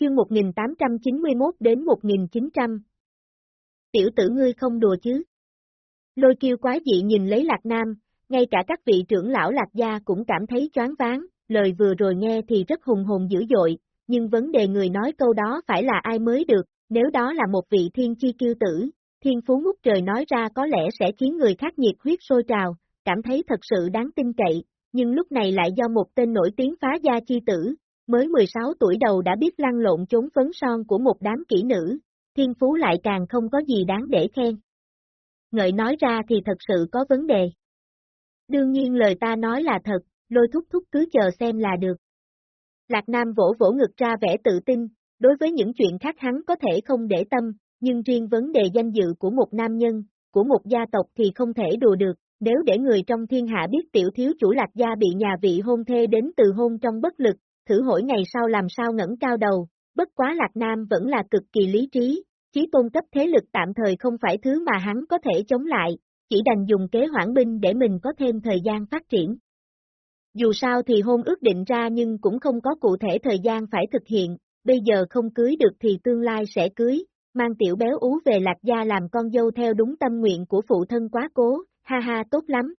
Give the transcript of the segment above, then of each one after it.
chương 1891 đến 1900. Tiểu tử ngươi không đùa chứ? Lôi kiêu quái dị nhìn lấy Lạc Nam, ngay cả các vị trưởng lão Lạc Gia cũng cảm thấy choáng váng, lời vừa rồi nghe thì rất hùng hồn dữ dội, nhưng vấn đề người nói câu đó phải là ai mới được, nếu đó là một vị thiên chi kiêu tử, thiên phú ngút trời nói ra có lẽ sẽ khiến người khác nhiệt huyết sôi trào, cảm thấy thật sự đáng tin cậy, nhưng lúc này lại do một tên nổi tiếng phá gia chi tử, mới 16 tuổi đầu đã biết lăn lộn trốn phấn son của một đám kỹ nữ, thiên phú lại càng không có gì đáng để khen. Ngợi nói ra thì thật sự có vấn đề. Đương nhiên lời ta nói là thật, lôi thúc thúc cứ chờ xem là được. Lạc Nam vỗ vỗ ngực ra vẻ tự tin, đối với những chuyện khác hắn có thể không để tâm, nhưng riêng vấn đề danh dự của một nam nhân, của một gia tộc thì không thể đùa được, nếu để người trong thiên hạ biết tiểu thiếu chủ lạc gia bị nhà vị hôn thê đến từ hôn trong bất lực, thử hỏi ngày sau làm sao ngẩng cao đầu, bất quá lạc nam vẫn là cực kỳ lý trí, chí tôn cấp thế lực tạm thời không phải thứ mà hắn có thể chống lại, chỉ đành dùng kế hoãn binh để mình có thêm thời gian phát triển. Dù sao thì hôn ước định ra nhưng cũng không có cụ thể thời gian phải thực hiện, bây giờ không cưới được thì tương lai sẽ cưới, mang tiểu béo ú về lạc gia làm con dâu theo đúng tâm nguyện của phụ thân quá cố, ha ha tốt lắm.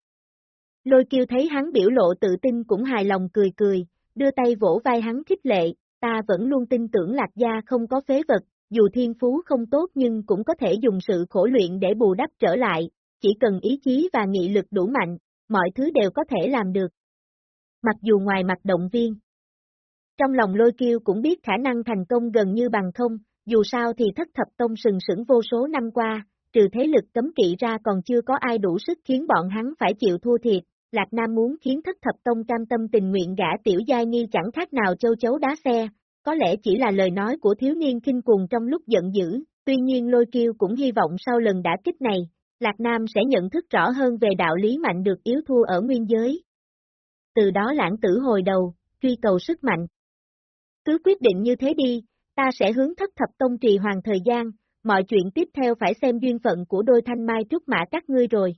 Lôi kiêu thấy hắn biểu lộ tự tin cũng hài lòng cười cười, đưa tay vỗ vai hắn khích lệ, ta vẫn luôn tin tưởng lạc gia không có phế vật, dù thiên phú không tốt nhưng cũng có thể dùng sự khổ luyện để bù đắp trở lại, chỉ cần ý chí và nghị lực đủ mạnh, mọi thứ đều có thể làm được. Mặc dù ngoài mặt động viên, trong lòng lôi kiêu cũng biết khả năng thành công gần như bằng không, dù sao thì thất thập tông sừng sững vô số năm qua, trừ thế lực cấm kỵ ra còn chưa có ai đủ sức khiến bọn hắn phải chịu thua thiệt, Lạc Nam muốn khiến thất thập tông cam tâm tình nguyện gã tiểu giai nghi chẳng khác nào châu chấu đá xe, có lẽ chỉ là lời nói của thiếu niên kinh cuồng trong lúc giận dữ, tuy nhiên lôi kiêu cũng hy vọng sau lần đã kích này, Lạc Nam sẽ nhận thức rõ hơn về đạo lý mạnh được yếu thua ở nguyên giới. Từ đó lãng tử hồi đầu, truy cầu sức mạnh. Cứ quyết định như thế đi, ta sẽ hướng thất thập tông trì hoàng thời gian, mọi chuyện tiếp theo phải xem duyên phận của đôi thanh mai trúc mã các ngươi rồi.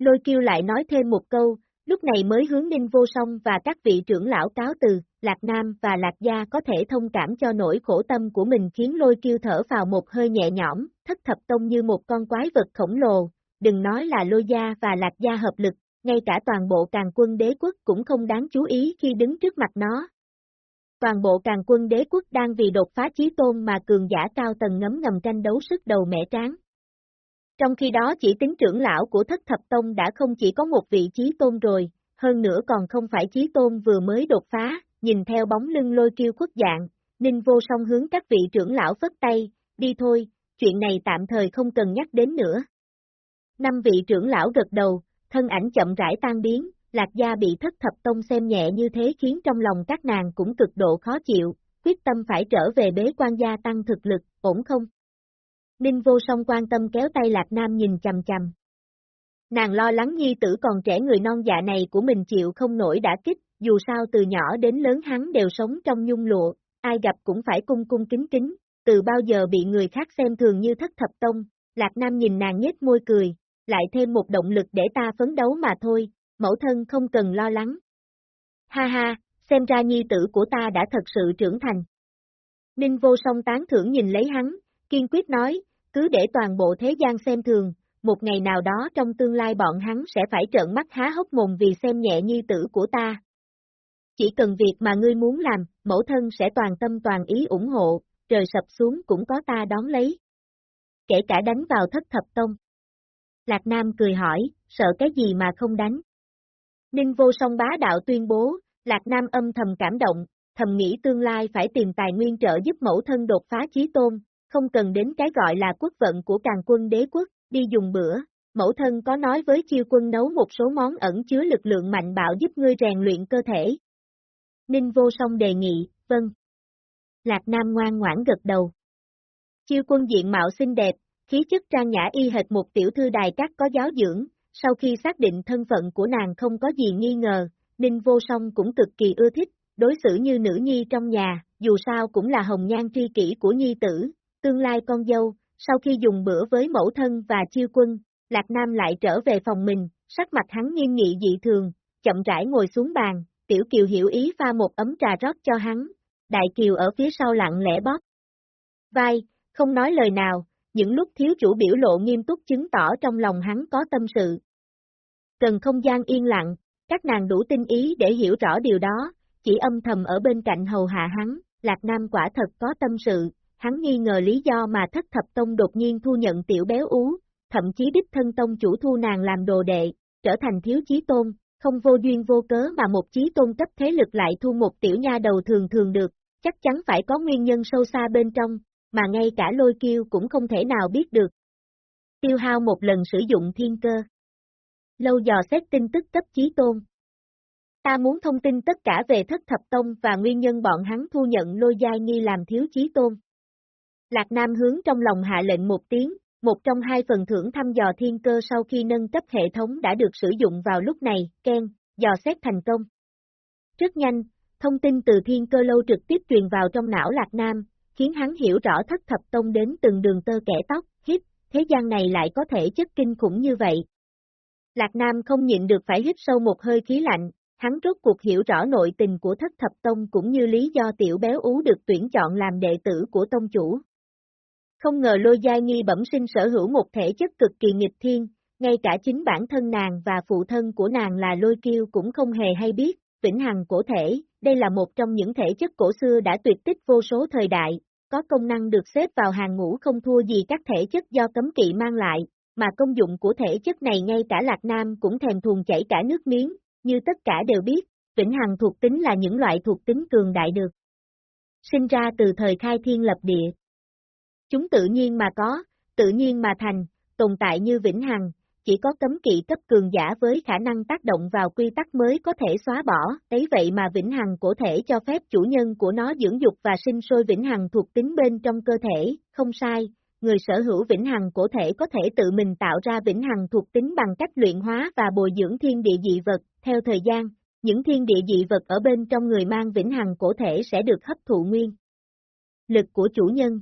Lôi kiêu lại nói thêm một câu, lúc này mới hướng Ninh Vô Song và các vị trưởng lão cáo từ, Lạc Nam và Lạc Gia có thể thông cảm cho nỗi khổ tâm của mình khiến lôi kiêu thở vào một hơi nhẹ nhõm, thất thập tông như một con quái vật khổng lồ, đừng nói là lôi gia và Lạc Gia hợp lực, ngay cả toàn bộ càng quân đế quốc cũng không đáng chú ý khi đứng trước mặt nó, toàn bộ càng quân đế quốc đang vì đột phá chí tôn mà cường giả cao tầng ngấm ngầm tranh đấu sức đầu mẻ tráng. Trong khi đó chỉ tính trưởng lão của thất thập tông đã không chỉ có một vị trí tôn rồi, hơn nữa còn không phải chí tôn vừa mới đột phá, nhìn theo bóng lưng lôi kiêu khuất dạng, Ninh vô song hướng các vị trưởng lão phất tay, đi thôi, chuyện này tạm thời không cần nhắc đến nữa. Năm vị trưởng lão gật đầu, thân ảnh chậm rãi tan biến, Lạc Gia bị thất thập tông xem nhẹ như thế khiến trong lòng các nàng cũng cực độ khó chịu, quyết tâm phải trở về bế quan gia tăng thực lực, ổn không? Ninh vô song quan tâm kéo tay Lạc Nam nhìn chầm chầm. Nàng lo lắng nhi tử còn trẻ người non dạ này của mình chịu không nổi đã kích, dù sao từ nhỏ đến lớn hắn đều sống trong nhung lụa, ai gặp cũng phải cung cung kính kính, từ bao giờ bị người khác xem thường như thất thập tông, Lạc Nam nhìn nàng nhếch môi cười, lại thêm một động lực để ta phấn đấu mà thôi, mẫu thân không cần lo lắng. Ha ha, xem ra nhi tử của ta đã thật sự trưởng thành. Ninh vô song tán thưởng nhìn lấy hắn, kiên quyết nói, cứ để toàn bộ thế gian xem thường, một ngày nào đó trong tương lai bọn hắn sẽ phải trợn mắt há hốc mồm vì xem nhẹ nhi tử của ta. Chỉ cần việc mà ngươi muốn làm, mẫu thân sẽ toàn tâm toàn ý ủng hộ, trời sập xuống cũng có ta đón lấy. Kể cả đánh vào thất thập tông. Lạc Nam cười hỏi, sợ cái gì mà không đánh? Ninh vô song bá đạo tuyên bố, Lạc Nam âm thầm cảm động, thầm nghĩ tương lai phải tìm tài nguyên trợ giúp mẫu thân đột phá chí tôn, không cần đến cái gọi là quốc vận của càng quân đế quốc, đi dùng bữa. Mẫu thân có nói với chiêu quân nấu một số món ẩn chứa lực lượng mạnh bạo giúp ngươi rèn luyện cơ thể. Ninh vô song đề nghị, vâng. Lạc Nam ngoan ngoãn gật đầu. Chiêu quân diện mạo xinh đẹp, khí chất trang nhã y hệt một tiểu thư đài các có giáo dưỡng, sau khi xác định thân phận của nàng không có gì nghi ngờ, Ninh Vô Song cũng cực kỳ ưa thích, đối xử như nữ nhi trong nhà, dù sao cũng là hồng nhan tri kỷ của nhi tử, tương lai con dâu, sau khi dùng bữa với mẫu thân và chiêu quân, Lạc Nam lại trở về phòng mình, sắc mặt hắn nghiêm nghị dị thường, chậm rãi ngồi xuống bàn, Tiểu Kiều hiểu ý pha một ấm trà rót cho hắn, Đại Kiều ở phía sau lặng lẽ bóp. Vai, không nói lời nào, những lúc thiếu chủ biểu lộ nghiêm túc chứng tỏ trong lòng hắn có tâm sự. Cần không gian yên lặng, các nàng đủ tinh ý để hiểu rõ điều đó, chỉ âm thầm ở bên cạnh hầu hạ hắn, Lạc Nam quả thật có tâm sự, hắn nghi ngờ lý do mà thất thập tông đột nhiên thu nhận tiểu béo ú, thậm chí đích thân tông chủ thu nàng làm đồ đệ, trở thành thiếu chí tôn, không vô duyên vô cớ mà một chí tôn cấp thế lực lại thu một tiểu nha đầu thường thường được, chắc chắn phải có nguyên nhân sâu xa bên trong, mà ngay cả lôi kiêu cũng không thể nào biết được. Tiêu hao một lần sử dụng thiên cơ. Lâu dò xét tin tức cấp chí tôn. Ta muốn thông tin tất cả về thất thập tông và nguyên nhân bọn hắn thu nhận lôi giai nghi làm thiếu chí tôn. Lạc Nam hướng trong lòng hạ lệnh một tiếng, một trong hai phần thưởng thăm dò thiên cơ sau khi nâng cấp hệ thống đã được sử dụng vào lúc này, Ken, dò xét thành công. Rất nhanh, thông tin từ thiên cơ lâu trực tiếp truyền vào trong não Lạc Nam, khiến hắn hiểu rõ thất thập tông đến từng đường tơ kẻ tóc, hít, thế gian này lại có thể chất kinh khủng như vậy. Lạc Nam không nhịn được phải hít sâu một hơi khí lạnh, hắn rốt cuộc hiểu rõ nội tình của thất thập tông cũng như lý do tiểu béo ú được tuyển chọn làm đệ tử của tông chủ. Không ngờ lôi giai nghi bẩm sinh sở hữu một thể chất cực kỳ nghịch thiên, ngay cả chính bản thân nàng và phụ thân của nàng là lôi kiêu cũng không hề hay biết, vĩnh hằng cổ thể, đây là một trong những thể chất cổ xưa đã tuyệt tích vô số thời đại, có công năng được xếp vào hàng ngũ không thua gì các thể chất do cấm kỵ mang lại, mà công dụng của thể chất này ngay cả Lạc Nam cũng thèm thuồng chảy cả nước miếng, như tất cả đều biết, vĩnh hằng thuộc tính là những loại thuộc tính cường đại được. Sinh ra từ thời khai thiên lập địa, Chúng tự nhiên mà có, tự nhiên mà thành, tồn tại như vĩnh hằng, chỉ có cấm kỵ cấp cường giả với khả năng tác động vào quy tắc mới có thể xóa bỏ, ấy vậy mà vĩnh hằng cổ thể cho phép chủ nhân của nó dưỡng dục và sinh sôi vĩnh hằng thuộc tính bên trong cơ thể, không sai, người sở hữu vĩnh hằng cổ thể có thể tự mình tạo ra vĩnh hằng thuộc tính bằng cách luyện hóa và bồi dưỡng thiên địa dị vật, theo thời gian, những thiên địa dị vật ở bên trong người mang vĩnh hằng cổ thể sẽ được hấp thụ nguyên. Lực của chủ nhân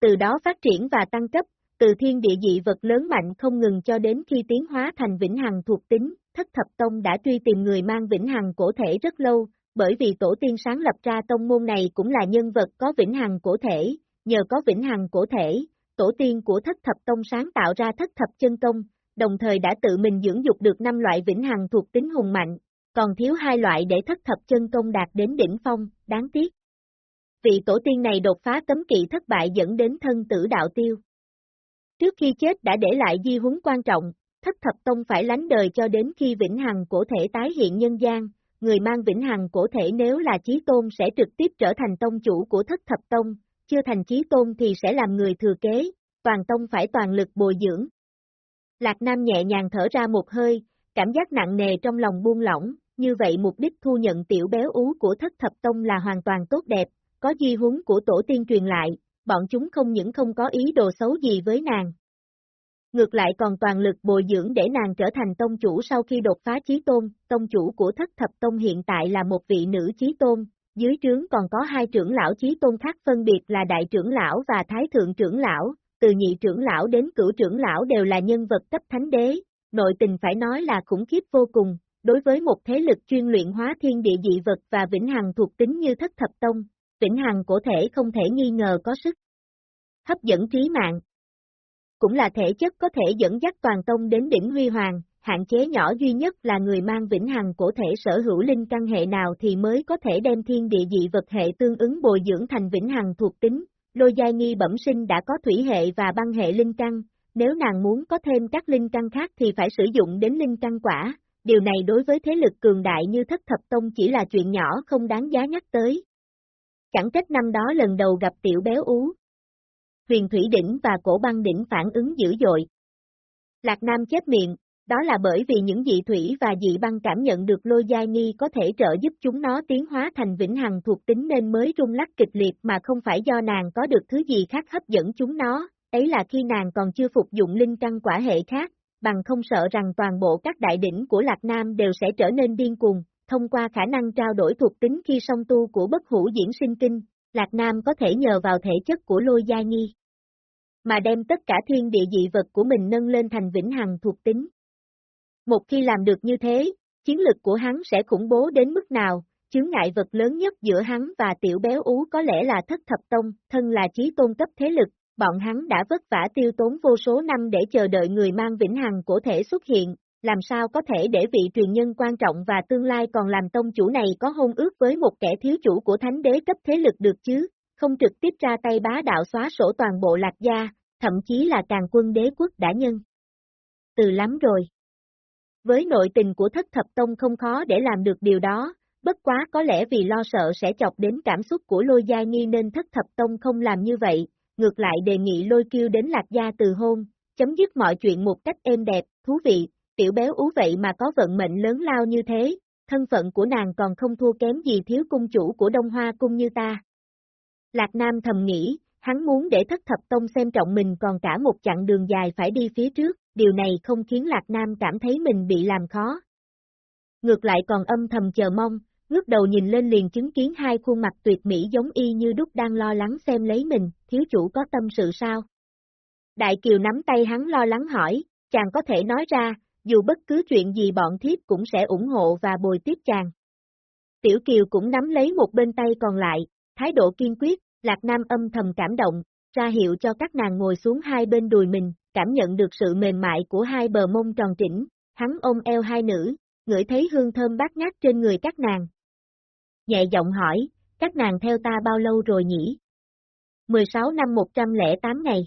từ đó phát triển và tăng cấp, từ thiên địa dị vật lớn mạnh không ngừng cho đến khi tiến hóa thành vĩnh hằng thuộc tính, thất thập tông đã truy tìm người mang vĩnh hằng cổ thể rất lâu, bởi vì tổ tiên sáng lập ra tông môn này cũng là nhân vật có vĩnh hằng cổ thể, nhờ có vĩnh hằng cổ thể, tổ tiên của thất thập tông sáng tạo ra thất thập chân công, đồng thời đã tự mình dưỡng dục được năm loại vĩnh hằng thuộc tính hùng mạnh, còn thiếu hai loại để thất thập chân công đạt đến đỉnh phong, đáng tiếc vị tổ tiên này đột phá cấm kỵ thất bại dẫn đến thân tử đạo tiêu. Trước khi chết đã để lại di huấn quan trọng, thất thập tông phải lánh đời cho đến khi vĩnh hằng cổ thể tái hiện nhân gian, người mang vĩnh hằng cổ thể nếu là chí tôn sẽ trực tiếp trở thành tông chủ của thất thập tông, chưa thành chí tôn thì sẽ làm người thừa kế, toàn tông phải toàn lực bồi dưỡng. Lạc Nam nhẹ nhàng thở ra một hơi, cảm giác nặng nề trong lòng buông lỏng, như vậy mục đích thu nhận tiểu béo ú của thất thập tông là hoàn toàn tốt đẹp, có di huấn của tổ tiên truyền lại, bọn chúng không những không có ý đồ xấu gì với nàng. Ngược lại còn toàn lực bồi dưỡng để nàng trở thành tông chủ sau khi đột phá chí tôn, tông chủ của thất thập tông hiện tại là một vị nữ chí tôn, dưới trướng còn có hai trưởng lão chí tôn khác phân biệt là đại trưởng lão và thái thượng trưởng lão, từ nhị trưởng lão đến cửu trưởng lão đều là nhân vật cấp thánh đế, nội tình phải nói là khủng khiếp vô cùng, đối với một thế lực chuyên luyện hóa thiên địa dị vật và vĩnh hằng thuộc tính như thất thập tông, vĩnh hằng cổ thể không thể nghi ngờ có sức hấp dẫn trí mạng. Cũng là thể chất có thể dẫn dắt toàn tông đến đỉnh huy hoàng, hạn chế nhỏ duy nhất là người mang vĩnh hằng cổ thể sở hữu linh căn hệ nào thì mới có thể đem thiên địa dị vật hệ tương ứng bồi dưỡng thành vĩnh hằng thuộc tính. Lôi giai nghi bẩm sinh đã có thủy hệ và băng hệ linh căn, nếu nàng muốn có thêm các linh căn khác thì phải sử dụng đến linh căn quả, điều này đối với thế lực cường đại như thất thập tông chỉ là chuyện nhỏ không đáng giá nhắc tới. Chẳng trách năm đó lần đầu gặp tiểu béo ú. Huyền Thủy Đỉnh và Cổ Băng Đỉnh phản ứng dữ dội. Lạc Nam chết miệng, đó là bởi vì những dị thủy và dị băng cảm nhận được lôi giai nghi có thể trợ giúp chúng nó tiến hóa thành vĩnh hằng thuộc tính nên mới rung lắc kịch liệt mà không phải do nàng có được thứ gì khác hấp dẫn chúng nó, ấy là khi nàng còn chưa phục dụng linh căn quả hệ khác, bằng không sợ rằng toàn bộ các đại đỉnh của Lạc Nam đều sẽ trở nên điên cuồng, thông qua khả năng trao đổi thuộc tính khi song tu của bất hủ diễn sinh kinh, Lạc Nam có thể nhờ vào thể chất của lôi gia nghi, mà đem tất cả thiên địa dị vật của mình nâng lên thành vĩnh hằng thuộc tính. Một khi làm được như thế, chiến lực của hắn sẽ khủng bố đến mức nào, chướng ngại vật lớn nhất giữa hắn và tiểu béo ú có lẽ là thất thập tông, thân là chí tôn cấp thế lực, bọn hắn đã vất vả tiêu tốn vô số năm để chờ đợi người mang vĩnh hằng cổ thể xuất hiện, làm sao có thể để vị truyền nhân quan trọng và tương lai còn làm tông chủ này có hôn ước với một kẻ thiếu chủ của thánh đế cấp thế lực được chứ, không trực tiếp ra tay bá đạo xóa sổ toàn bộ lạc gia, thậm chí là càng quân đế quốc đã nhân. Từ lắm rồi. Với nội tình của thất thập tông không khó để làm được điều đó, bất quá có lẽ vì lo sợ sẽ chọc đến cảm xúc của lôi gia nghi nên thất thập tông không làm như vậy, ngược lại đề nghị lôi kêu đến lạc gia từ hôn, chấm dứt mọi chuyện một cách êm đẹp, thú vị, tiểu béo ú vậy mà có vận mệnh lớn lao như thế, thân phận của nàng còn không thua kém gì thiếu cung chủ của Đông Hoa cung như ta. Lạc Nam thầm nghĩ, hắn muốn để thất thập tông xem trọng mình còn cả một chặng đường dài phải đi phía trước, điều này không khiến Lạc Nam cảm thấy mình bị làm khó. Ngược lại còn âm thầm chờ mong, ngước đầu nhìn lên liền chứng kiến hai khuôn mặt tuyệt mỹ giống y như đúc đang lo lắng xem lấy mình, thiếu chủ có tâm sự sao? Đại Kiều nắm tay hắn lo lắng hỏi, chàng có thể nói ra, dù bất cứ chuyện gì bọn thiếp cũng sẽ ủng hộ và bồi tiếp chàng. Tiểu Kiều cũng nắm lấy một bên tay còn lại, thái độ kiên quyết, Lạc Nam âm thầm cảm động, ra hiệu cho các nàng ngồi xuống hai bên đùi mình, cảm nhận được sự mềm mại của hai bờ mông tròn trĩnh, hắn ôm eo hai nữ, ngửi thấy hương thơm bát ngát trên người các nàng. Nhẹ giọng hỏi, các nàng theo ta bao lâu rồi nhỉ? 16 năm 108 ngày.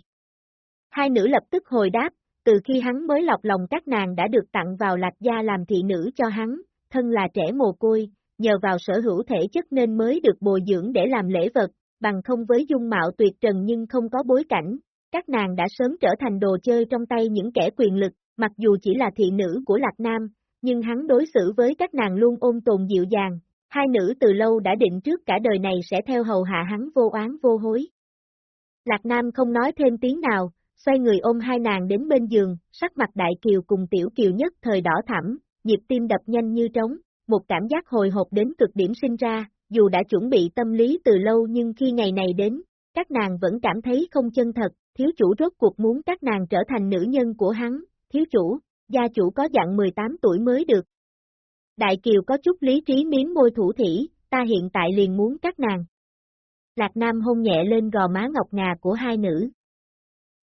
Hai nữ lập tức hồi đáp, từ khi hắn mới lọc lòng các nàng đã được tặng vào lạc gia làm thị nữ cho hắn, thân là trẻ mồ côi, nhờ vào sở hữu thể chất nên mới được bồi dưỡng để làm lễ vật, bằng không với dung mạo tuyệt trần nhưng không có bối cảnh, các nàng đã sớm trở thành đồ chơi trong tay những kẻ quyền lực, mặc dù chỉ là thị nữ của Lạc Nam, nhưng hắn đối xử với các nàng luôn ôn tồn dịu dàng, hai nữ từ lâu đã định trước cả đời này sẽ theo hầu hạ hắn vô oán vô hối. Lạc Nam không nói thêm tiếng nào, xoay người ôm hai nàng đến bên giường, sắc mặt đại kiều cùng tiểu kiều nhất thời đỏ thẳm, nhịp tim đập nhanh như trống, một cảm giác hồi hộp đến cực điểm sinh ra, dù đã chuẩn bị tâm lý từ lâu nhưng khi ngày này đến, các nàng vẫn cảm thấy không chân thật, thiếu chủ rốt cuộc muốn các nàng trở thành nữ nhân của hắn, thiếu chủ, gia chủ có dặn 18 tuổi mới được. Đại Kiều có chút lý trí miếm môi thủ thỉ, ta hiện tại liền muốn các nàng. Lạc Nam hôn nhẹ lên gò má ngọc ngà của hai nữ.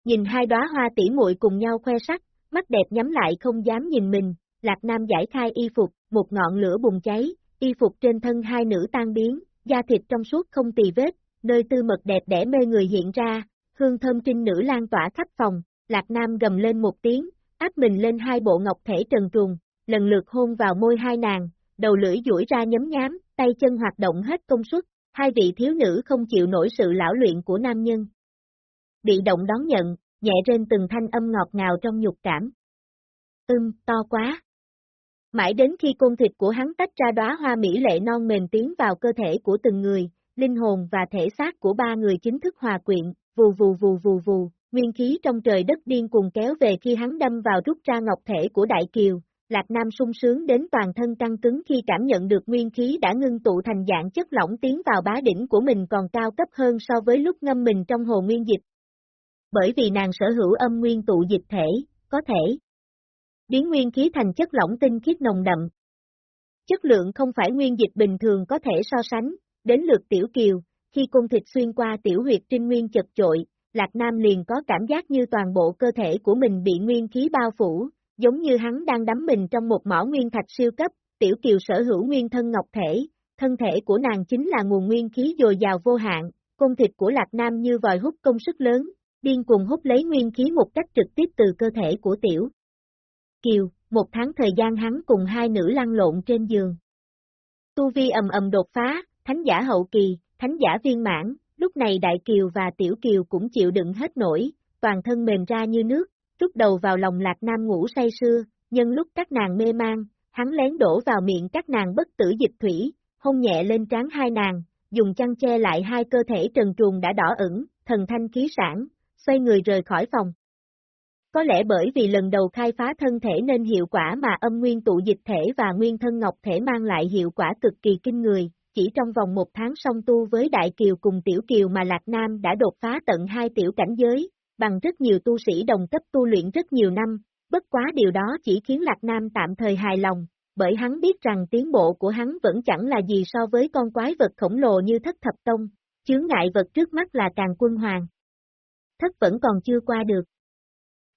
Nhìn hai đóa hoa tỉ muội cùng nhau khoe sắc, mắt đẹp nhắm lại không dám nhìn mình, Lạc Nam giải khai y phục, một ngọn lửa bùng cháy, y phục trên thân hai nữ tan biến, da thịt trong suốt không tì vết, nơi tư mật đẹp đẽ mê người hiện ra, hương thơm trinh nữ lan tỏa khắp phòng, Lạc Nam gầm lên một tiếng, áp mình lên hai bộ ngọc thể trần truồng, lần lượt hôn vào môi hai nàng, đầu lưỡi duỗi ra nhấm nhám, tay chân hoạt động hết công suất, hai vị thiếu nữ không chịu nổi sự lão luyện của nam nhân. Bị động đón nhận, nhẹ rên từng thanh âm ngọt ngào trong nhục cảm. Ưm, to quá. Mãi đến khi côn thịt của hắn tách ra đóa hoa mỹ lệ non mềm tiến vào cơ thể của từng người, linh hồn và thể xác của ba người chính thức hòa quyện, vù vù vù vù vù, nguyên khí trong trời đất điên cùng kéo về khi hắn đâm vào rút ra ngọc thể của Đại Kiều, Lạc Nam sung sướng đến toàn thân căng cứng khi cảm nhận được nguyên khí đã ngưng tụ thành dạng chất lỏng tiến vào bá đỉnh của mình còn cao cấp hơn so với lúc ngâm mình trong hồ nguyên dịch. Bởi vì nàng sở hữu âm nguyên tụ dịch thể, có thể biến nguyên khí thành chất lỏng tinh khiết nồng đậm. Chất lượng không phải nguyên dịch bình thường có thể so sánh, đến lượt tiểu kiều, khi cung thịt xuyên qua tiểu huyệt trinh nguyên chật chội, Lạc Nam liền có cảm giác như toàn bộ cơ thể của mình bị nguyên khí bao phủ, giống như hắn đang đắm mình trong một mỏ nguyên thạch siêu cấp, tiểu kiều sở hữu nguyên thân ngọc thể, thân thể của nàng chính là nguồn nguyên khí dồi dào vô hạn, cung thịt của Lạc Nam như vòi hút công sức lớn, điên cuồng hút lấy nguyên khí một cách trực tiếp từ cơ thể của tiểu. Kiều, một tháng thời gian hắn cùng hai nữ lăn lộn trên giường. Tu vi ầm ầm đột phá, thánh giả hậu kỳ, thánh giả viên mãn, lúc này Đại Kiều và Tiểu Kiều cũng chịu đựng hết nổi, toàn thân mềm ra như nước, rút đầu vào lòng Lạc Nam ngủ say sưa, nhân lúc các nàng mê mang, hắn lén đổ vào miệng các nàng bất tử dịch thủy, hôn nhẹ lên trán hai nàng, dùng chăn che lại hai cơ thể trần truồng đã đỏ ửng, thần thanh khí sản, xoay người rời khỏi phòng. Có lẽ bởi vì lần đầu khai phá thân thể nên hiệu quả mà âm nguyên tụ dịch thể và nguyên thân ngọc thể mang lại hiệu quả cực kỳ kinh người, chỉ trong vòng một tháng song tu với Đại Kiều cùng Tiểu Kiều mà Lạc Nam đã đột phá tận hai tiểu cảnh giới, bằng rất nhiều tu sĩ đồng cấp tu luyện rất nhiều năm, bất quá điều đó chỉ khiến Lạc Nam tạm thời hài lòng, bởi hắn biết rằng tiến bộ của hắn vẫn chẳng là gì so với con quái vật khổng lồ như thất thập tông, chướng ngại vật trước mắt là càng quân hoàng. Thất vẫn còn chưa qua được.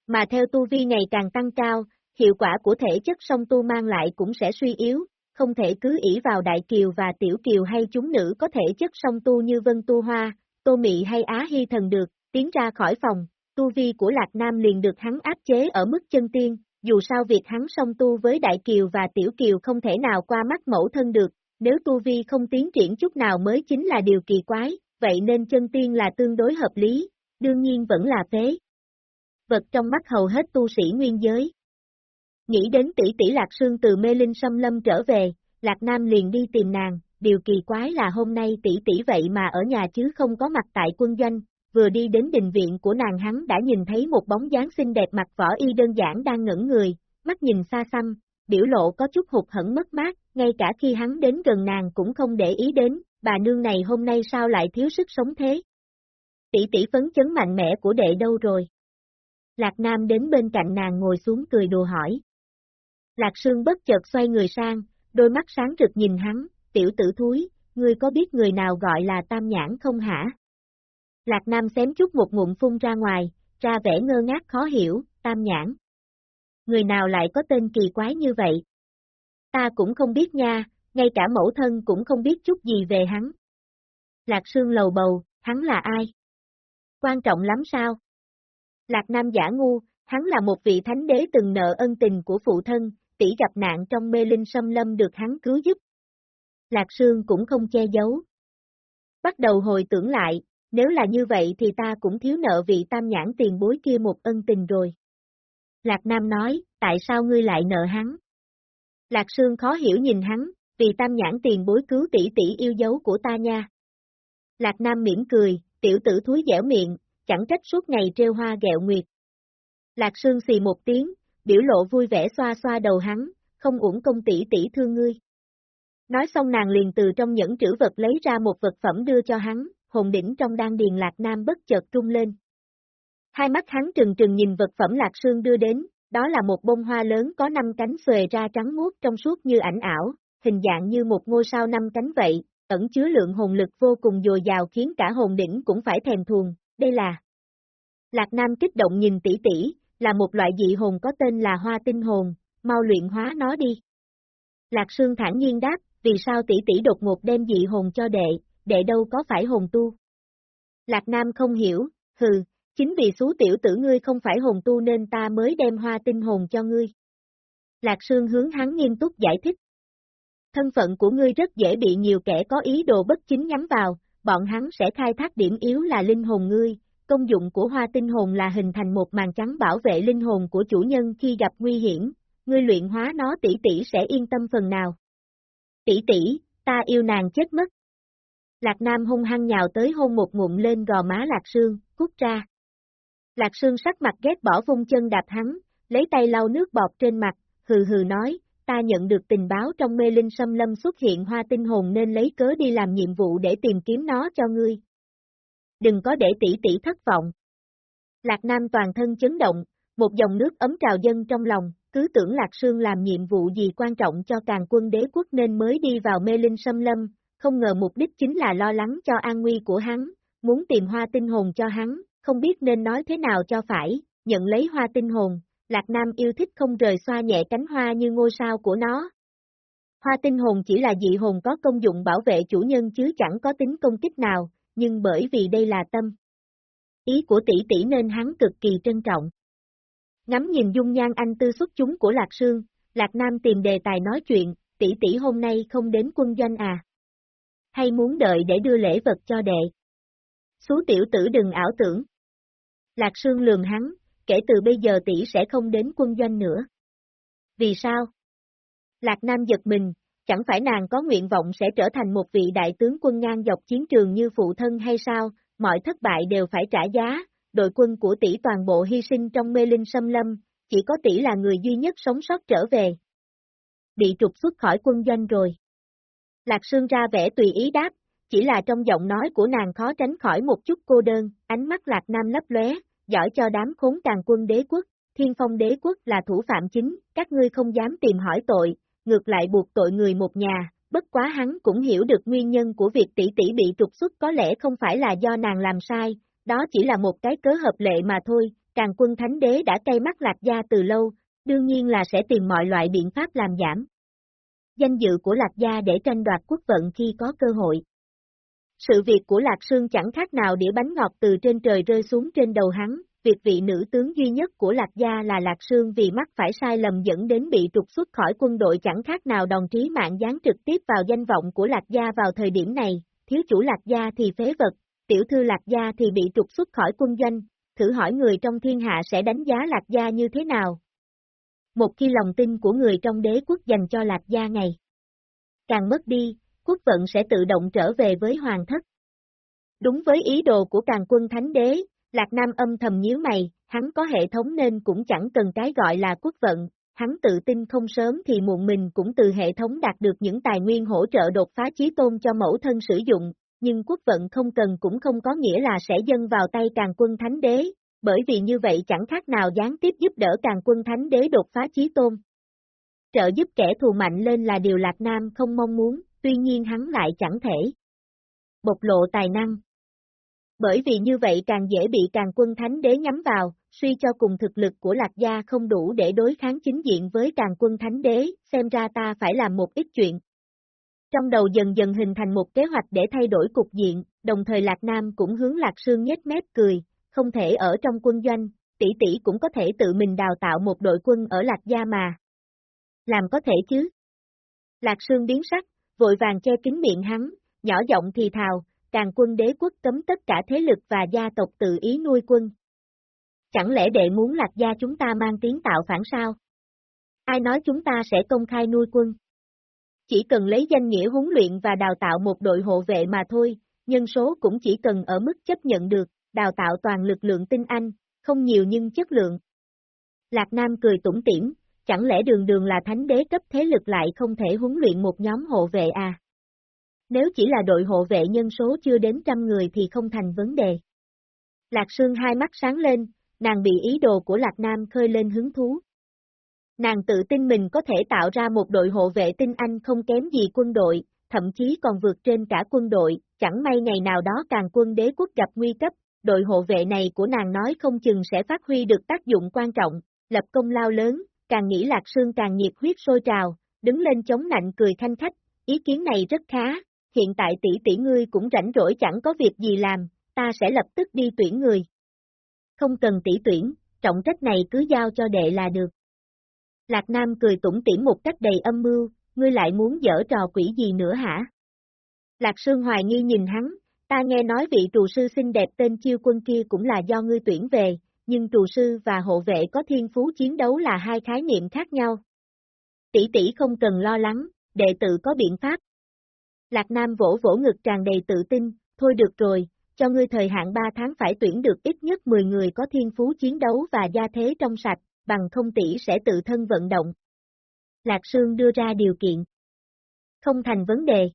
Mà theo tu vi ngày càng tăng cao, hiệu quả của thể chất song tu mang lại cũng sẽ suy yếu, không thể cứ ỷ vào đại kiều và tiểu kiều hay chúng nữ có thể chất song tu như vân tu hoa, tô mị hay á hy thần được, tiến ra khỏi phòng, tu vi của Lạc Nam liền được hắn áp chế ở mức chân tiên, dù sao việc hắn song tu với Đại Kiều và Tiểu Kiều không thể nào qua mắt mẫu thân được, nếu tu vi không tiến triển chút nào mới chính là điều kỳ quái, vậy nên chân tiên là tương đối hợp lý, đương nhiên vẫn là phế. Vật trong mắt hầu hết tu sĩ nguyên giới. Nghĩ đến tỷ tỷ Lạc Sương từ mê linh xâm lâm trở về, Lạc Nam liền đi tìm nàng, điều kỳ quái là hôm nay tỷ tỷ vậy mà ở nhà chứ không có mặt tại quân doanh, vừa đi đến đình viện của nàng hắn đã nhìn thấy một bóng dáng xinh đẹp mặt võ y đơn giản đang ngẩn người, mắt nhìn xa xăm, biểu lộ có chút hụt hẫng mất mát, ngay cả khi hắn đến gần nàng cũng không để ý đến, bà nương này hôm nay sao lại thiếu sức sống thế? Tỷ tỷ phấn chấn mạnh mẽ của đệ đâu rồi? Lạc Nam đến bên cạnh nàng ngồi xuống cười đùa hỏi. Lạc Sương bất chợt xoay người sang, đôi mắt sáng rực nhìn hắn, tiểu tử thúi, ngươi có biết người nào gọi là tam nhãn không hả? Lạc Nam xém chút một ngụm phun ra ngoài, ra vẻ ngơ ngác khó hiểu, tam nhãn. Người nào lại có tên kỳ quái như vậy? Ta cũng không biết nha, ngay cả mẫu thân cũng không biết chút gì về hắn. Lạc Sương lầu bầu, hắn là ai? Quan trọng lắm sao? Lạc Nam giả ngu, hắn là một vị thánh đế từng nợ ân tình của phụ thân, tỷ gặp nạn trong mê linh xâm lâm được hắn cứu giúp. Lạc Sương cũng không che giấu. Bắt đầu hồi tưởng lại, nếu là như vậy thì ta cũng thiếu nợ vị tam nhãn tiền bối kia một ân tình rồi. Lạc Nam nói, tại sao ngươi lại nợ hắn? Lạc Sương khó hiểu nhìn hắn, vì tam nhãn tiền bối cứu tỷ tỷ yêu dấu của ta nha. Lạc Nam mỉm cười, tiểu tử thúi dẻo miệng, chẳng trách suốt ngày treo hoa gẹo nguyệt. Lạc Sương xì một tiếng, biểu lộ vui vẻ xoa xoa đầu hắn, không uổng công tỷ tỷ thương ngươi. Nói xong nàng liền từ trong những trữ vật lấy ra một vật phẩm đưa cho hắn, hồn đỉnh trong đan điền Lạc Nam bất chợt trung lên. Hai mắt hắn trừng trừng nhìn vật phẩm Lạc Sương đưa đến, đó là một bông hoa lớn có năm cánh xòe ra trắng muốt trong suốt như ảnh ảo, hình dạng như một ngôi sao năm cánh vậy, ẩn chứa lượng hồn lực vô cùng dồi dào khiến cả hồn đỉnh cũng phải thèm thuồng, đây là... Lạc Nam kích động nhìn tỷ tỷ, là một loại dị hồn có tên là hoa tinh hồn, mau luyện hóa nó đi. Lạc Sương thản nhiên đáp, vì sao tỷ tỷ đột ngột đem dị hồn cho đệ, đệ đâu có phải hồn tu. Lạc Nam không hiểu, hừ, chính vì xú tiểu tử ngươi không phải hồn tu nên ta mới đem hoa tinh hồn cho ngươi. Lạc Sương hướng hắn nghiêm túc giải thích. Thân phận của ngươi rất dễ bị nhiều kẻ có ý đồ bất chính nhắm vào, bọn hắn sẽ khai thác điểm yếu là linh hồn ngươi, công dụng của hoa tinh hồn là hình thành một màn trắng bảo vệ linh hồn của chủ nhân khi gặp nguy hiểm, ngươi luyện hóa nó tỷ tỷ sẽ yên tâm phần nào. Tỷ tỷ, ta yêu nàng chết mất. Lạc Nam hung hăng nhào tới hôn một ngụm lên gò má Lạc Sương, cút ra. Lạc Sương sắc mặt ghét bỏ vung chân đạp hắn, lấy tay lau nước bọt trên mặt, hừ hừ nói, ta nhận được tình báo trong mê linh xâm lâm xuất hiện hoa tinh hồn nên lấy cớ đi làm nhiệm vụ để tìm kiếm nó cho ngươi. Đừng có để tỷ tỷ thất vọng. Lạc Nam toàn thân chấn động, một dòng nước ấm trào dân trong lòng, cứ tưởng Lạc Sương làm nhiệm vụ gì quan trọng cho càng quân đế quốc nên mới đi vào mê linh xâm lâm, không ngờ mục đích chính là lo lắng cho an nguy của hắn, muốn tìm hoa tinh hồn cho hắn, không biết nên nói thế nào cho phải, nhận lấy hoa tinh hồn, Lạc Nam yêu thích không rời xoa nhẹ cánh hoa như ngôi sao của nó. Hoa tinh hồn chỉ là dị hồn có công dụng bảo vệ chủ nhân chứ chẳng có tính công kích nào, nhưng bởi vì đây là tâm. Ý của tỷ tỷ nên hắn cực kỳ trân trọng. Ngắm nhìn dung nhan anh tư xuất chúng của Lạc Sương, Lạc Nam tìm đề tài nói chuyện, tỷ tỷ hôm nay không đến quân doanh à hay muốn đợi để đưa lễ vật cho đệ. Xú tiểu tử đừng ảo tưởng. Lạc Sương lường hắn, kể từ bây giờ tỷ sẽ không đến quân doanh nữa. Vì sao? Lạc Nam giật mình, chẳng phải nàng có nguyện vọng sẽ trở thành một vị đại tướng quân ngang dọc chiến trường như phụ thân hay sao, mọi thất bại đều phải trả giá, đội quân của tỷ toàn bộ hy sinh trong mê linh xâm lâm, chỉ có tỷ là người duy nhất sống sót trở về. Bị trục xuất khỏi quân doanh rồi. Lạc Sương ra vẻ tùy ý đáp, chỉ là trong giọng nói của nàng khó tránh khỏi một chút cô đơn, ánh mắt Lạc Nam lấp lóe, giỏi cho đám khốn càng quân đế quốc, thiên phong đế quốc là thủ phạm chính, các ngươi không dám tìm hỏi tội, ngược lại buộc tội người một nhà, bất quá hắn cũng hiểu được nguyên nhân của việc tỷ tỷ bị trục xuất có lẽ không phải là do nàng làm sai, đó chỉ là một cái cớ hợp lệ mà thôi, càng quân thánh đế đã cay mắt lạc gia từ lâu, đương nhiên là sẽ tìm mọi loại biện pháp làm giảm. Danh dự của lạc gia để tranh đoạt quốc vận khi có cơ hội. Sự việc của Lạc Sương chẳng khác nào đĩa bánh ngọt từ trên trời rơi xuống trên đầu hắn, việc vị nữ tướng duy nhất của Lạc Gia là Lạc Sương vì mắc phải sai lầm dẫn đến bị trục xuất khỏi quân đội chẳng khác nào đòn trí mạng gián trực tiếp vào danh vọng của Lạc Gia vào thời điểm này, thiếu chủ Lạc Gia thì phế vật, tiểu thư Lạc Gia thì bị trục xuất khỏi quân doanh, thử hỏi người trong thiên hạ sẽ đánh giá Lạc Gia như thế nào? Một khi lòng tin của người trong đế quốc dành cho Lạc Gia ngày càng mất đi, quốc vận sẽ tự động trở về với hoàng thất. Đúng với ý đồ của càng quân thánh đế, Lạc Nam âm thầm nhíu mày, hắn có hệ thống nên cũng chẳng cần cái gọi là quốc vận, hắn tự tin không sớm thì muộn mình cũng từ hệ thống đạt được những tài nguyên hỗ trợ đột phá chí tôn cho mẫu thân sử dụng, nhưng quốc vận không cần cũng không có nghĩa là sẽ dâng vào tay càng quân thánh đế, bởi vì như vậy chẳng khác nào gián tiếp giúp đỡ càng quân thánh đế đột phá chí tôn. Trợ giúp kẻ thù mạnh lên là điều Lạc Nam không mong muốn, tuy nhiên hắn lại chẳng thể bộc lộ tài năng. Bởi vì như vậy càng dễ bị càng quân thánh đế nhắm vào, suy cho cùng thực lực của Lạc Gia không đủ để đối kháng chính diện với càng quân thánh đế, xem ra ta phải làm một ít chuyện. Trong đầu dần dần hình thành một kế hoạch để thay đổi cục diện, đồng thời Lạc Nam cũng hướng Lạc Sương nhếch mép cười, không thể ở trong quân doanh, tỷ tỷ cũng có thể tự mình đào tạo một đội quân ở Lạc Gia mà. Làm có thể chứ? Lạc Sương biến sắc, vội vàng che kín miệng hắn, nhỏ giọng thì thào, càng quân đế quốc cấm tất cả thế lực và gia tộc tự ý nuôi quân. Chẳng lẽ đệ muốn lạc gia chúng ta mang tiếng tạo phản sao? Ai nói chúng ta sẽ công khai nuôi quân? Chỉ cần lấy danh nghĩa huấn luyện và đào tạo một đội hộ vệ mà thôi, nhân số cũng chỉ cần ở mức chấp nhận được, đào tạo toàn lực lượng tinh anh, không nhiều nhưng chất lượng. Lạc Nam cười tủm tỉm, chẳng lẽ đường đường là thánh đế cấp thế lực lại không thể huấn luyện một nhóm hộ vệ à? Nếu chỉ là đội hộ vệ nhân số chưa đến trăm người thì không thành vấn đề. Lạc Sương hai mắt sáng lên, nàng bị ý đồ của Lạc Nam khơi lên hứng thú. Nàng tự tin mình có thể tạo ra một đội hộ vệ tinh anh không kém gì quân đội, thậm chí còn vượt trên cả quân đội, chẳng may ngày nào đó càng quân đế quốc gặp nguy cấp, đội hộ vệ này của nàng nói không chừng sẽ phát huy được tác dụng quan trọng, lập công lao lớn, càng nghĩ Lạc Sương càng nhiệt huyết sôi trào, đứng lên chống nạnh cười thanh khách, ý kiến này rất khá, hiện tại tỷ tỷ ngươi cũng rảnh rỗi chẳng có việc gì làm, ta sẽ lập tức đi tuyển người. Không cần tỷ tuyển, trọng trách này cứ giao cho đệ là được. Lạc Nam cười tủm tỉm một cách đầy âm mưu, ngươi lại muốn dở trò quỷ gì nữa hả? Lạc Sương hoài nghi nhìn hắn, ta nghe nói vị trù sư xinh đẹp tên chiêu quân kia cũng là do ngươi tuyển về, nhưng trù sư và hộ vệ có thiên phú chiến đấu là hai khái niệm khác nhau. Tỷ tỷ không cần lo lắng, đệ tử có biện pháp. Lạc Nam vỗ vỗ ngực tràn đầy tự tin, thôi được rồi, cho ngươi thời hạn 3 tháng phải tuyển được ít nhất 10 người có thiên phú chiến đấu và gia thế trong sạch, bằng không tỷ sẽ tự thân vận động. Lạc Sương đưa ra điều kiện. Không thành vấn đề.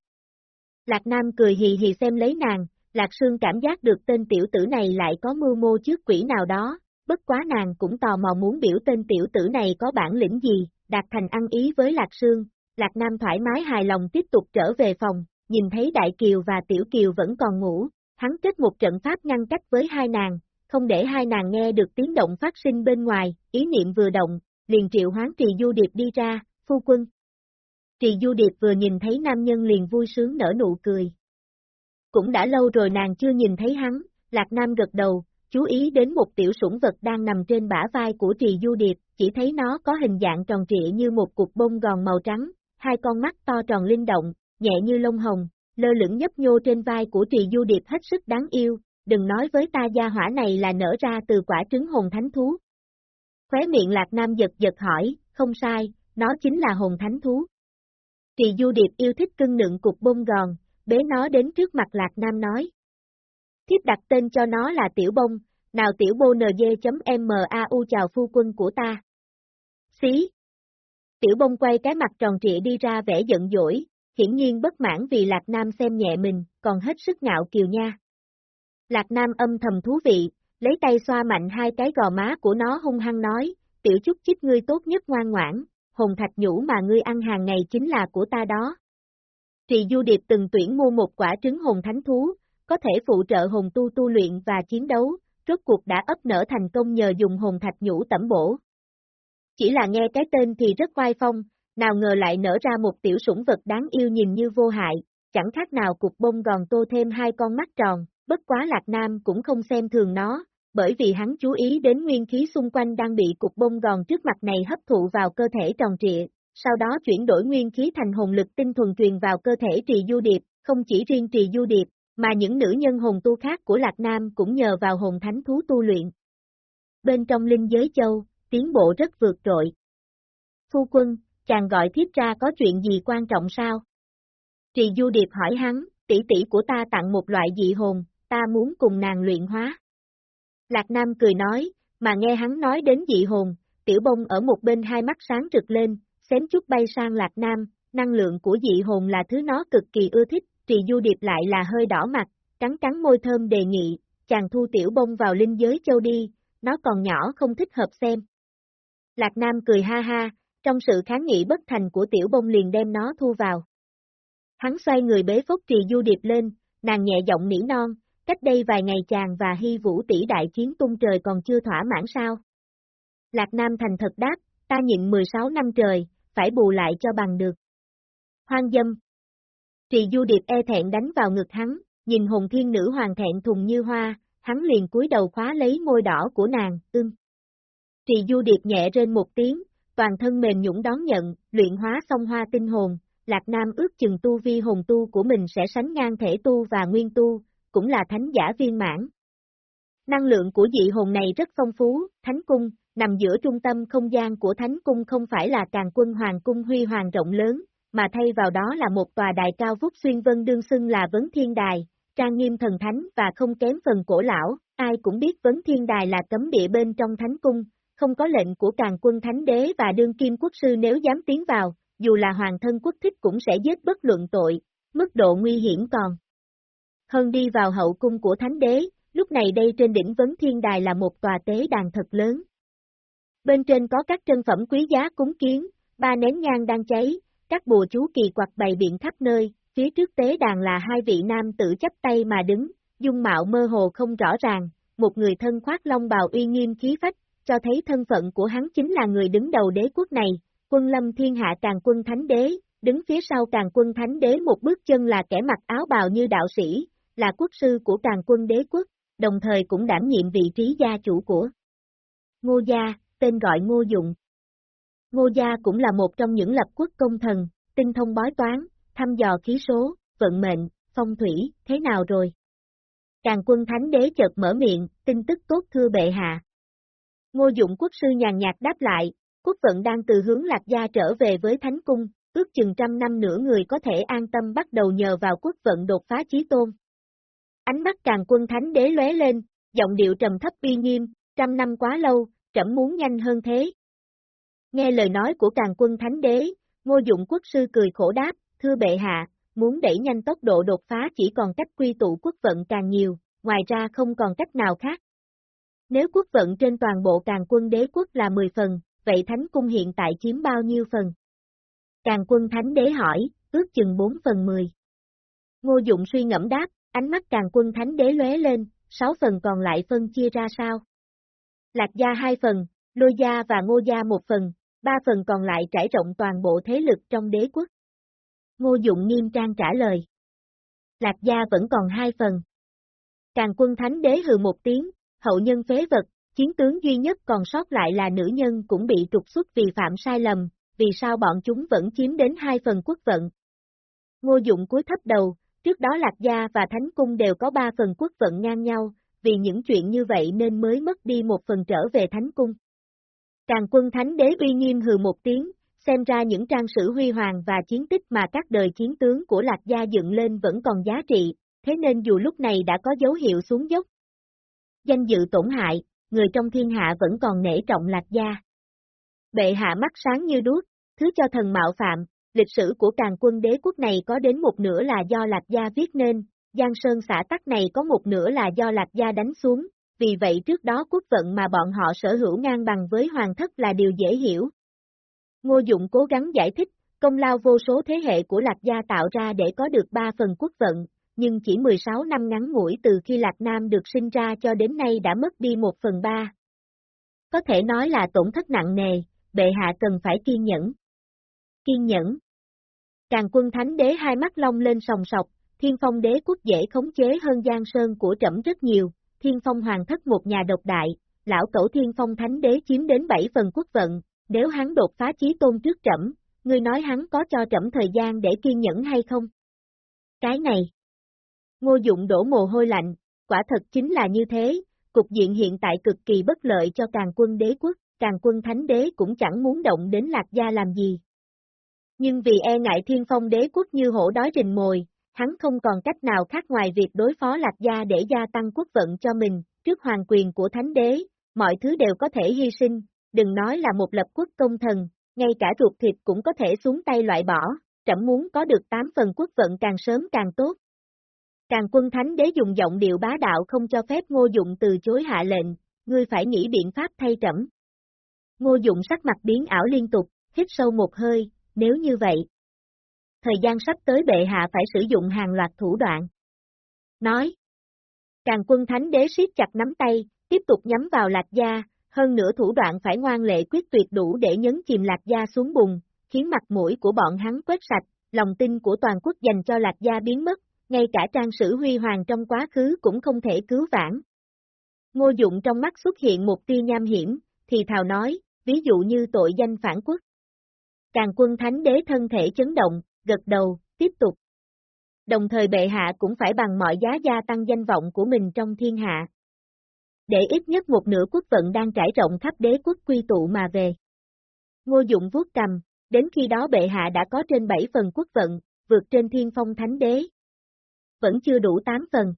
Lạc Nam cười hì hì xem lấy nàng, Lạc Sương cảm giác được tên tiểu tử này lại có mưu mô trước quỷ nào đó, bất quá nàng cũng tò mò muốn biểu tên tiểu tử này có bản lĩnh gì, đạt thành ăn ý với Lạc Sương, Lạc Nam thoải mái hài lòng tiếp tục trở về phòng, nhìn thấy Đại Kiều và Tiểu Kiều vẫn còn ngủ, hắn kết một trận pháp ngăn cách với hai nàng, không để hai nàng nghe được tiếng động phát sinh bên ngoài, ý niệm vừa động, liền triệu hoán Trì Du Điệp đi ra, phu quân. Trì Du Điệp vừa nhìn thấy nam nhân liền vui sướng nở nụ cười. Cũng đã lâu rồi nàng chưa nhìn thấy hắn, Lạc Nam gật đầu, chú ý đến một tiểu sủng vật đang nằm trên bả vai của Trì Du Điệp, chỉ thấy nó có hình dạng tròn trịa như một cục bông gòn màu trắng, hai con mắt to tròn linh động, nhẹ như lông hồng, lơ lửng nhấp nhô trên vai của Trì Du Điệp hết sức đáng yêu, đừng nói với ta gia hỏa này là nở ra từ quả trứng hồn thánh thú. Khóe miệng Lạc Nam giật giật hỏi, không sai, nó chính là hồn thánh thú. Trì Du Điệp yêu thích cưng nựng cục bông gòn, bế nó đến trước mặt Lạc Nam nói. Thiếp đặt tên cho nó là Tiểu Bông, nào Tiểu Bô NG.MAU chào phu quân của ta. Xí. Tiểu Bông quay cái mặt tròn trịa đi ra vẻ giận dỗi, hiển nhiên bất mãn vì Lạc Nam xem nhẹ mình, còn hết sức ngạo kiều nha. Lạc Nam âm thầm thú vị, lấy tay xoa mạnh hai cái gò má của nó hung hăng nói, tiểu chút chích ngươi tốt nhất ngoan ngoãn, hồn thạch nhũ mà ngươi ăn hàng ngày chính là của ta đó. Trì Du Điệp từng tuyển mua một quả trứng hồn thánh thú, có thể phụ trợ hồn tu tu luyện và chiến đấu, rốt cuộc đã ấp nở thành công nhờ dùng hồn thạch nhũ tẩm bổ. Chỉ là nghe cái tên thì rất oai phong, nào ngờ lại nở ra một tiểu sủng vật đáng yêu nhìn như vô hại, chẳng khác nào cục bông gòn tô thêm hai con mắt tròn, bất quá Lạc Nam cũng không xem thường nó, bởi vì hắn chú ý đến nguyên khí xung quanh đang bị cục bông gòn trước mặt này hấp thụ vào cơ thể tròn trịa, sau đó chuyển đổi nguyên khí thành hồn lực tinh thuần truyền vào cơ thể trì du điệp, không chỉ riêng trì du điệp, mà những nữ nhân hồn tu khác của Lạc Nam cũng nhờ vào hồn thánh thú tu luyện. Bên trong linh giới châu, tiến bộ rất vượt trội. Phu quân, chàng gọi thiếp ra có chuyện gì quan trọng sao? Trì Du Điệp hỏi hắn, tỷ tỷ của ta tặng một loại dị hồn, ta muốn cùng nàng luyện hóa. Lạc Nam cười nói, mà nghe hắn nói đến dị hồn, tiểu bông ở một bên hai mắt sáng rực lên, xém chút bay sang Lạc Nam, năng lượng của dị hồn là thứ nó cực kỳ ưa thích, trì du điệp lại là hơi đỏ mặt, cắn cắn môi thơm đề nghị, chàng thu tiểu bông vào linh giới châu đi, nó còn nhỏ không thích hợp xem. Lạc Nam cười ha ha, trong sự kháng nghị bất thành của tiểu bông liền đem nó thu vào. Hắn xoay người bế phốc trì du điệp lên, nàng nhẹ giọng nỉ non, cách đây vài ngày chàng và hy vũ tỷ đại chiến tung trời còn chưa thỏa mãn sao. Lạc Nam thành thật đáp, ta nhịn 16 năm trời, phải bù lại cho bằng được. Hoang dâm. Trì du điệp e thẹn đánh vào ngực hắn, nhìn hồn thiên nữ hoàng thẹn thùng như hoa, hắn liền cúi đầu khóa lấy môi đỏ của nàng, ưng. Trì du điệp nhẹ trên một tiếng, toàn thân mềm nhũng đón nhận, luyện hóa xong hoa tinh hồn, Lạc Nam ước chừng tu vi hồn tu của mình sẽ sánh ngang thể tu và nguyên tu, cũng là thánh giả viên mãn. Năng lượng của dị hồn này rất phong phú, thánh cung, nằm giữa trung tâm không gian của thánh cung không phải là càng quân hoàng cung huy hoàng rộng lớn, mà thay vào đó là một tòa đài cao vút xuyên vân đương xưng là vấn thiên đài, trang nghiêm thần thánh và không kém phần cổ lão, ai cũng biết vấn thiên đài là cấm địa bên trong thánh cung, không có lệnh của càng quân thánh đế và đương kim quốc sư nếu dám tiến vào, dù là hoàng thân quốc thích cũng sẽ giết bất luận tội, mức độ nguy hiểm còn. Hơn đi vào hậu cung của thánh đế, lúc này đây trên đỉnh vấn thiên đài là một tòa tế đàn thật lớn. Bên trên có các trân phẩm quý giá cúng kiến, ba nén nhang đang cháy, các bùa chú kỳ quặc bày biện khắp nơi, phía trước tế đàn là hai vị nam tử chấp tay mà đứng, dung mạo mơ hồ không rõ ràng, một người thân khoác long bào uy nghiêm khí phách, cho thấy thân phận của hắn chính là người đứng đầu đế quốc này, quân lâm thiên hạ càng quân thánh đế, đứng phía sau càng quân thánh đế một bước chân là kẻ mặc áo bào như đạo sĩ, là quốc sư của càng quân đế quốc, đồng thời cũng đảm nhiệm vị trí gia chủ của Ngô Gia, tên gọi Ngô Dụng. Ngô Gia cũng là một trong những lập quốc công thần, tinh thông bói toán, thăm dò khí số, vận mệnh, phong thủy, thế nào rồi? Càng quân thánh đế chợt mở miệng, tin tức tốt thưa bệ hạ. Ngô Dụng quốc sư nhàn nhạt đáp lại, quốc vận đang từ hướng lạc gia trở về với thánh cung, ước chừng trăm năm nữa người có thể an tâm bắt đầu nhờ vào quốc vận đột phá chí tôn. Ánh mắt càng quân thánh đế lóe lên, giọng điệu trầm thấp uy nghiêm, trăm năm quá lâu, trẫm muốn nhanh hơn thế. Nghe lời nói của càng quân thánh đế, ngô dụng quốc sư cười khổ đáp, thưa bệ hạ, muốn đẩy nhanh tốc độ đột phá chỉ còn cách quy tụ quốc vận càng nhiều, ngoài ra không còn cách nào khác. Nếu quốc vận trên toàn bộ càng quân đế quốc là 10 phần, vậy thánh cung hiện tại chiếm bao nhiêu phần? Càng quân thánh đế hỏi, ước chừng 4 phần 10. Ngô Dụng suy ngẫm đáp, ánh mắt càng quân thánh đế lóe lên, 6 phần còn lại phân chia ra sao? Lạc gia hai phần, lôi gia và ngô gia một phần, ba phần còn lại trải rộng toàn bộ thế lực trong đế quốc. Ngô Dụng nghiêm trang trả lời. Lạc gia vẫn còn hai phần. Càng quân thánh đế hừ một tiếng, hậu nhân phế vật, chiến tướng duy nhất còn sót lại là nữ nhân cũng bị trục xuất vì phạm sai lầm, vì sao bọn chúng vẫn chiếm đến hai phần quốc vận. Ngô Dụng cúi thấp đầu, trước đó Lạc Gia và Thánh Cung đều có ba phần quốc vận ngang nhau, vì những chuyện như vậy nên mới mất đi một phần trở về Thánh Cung. Càng quân Thánh Đế uy nghiêm hừ một tiếng, xem ra những trang sử huy hoàng và chiến tích mà các đời chiến tướng của Lạc Gia dựng lên vẫn còn giá trị, thế nên dù lúc này đã có dấu hiệu xuống dốc. Danh dự tổn hại, người trong thiên hạ vẫn còn nể trọng lạc gia. Bệ hạ mắt sáng như đuốc, thứ cho thần mạo phạm, lịch sử của càng quân đế quốc này có đến một nửa là do lạc gia viết nên, Giang Sơn xã tắc này có một nửa là do lạc gia đánh xuống, vì vậy trước đó quốc vận mà bọn họ sở hữu ngang bằng với hoàng thất là điều dễ hiểu. Ngô Dụng cố gắng giải thích, công lao vô số thế hệ của Lạc Gia tạo ra để có được ba phần quốc vận, nhưng chỉ 16 năm ngắn ngủi từ khi Lạc Nam được sinh ra cho đến nay đã mất đi một phần ba. Có thể nói là tổn thất nặng nề, bệ hạ cần phải kiên nhẫn. Kiên nhẫn. Càng quân thánh đế hai mắt long lên sòng sọc, thiên phong đế quốc dễ khống chế hơn Giang Sơn của trẫm rất nhiều, thiên phong hoàng thất một nhà độc đại, lão cẩu thiên phong thánh đế chiếm đến 7 phần quốc vận, nếu hắn đột phá chí tôn trước trẫm, ngươi nói hắn có cho trẫm thời gian để kiên nhẫn hay không? Cái này. Ngô dụng đổ mồ hôi lạnh, quả thật chính là như thế, cục diện hiện tại cực kỳ bất lợi cho càng quân đế quốc, càng quân thánh đế cũng chẳng muốn động đến lạc gia làm gì. Nhưng vì e ngại thiên phong đế quốc như hổ đói rình mồi, hắn không còn cách nào khác ngoài việc đối phó lạc gia để gia tăng quốc vận cho mình, trước hoàng quyền của thánh đế, mọi thứ đều có thể hy sinh, đừng nói là một lập quốc công thần, ngay cả ruột thịt cũng có thể xuống tay loại bỏ, trẫm muốn có được 8 phần quốc vận càng sớm càng tốt. Càng quân thánh đế dùng giọng điệu bá đạo không cho phép ngô dụng từ chối hạ lệnh, ngươi phải nghĩ biện pháp thay trẫm. Ngô dụng sắc mặt biến ảo liên tục, hít sâu một hơi, nếu như vậy. Thời gian sắp tới bệ hạ phải sử dụng hàng loạt thủ đoạn. Nói. Càng quân thánh đế siết chặt nắm tay, tiếp tục nhắm vào lạc gia, hơn nữa thủ đoạn phải ngoan lệ quyết tuyệt đủ để nhấn chìm lạc gia xuống bùn, khiến mặt mũi của bọn hắn quét sạch, lòng tin của toàn quốc dành cho lạc gia biến mất, ngay cả trang sử huy hoàng trong quá khứ cũng không thể cứu vãn. Ngô dụng trong mắt xuất hiện một tia nham hiểm, thì thào nói, ví dụ như tội danh phản quốc. Càng quân thánh đế thân thể chấn động, gật đầu, tiếp tục. Đồng thời bệ hạ cũng phải bằng mọi giá gia tăng danh vọng của mình trong thiên hạ. Để ít nhất một nửa quốc vận đang trải rộng khắp đế quốc quy tụ mà về. Ngô dụng vuốt cầm, đến khi đó bệ hạ đã có trên 7 phần quốc vận, vượt trên thiên phong thánh đế. Vẫn chưa đủ 8 phần.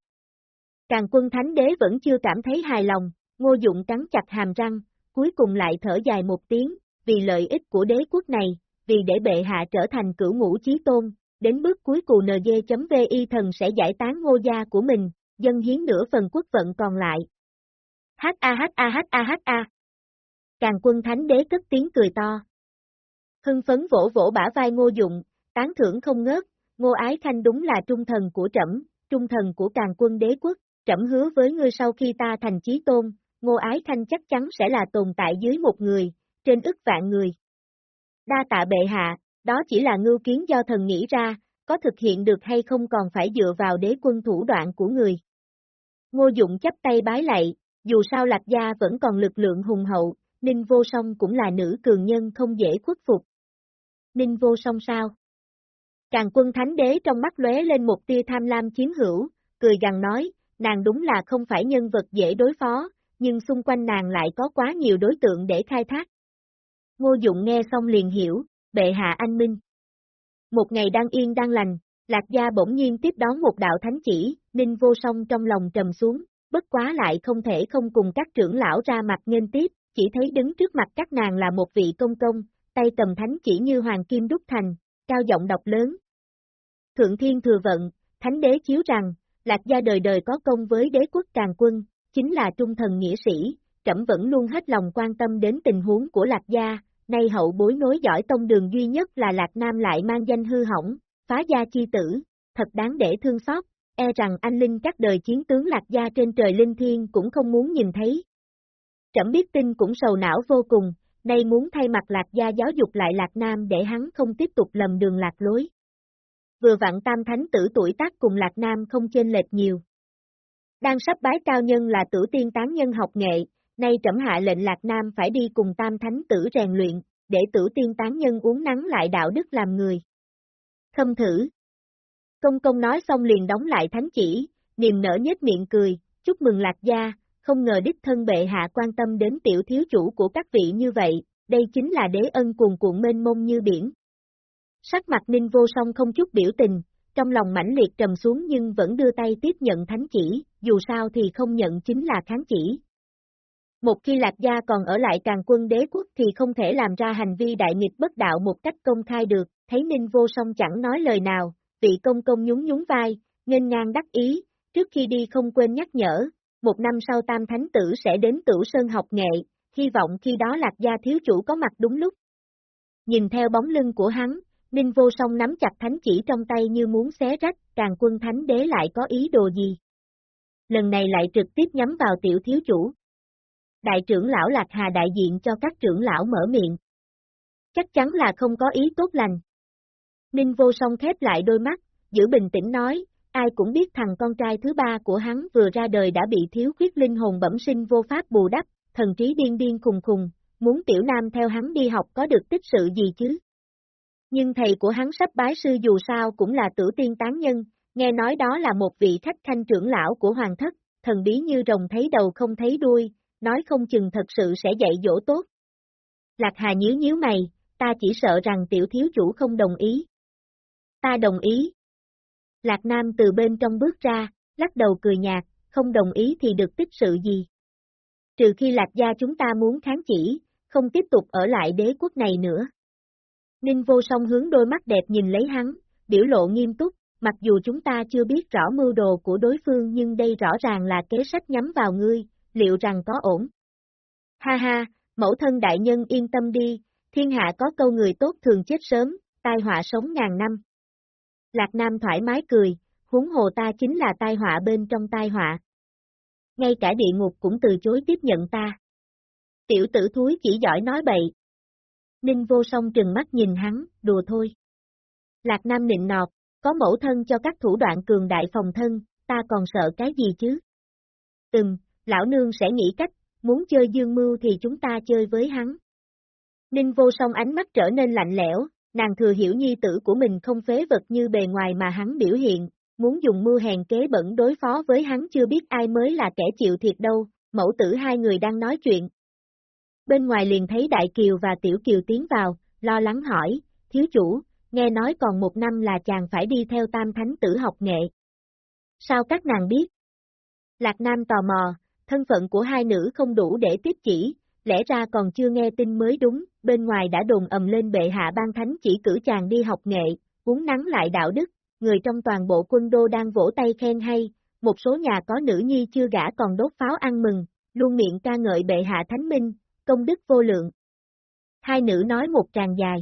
Càng quân thánh đế vẫn chưa cảm thấy hài lòng, ngô dụng cắn chặt hàm răng, cuối cùng lại thở dài một tiếng, vì lợi ích của đế quốc này, vì để bệ hạ trở thành cửu ngũ chí tôn, đến bước cuối cùng nd.vi thần sẽ giải tán ngô gia của mình, dân hiến nửa phần quốc vận còn lại. H A H A H A H A. Càng quân thánh đế cất tiếng cười to. Hưng phấn vỗ vỗ bả vai ngô dụng, tán thưởng không ngớt, ngô ái khanh đúng là trung thần của trẫm, trung thần của càng quân đế quốc, trẫm hứa với ngươi sau khi ta thành chí tôn, ngô ái khanh chắc chắn sẽ là tồn tại dưới một người, trên ức vạn người. Đa tạ bệ hạ, đó chỉ là ngưu kiến do thần nghĩ ra, có thực hiện được hay không còn phải dựa vào đế quân thủ đoạn của người. Ngô Dụng chấp tay bái lạy, dù sao Lạc Gia vẫn còn lực lượng hùng hậu, Ninh Vô Song cũng là nữ cường nhân không dễ khuất phục. Ninh Vô Song sao? Càng quân thánh đế trong mắt lóe lên một tia tham lam chiếm hữu, cười gằn nói, nàng đúng là không phải nhân vật dễ đối phó, nhưng xung quanh nàng lại có quá nhiều đối tượng để khai thác. Ngô Dụng nghe xong liền hiểu, bệ hạ anh minh. Một ngày đang yên đang lành, Lạc Gia bỗng nhiên tiếp đón một đạo thánh chỉ, Ninh Vô Song trong lòng trầm xuống, bất quá lại không thể không cùng các trưởng lão ra mặt nghênh tiếp, chỉ thấy đứng trước mặt các nàng là một vị công công, tay cầm thánh chỉ như hoàng kim đúc thành, cao giọng đọc lớn. Thượng Thiên thừa vận, thánh đế chiếu rằng, Lạc Gia đời đời có công với đế quốc càng quân, chính là trung thần nghĩa sĩ, trẫm vẫn luôn hết lòng quan tâm đến tình huống của Lạc Gia, nay hậu bối nối giỏi tông đường duy nhất là Lạc Nam lại mang danh hư hỏng, phá gia chi tử, thật đáng để thương xót, e rằng anh Linh các đời chiến tướng Lạc Gia trên trời Linh Thiên cũng không muốn nhìn thấy. Trẫm biết tin cũng sầu não vô cùng, nay muốn thay mặt Lạc Gia giáo dục lại Lạc Nam để hắn không tiếp tục lầm đường lạc lối. Vừa vặn tam thánh tử tuổi tác cùng Lạc Nam không chênh lệch nhiều. Đang sắp bái cao nhân là tử tiên tán nhân học nghệ, nay trẫm hạ lệnh Lạc Nam phải đi cùng tam thánh tử rèn luyện, để tử tiên tán nhân uống nắng lại đạo đức làm người. Khâm thử. Công công nói xong liền đóng lại thánh chỉ, niềm nở nhếch miệng cười, chúc mừng Lạc gia, không ngờ đích thân bệ hạ quan tâm đến tiểu thiếu chủ của các vị như vậy, đây chính là đế ân cuồn cuộn mênh mông như biển. Sắc mặt ninh vô song không chút biểu tình, trong lòng mãnh liệt trầm xuống nhưng vẫn đưa tay tiếp nhận thánh chỉ, dù sao thì không nhận chính là kháng chỉ. Một khi Lạc Gia còn ở lại càng quân đế quốc thì không thể làm ra hành vi đại nghịch bất đạo một cách công khai được, thấy Ninh Vô Song chẳng nói lời nào, vị công công nhún nhún vai, nghênh ngang đắc ý, trước khi đi không quên nhắc nhở, một năm sau Tam Thánh Tử sẽ đến tử Sơn học nghệ, hy vọng khi đó Lạc Gia thiếu chủ có mặt đúng lúc. Nhìn theo bóng lưng của hắn, Ninh vô song nắm chặt thánh chỉ trong tay như muốn xé rách, càng quân thánh đế lại có ý đồ gì. Lần này lại trực tiếp nhắm vào tiểu thiếu chủ. Đại trưởng lão Lạc Hà đại diện cho các trưởng lão mở miệng. Chắc chắn là không có ý tốt lành. Ninh vô song khép lại đôi mắt, giữ bình tĩnh nói, ai cũng biết thằng con trai thứ ba của hắn vừa ra đời đã bị thiếu khuyết linh hồn bẩm sinh vô pháp bù đắp, thần trí điên điên khùng khùng, muốn tiểu nam theo hắn đi học có được tích sự gì chứ? Nhưng thầy của hắn sắp bái sư dù sao cũng là tử tiên tán nhân, nghe nói đó là một vị khách khanh trưởng lão của hoàng thất, thần bí như rồng thấy đầu không thấy đuôi, nói không chừng thật sự sẽ dạy dỗ tốt. Lạc Hà nhíu nhíu mày, ta chỉ sợ rằng tiểu thiếu chủ không đồng ý. Ta đồng ý. Lạc Nam từ bên trong bước ra, lắc đầu cười nhạt, không đồng ý thì được tích sự gì. Trừ khi Lạc gia chúng ta muốn kháng chỉ, không tiếp tục ở lại đế quốc này nữa. Ninh vô song hướng đôi mắt đẹp nhìn lấy hắn, biểu lộ nghiêm túc, mặc dù chúng ta chưa biết rõ mưu đồ của đối phương nhưng đây rõ ràng là kế sách nhắm vào ngươi, liệu rằng có ổn? Ha ha, mẫu thân đại nhân yên tâm đi, thiên hạ có câu người tốt thường chết sớm, tai họa sống ngàn năm. Lạc Nam thoải mái cười, huống hồ ta chính là tai họa bên trong tai họa. Ngay cả địa ngục cũng từ chối tiếp nhận ta. Tiểu tử thúi chỉ giỏi nói bậy. Ninh vô song trừng mắt nhìn hắn, đùa thôi. Lạc Nam nịnh nọt, có mẫu thân cho các thủ đoạn cường đại phòng thân, ta còn sợ cái gì chứ? Ừm, lão nương sẽ nghĩ cách, muốn chơi dương mưu thì chúng ta chơi với hắn. Ninh vô song ánh mắt trở nên lạnh lẽo, nàng thừa hiểu nhi tử của mình không phế vật như bề ngoài mà hắn biểu hiện, muốn dùng mưu hèn kế bẩn đối phó với hắn chưa biết ai mới là kẻ chịu thiệt đâu, mẫu tử hai người đang nói chuyện. Bên ngoài liền thấy Đại Kiều và Tiểu Kiều tiến vào, lo lắng hỏi, thiếu chủ, nghe nói còn một năm là chàng phải đi theo tam thánh tử học nghệ. Sao các nàng biết? Lạc Nam tò mò, thân phận của hai nữ không đủ để tiếp chỉ, lẽ ra còn chưa nghe tin mới đúng, bên ngoài đã đồn ầm lên bệ hạ ban thánh chỉ cử chàng đi học nghệ, uống nắng lại đạo đức, người trong toàn bộ quân đô đang vỗ tay khen hay, một số nhà có nữ nhi chưa gả còn đốt pháo ăn mừng, luôn miệng ca ngợi bệ hạ thánh minh, công đức vô lượng. Hai nữ nói một tràng dài.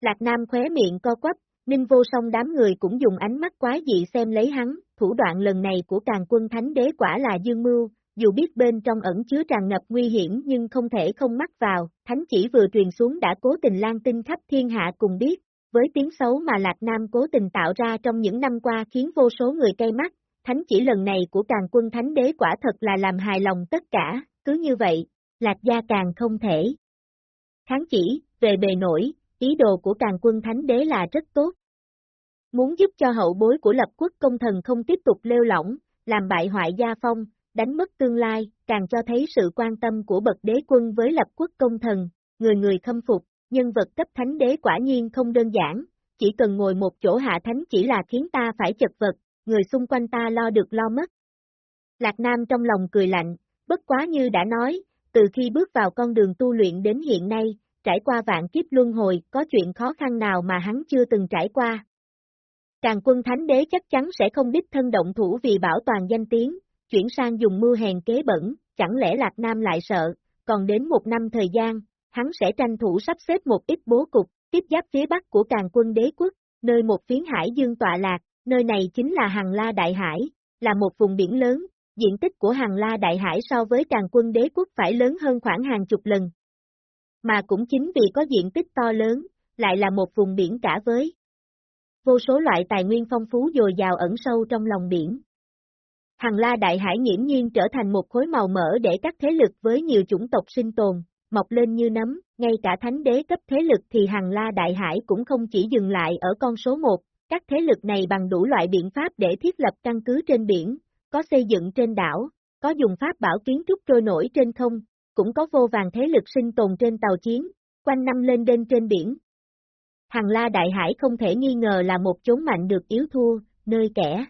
Lạc Nam khóe miệng co quắp, Ninh vô song đám người cũng dùng ánh mắt quá dị xem lấy hắn, thủ đoạn lần này của càng quân thánh đế quả là dương mưu, dù biết bên trong ẩn chứa tràn ngập nguy hiểm nhưng không thể không mắc vào, thánh chỉ vừa truyền xuống đã cố tình lan tin khắp thiên hạ cùng biết, với tiếng xấu mà Lạc Nam cố tình tạo ra trong những năm qua khiến vô số người cay mắt, thánh chỉ lần này của càng quân thánh đế quả thật là làm hài lòng tất cả, cứ như vậy, Lạc gia càng không thể. Kháng chỉ, về bề nổi, ý đồ của càng quân thánh đế là rất tốt. Muốn giúp cho hậu bối của lập quốc công thần không tiếp tục lêu lỏng, làm bại hoại gia phong, đánh mất tương lai, càng cho thấy sự quan tâm của bậc đế quân với lập quốc công thần, người người khâm phục, nhân vật cấp thánh đế quả nhiên không đơn giản, chỉ cần ngồi một chỗ hạ thánh chỉ là khiến ta phải chật vật, người xung quanh ta lo được lo mất. Lạc Nam trong lòng cười lạnh, bất quá như đã nói, từ khi bước vào con đường tu luyện đến hiện nay, trải qua vạn kiếp luân hồi, có chuyện khó khăn nào mà hắn chưa từng trải qua. Càng quân thánh đế chắc chắn sẽ không đích thân động thủ vì bảo toàn danh tiếng, chuyển sang dùng mưu hèn kế bẩn, chẳng lẽ Lạc Nam lại sợ, còn đến một năm thời gian, hắn sẽ tranh thủ sắp xếp một ít bố cục, tiếp giáp phía bắc của càng quân đế quốc, nơi một phiến hải dương tọa lạc, nơi này chính là Hằng La Đại Hải, là một vùng biển lớn, diện tích của Hằng La Đại Hải so với càng quân đế quốc phải lớn hơn khoảng hàng chục lần. Mà cũng chính vì có diện tích to lớn, lại là một vùng biển cả với. Vô số loại tài nguyên phong phú dồi dào ẩn sâu trong lòng biển. Hàng La Đại Hải nghiễm nhiên trở thành một khối màu mỡ để các thế lực với nhiều chủng tộc sinh tồn, mọc lên như nấm, ngay cả thánh đế cấp thế lực thì Hàng La Đại Hải cũng không chỉ dừng lại ở con số 1, các thế lực này bằng đủ loại biện pháp để thiết lập căn cứ trên biển, có xây dựng trên đảo, có dùng pháp bảo kiến trúc trôi nổi trên không, cũng có vô vàng thế lực sinh tồn trên tàu chiến, quanh năm lên đên trên biển. Hàng La Đại Hải không thể nghi ngờ là một chốn mạnh được yếu thua, nơi kẻ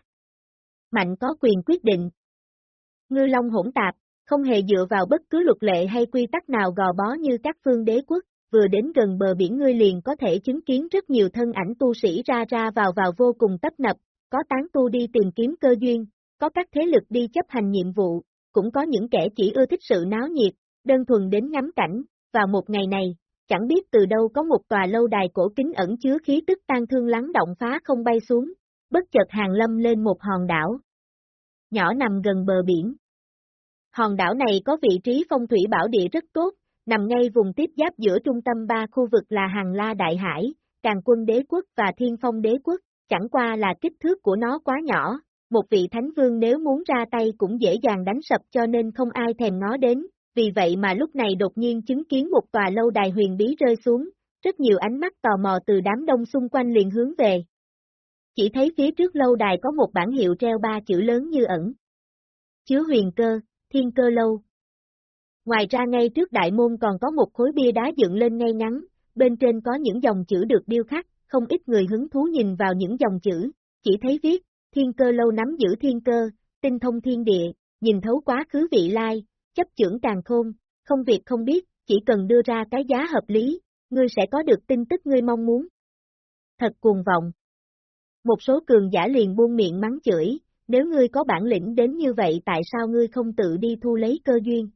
mạnh có quyền quyết định. Ngư Long hỗn tạp, không hề dựa vào bất cứ luật lệ hay quy tắc nào gò bó như các phương đế quốc, vừa đến gần bờ biển ngươi liền có thể chứng kiến rất nhiều thân ảnh tu sĩ ra ra vào vào vô cùng tấp nập, có tán tu đi tìm kiếm cơ duyên, có các thế lực đi chấp hành nhiệm vụ, cũng có những kẻ chỉ ưa thích sự náo nhiệt, đơn thuần đến ngắm cảnh, Và một ngày này, chẳng biết từ đâu có một tòa lâu đài cổ kính ẩn chứa khí tức tan thương lắng động phá không bay xuống, bất chợt hàng lâm lên một hòn đảo. Nhỏ nằm gần bờ biển. Hòn đảo này có vị trí phong thủy bảo địa rất tốt, nằm ngay vùng tiếp giáp giữa trung tâm ba khu vực là Hàng La Đại Hải, Càng quân đế quốc và Thiên phong đế quốc, chẳng qua là kích thước của nó quá nhỏ, một vị thánh vương nếu muốn ra tay cũng dễ dàng đánh sập cho nên không ai thèm ngó đến, vì vậy mà lúc này đột nhiên chứng kiến một tòa lâu đài huyền bí rơi xuống, rất nhiều ánh mắt tò mò từ đám đông xung quanh liền hướng về. Chỉ thấy phía trước lâu đài có một bản hiệu treo ba chữ lớn như ẩn. Chứa huyền cơ, thiên cơ lâu. Ngoài ra ngay trước đại môn còn có một khối bia đá dựng lên ngay ngắn, bên trên có những dòng chữ được điêu khắc, không ít người hứng thú nhìn vào những dòng chữ, chỉ thấy viết, thiên cơ lâu nắm giữ thiên cơ, tinh thông thiên địa, nhìn thấu quá khứ vị lai, chấp trưởng càng khôn, không việc không biết, chỉ cần đưa ra cái giá hợp lý, ngươi sẽ có được tin tức ngươi mong muốn. Thật cuồng vọng. Một số cường giả liền buông miệng mắng chửi, nếu ngươi có bản lĩnh đến như vậy tại sao ngươi không tự đi thu lấy cơ duyên?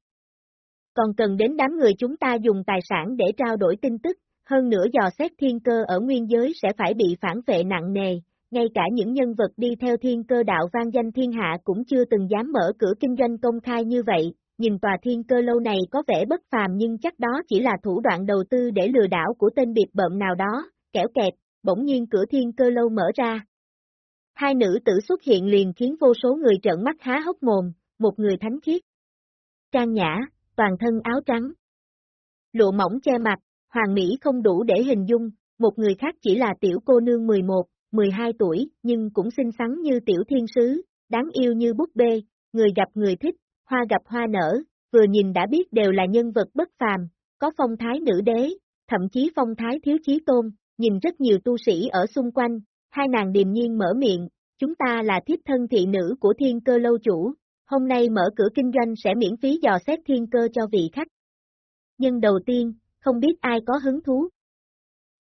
Còn cần đến đám người chúng ta dùng tài sản để trao đổi tin tức, hơn nữa dò xét thiên cơ ở nguyên giới sẽ phải bị phản vệ nặng nề, ngay cả những nhân vật đi theo thiên cơ đạo vang danh thiên hạ cũng chưa từng dám mở cửa kinh doanh công khai như vậy, nhìn tòa thiên cơ lâu này có vẻ bất phàm nhưng chắc đó chỉ là thủ đoạn đầu tư để lừa đảo của tên biệt bợm nào đó, kẻo kẹt, bỗng nhiên cửa thiên cơ lâu mở ra. Hai nữ tử xuất hiện liền khiến vô số người trợn mắt há hốc mồm, một người thánh khiết. Trang nhã, toàn thân áo trắng. Lụa mỏng che mặt, hoàng mỹ không đủ để hình dung, một người khác chỉ là tiểu cô nương 11, 12 tuổi, nhưng cũng xinh xắn như tiểu thiên sứ, đáng yêu như búp bê, người gặp người thích, hoa gặp hoa nở, vừa nhìn đã biết đều là nhân vật bất phàm, có phong thái nữ đế, thậm chí phong thái thiếu chí tôn, nhìn rất nhiều tu sĩ ở xung quanh, hai nàng điềm nhiên mở miệng, chúng ta là thiếp thân thị nữ của thiên cơ lâu chủ, hôm nay mở cửa kinh doanh sẽ miễn phí dò xét thiên cơ cho vị khách. Nhưng đầu tiên, không biết ai có hứng thú.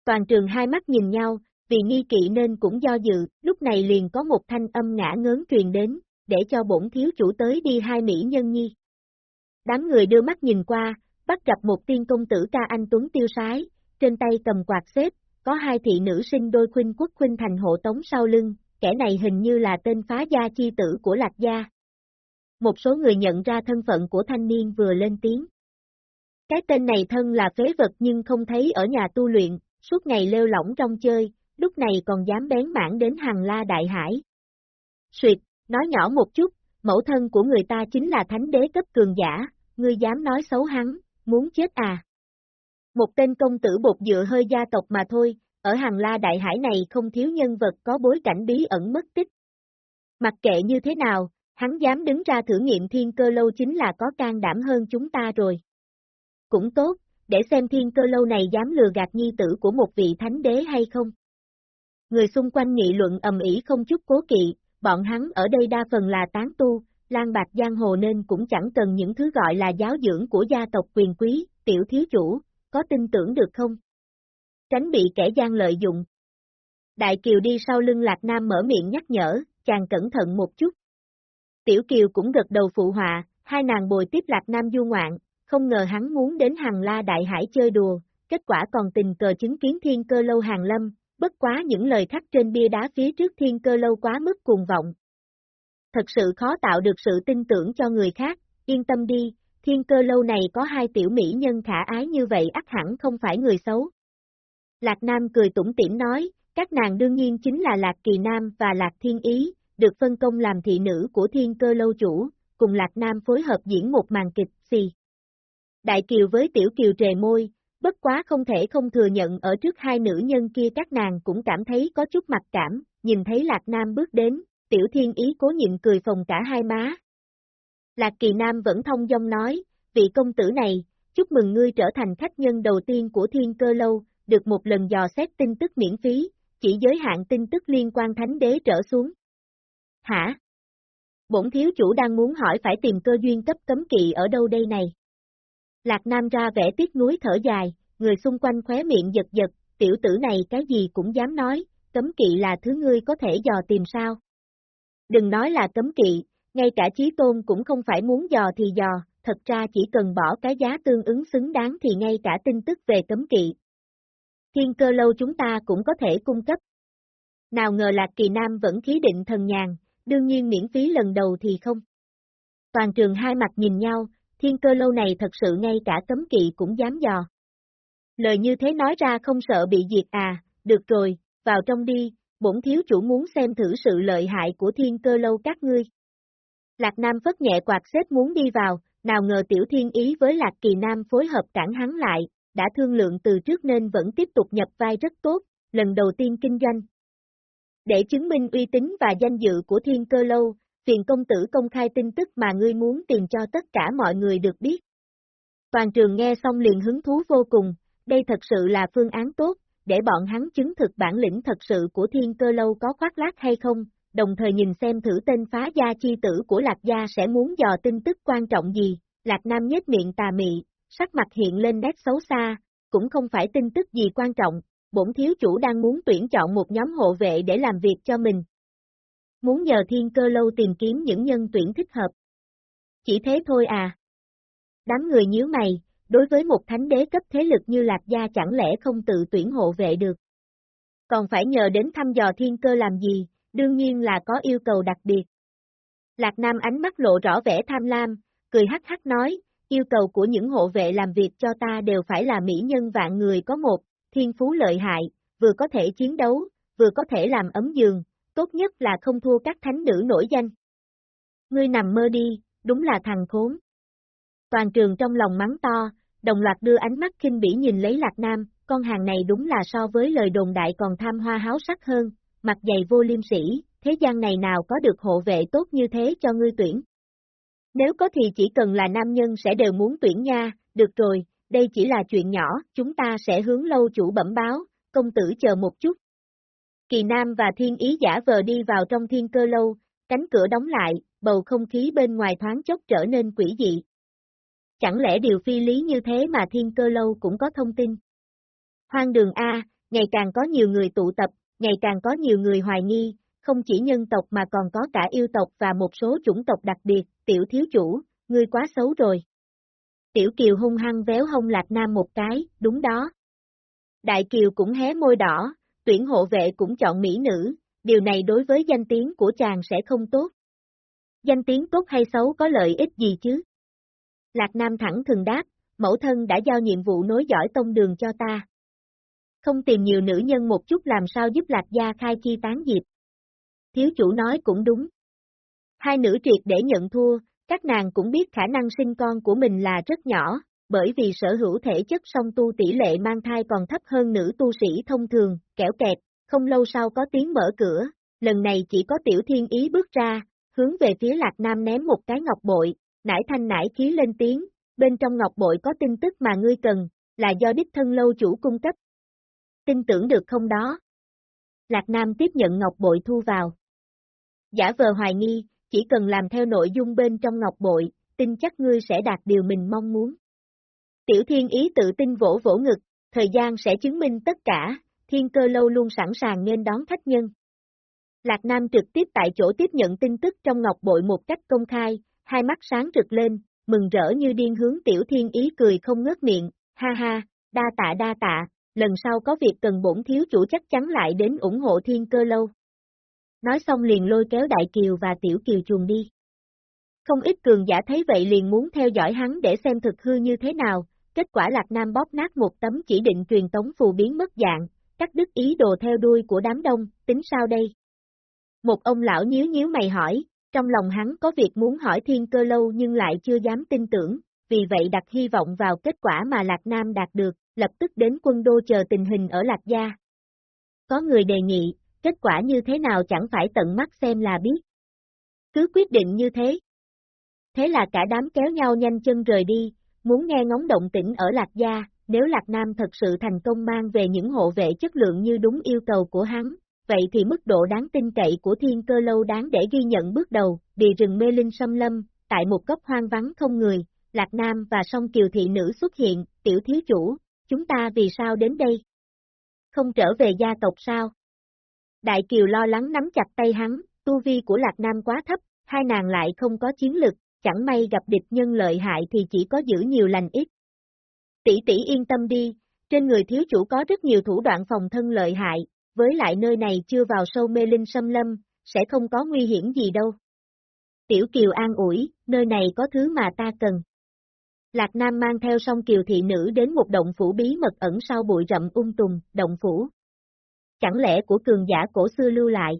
Toàn trường hai mắt nhìn nhau, vì nghi kỵ nên cũng do dự, lúc này liền có một thanh âm ngã ngớn truyền đến, để cho bổn thiếu chủ tới đi hai mỹ nhân nhi. Đám người đưa mắt nhìn qua, bắt gặp một tiên công tử ca anh Tuấn tiêu sái, trên tay cầm quạt xếp, có hai thị nữ sinh đôi khuynh quốc khuynh thành hộ tống sau lưng, kẻ này hình như là tên phá gia chi tử của Lạc Gia. Một số người nhận ra thân phận của thanh niên vừa lên tiếng. Cái tên này thân là phế vật nhưng không thấy ở nhà tu luyện, suốt ngày lêu lỏng trong chơi, lúc này còn dám bén mảng đến hàng la đại hải. Suyệt, nói nhỏ một chút, mẫu thân của người ta chính là thánh đế cấp cường giả, ngươi dám nói xấu hắn, muốn chết à. Một tên công tử bột dựa hơi gia tộc mà thôi, ở hàng la đại hải này không thiếu nhân vật có bối cảnh bí ẩn mất tích. Mặc kệ như thế nào, hắn dám đứng ra thử nghiệm thiên cơ lâu chính là có can đảm hơn chúng ta rồi. Cũng tốt, để xem thiên cơ lâu này dám lừa gạt nhi tử của một vị thánh đế hay không. Người xung quanh nghị luận ầm ĩ không chút cố kỵ, bọn hắn ở đây đa phần là tán tu, lan bạc giang hồ nên cũng chẳng cần những thứ gọi là giáo dưỡng của gia tộc quyền quý, tiểu thiếu chủ, có tin tưởng được không? Tránh bị kẻ gian lợi dụng. Đại Kiều đi sau lưng Lạc Nam mở miệng nhắc nhở, chàng cẩn thận một chút. Tiểu Kiều cũng gật đầu phụ họa, hai nàng bồi tiếp Lạc Nam du ngoạn, không ngờ hắn muốn đến hàng la đại hải chơi đùa, kết quả còn tình cờ chứng kiến thiên cơ lâu hàng lâm, bất quá những lời khắc trên bia đá phía trước thiên cơ lâu quá mức cuồng vọng. Thật sự khó tạo được sự tin tưởng cho người khác, yên tâm đi, thiên cơ lâu này có hai tiểu mỹ nhân khả ái như vậy ắt hẳn không phải người xấu. Lạc Nam cười tủm tỉm nói, các nàng đương nhiên chính là Lạc Kỳ Nam và Lạc Thiên Ý, được phân công làm thị nữ của thiên cơ lâu chủ, cùng Lạc Nam phối hợp diễn một màn kịch, xì. Đại Kiều với Tiểu Kiều trề môi, bất quá không thể không thừa nhận ở trước hai nữ nhân kia các nàng cũng cảm thấy có chút mặt cảm, nhìn thấy Lạc Nam bước đến, Tiểu Thiên Ý cố nhịn cười phồng cả hai má. Lạc Kỳ Nam vẫn thông dong nói, vị công tử này, chúc mừng ngươi trở thành khách nhân đầu tiên của Thiên Cơ Lâu, được một lần dò xét tin tức miễn phí, chỉ giới hạn tin tức liên quan thánh đế trở xuống. Hả? Bổn thiếu chủ đang muốn hỏi phải tìm cơ duyên cấp cấm kỵ ở đâu đây này? Lạc Nam ra vẻ tiếc nuối thở dài, người xung quanh khóe miệng giật giật, tiểu tử này cái gì cũng dám nói, cấm kỵ là thứ ngươi có thể dò tìm sao. Đừng nói là cấm kỵ, ngay cả chí tôn cũng không phải muốn dò thì dò, thật ra chỉ cần bỏ cái giá tương ứng xứng đáng thì ngay cả tin tức về cấm kỵ. Thiên cơ lâu chúng ta cũng có thể cung cấp. Nào ngờ Lạc Kỳ Nam vẫn khí định thần nhàn, đương nhiên miễn phí lần đầu thì không. Toàn trường hai mặt nhìn nhau, thiên cơ lâu này thật sự ngay cả cấm kỵ cũng dám dò. Lời như thế nói ra không sợ bị diệt à, được rồi, vào trong đi, bổn thiếu chủ muốn xem thử sự lợi hại của thiên cơ lâu các ngươi. Lạc Nam phất nhẹ quạt xếp muốn đi vào, nào ngờ tiểu thiên ý với Lạc Kỳ Nam phối hợp cản hắn lại, đã thương lượng từ trước nên vẫn tiếp tục nhập vai rất tốt, lần đầu tiên kinh doanh. Để chứng minh uy tín và danh dự của thiên cơ lâu, phiền công tử công khai tin tức mà ngươi muốn tìm cho tất cả mọi người được biết. Toàn trường nghe xong liền hứng thú vô cùng, đây thật sự là phương án tốt, để bọn hắn chứng thực bản lĩnh thật sự của thiên cơ lâu có khoác lác hay không, đồng thời nhìn xem thử tên phá gia chi tử của Lạc Gia sẽ muốn dò tin tức quan trọng gì, Lạc Nam nhếch miệng tà mị, sắc mặt hiện lên nét xấu xa, cũng không phải tin tức gì quan trọng, bổn thiếu chủ đang muốn tuyển chọn một nhóm hộ vệ để làm việc cho mình. Muốn nhờ thiên cơ lâu tìm kiếm những nhân tuyển thích hợp. Chỉ thế thôi à. Đám người nhíu mày, đối với một thánh đế cấp thế lực như Lạc Gia chẳng lẽ không tự tuyển hộ vệ được. Còn phải nhờ đến thăm dò thiên cơ làm gì, đương nhiên là có yêu cầu đặc biệt. Lạc Nam ánh mắt lộ rõ vẻ tham lam, cười hắc hắc nói, yêu cầu của những hộ vệ làm việc cho ta đều phải là mỹ nhân vạn người có một, thiên phú lợi hại, vừa có thể chiến đấu, vừa có thể làm ấm giường, tốt nhất là không thua các thánh nữ nổi danh. Ngươi nằm mơ đi, đúng là thằng khốn. Toàn trường trong lòng mắng to, đồng loạt đưa ánh mắt kinh bỉ nhìn lấy Lạc Nam, con hàng này đúng là so với lời đồn đại còn tham hoa háo sắc hơn, mặt dày vô liêm sĩ, thế gian này nào có được hộ vệ tốt như thế cho ngươi tuyển. Nếu có thì chỉ cần là nam nhân sẽ đều muốn tuyển nha, được rồi, đây chỉ là chuyện nhỏ, chúng ta sẽ hướng lâu chủ bẩm báo, công tử chờ một chút. Kỳ Nam và Thiên Ý giả vờ đi vào trong thiên cơ lâu, cánh cửa đóng lại, bầu không khí bên ngoài thoáng chốc trở nên quỷ dị. Chẳng lẽ điều phi lý như thế mà thiên cơ lâu cũng có thông tin? Hoang đường A, ngày càng có nhiều người tụ tập, ngày càng có nhiều người hoài nghi, không chỉ nhân tộc mà còn có cả yêu tộc và một số chủng tộc đặc biệt, tiểu thiếu chủ, ngươi quá xấu rồi. Tiểu Kiều hung hăng véo hông Lạc Nam một cái, đúng đó. Đại Kiều cũng hé môi đỏ, tuyển hộ vệ cũng chọn mỹ nữ, điều này đối với danh tiếng của chàng sẽ không tốt. Danh tiếng tốt hay xấu có lợi ích gì chứ? Lạc Nam thẳng thừng đáp, mẫu thân đã giao nhiệm vụ nối dõi tông đường cho ta. Không tìm nhiều nữ nhân một chút làm sao giúp Lạc Gia khai chi tán diệp. Thiếu chủ nói cũng đúng. Hai nữ triệt để nhận thua, các nàng cũng biết khả năng sinh con của mình là rất nhỏ, bởi vì sở hữu thể chất song tu tỷ lệ mang thai còn thấp hơn nữ tu sĩ thông thường, kẻo kẹt, không lâu sau có tiếng mở cửa, lần này chỉ có tiểu thiên ý bước ra, hướng về phía lạc nam ném một cái ngọc bội, nải thanh nải khí lên tiếng, bên trong ngọc bội có tin tức mà ngươi cần, là do đích thân lâu chủ cung cấp. Tin tưởng được không đó? Lạc Nam tiếp nhận ngọc bội thu vào. Giả vờ hoài nghi, chỉ cần làm theo nội dung bên trong ngọc bội, tin chắc ngươi sẽ đạt điều mình mong muốn. Tiểu thiên ý tự tin vỗ vỗ ngực, thời gian sẽ chứng minh tất cả, thiên cơ lâu luôn sẵn sàng nên đón khách nhân. Lạc Nam trực tiếp tại chỗ tiếp nhận tin tức trong ngọc bội một cách công khai, hai mắt sáng rực lên, mừng rỡ như điên hướng tiểu thiên ý cười không ngớt miệng, ha ha, đa tạ đa tạ, lần sau có việc cần bổn thiếu chủ chắc chắn lại đến ủng hộ thiên cơ lâu. Nói xong liền lôi kéo Đại Kiều và Tiểu Kiều chuồng đi. Không ít cường giả thấy vậy liền muốn theo dõi hắn để xem thực hư như thế nào, kết quả Lạc Nam bóp nát một tấm chỉ định truyền tống phù biến mất dạng, cắt đứt ý đồ theo đuôi của đám đông, tính sao đây? Một ông lão nhíu nhíu mày hỏi, trong lòng hắn có việc muốn hỏi thiên cơ lâu nhưng lại chưa dám tin tưởng, vì vậy đặt hy vọng vào kết quả mà Lạc Nam đạt được, lập tức đến quân đô chờ tình hình ở Lạc Gia. Có người đề nghị, kết quả như thế nào chẳng phải tận mắt xem là biết. Cứ quyết định như thế. Thế là cả đám kéo nhau nhanh chân rời đi, muốn nghe ngóng động tĩnh ở Lạc Gia, nếu Lạc Nam thật sự thành công mang về những hộ vệ chất lượng như đúng yêu cầu của hắn, vậy thì mức độ đáng tin cậy của thiên cơ lâu đáng để ghi nhận bước đầu, địa rừng mê linh xâm lâm, tại một góc hoang vắng không người, Lạc Nam và song kiều thị nữ xuất hiện, tiểu thiếu chủ, chúng ta vì sao đến đây? Không trở về gia tộc sao? Đại Kiều lo lắng nắm chặt tay hắn, tu vi của Lạc Nam quá thấp, hai nàng lại không có chiến lực, chẳng may gặp địch nhân lợi hại thì chỉ có giữ nhiều lành ít. Tỷ tỷ yên tâm đi, trên người thiếu chủ có rất nhiều thủ đoạn phòng thân lợi hại, với lại nơi này chưa vào sâu mê linh xâm lâm, sẽ không có nguy hiểm gì đâu. Tiểu Kiều an ủi, nơi này có thứ mà ta cần. Lạc Nam mang theo song Kiều thị nữ đến một động phủ bí mật ẩn sau bụi rậm um ung tùng, động phủ. Chẳng lẽ của cường giả cổ xưa lưu lại?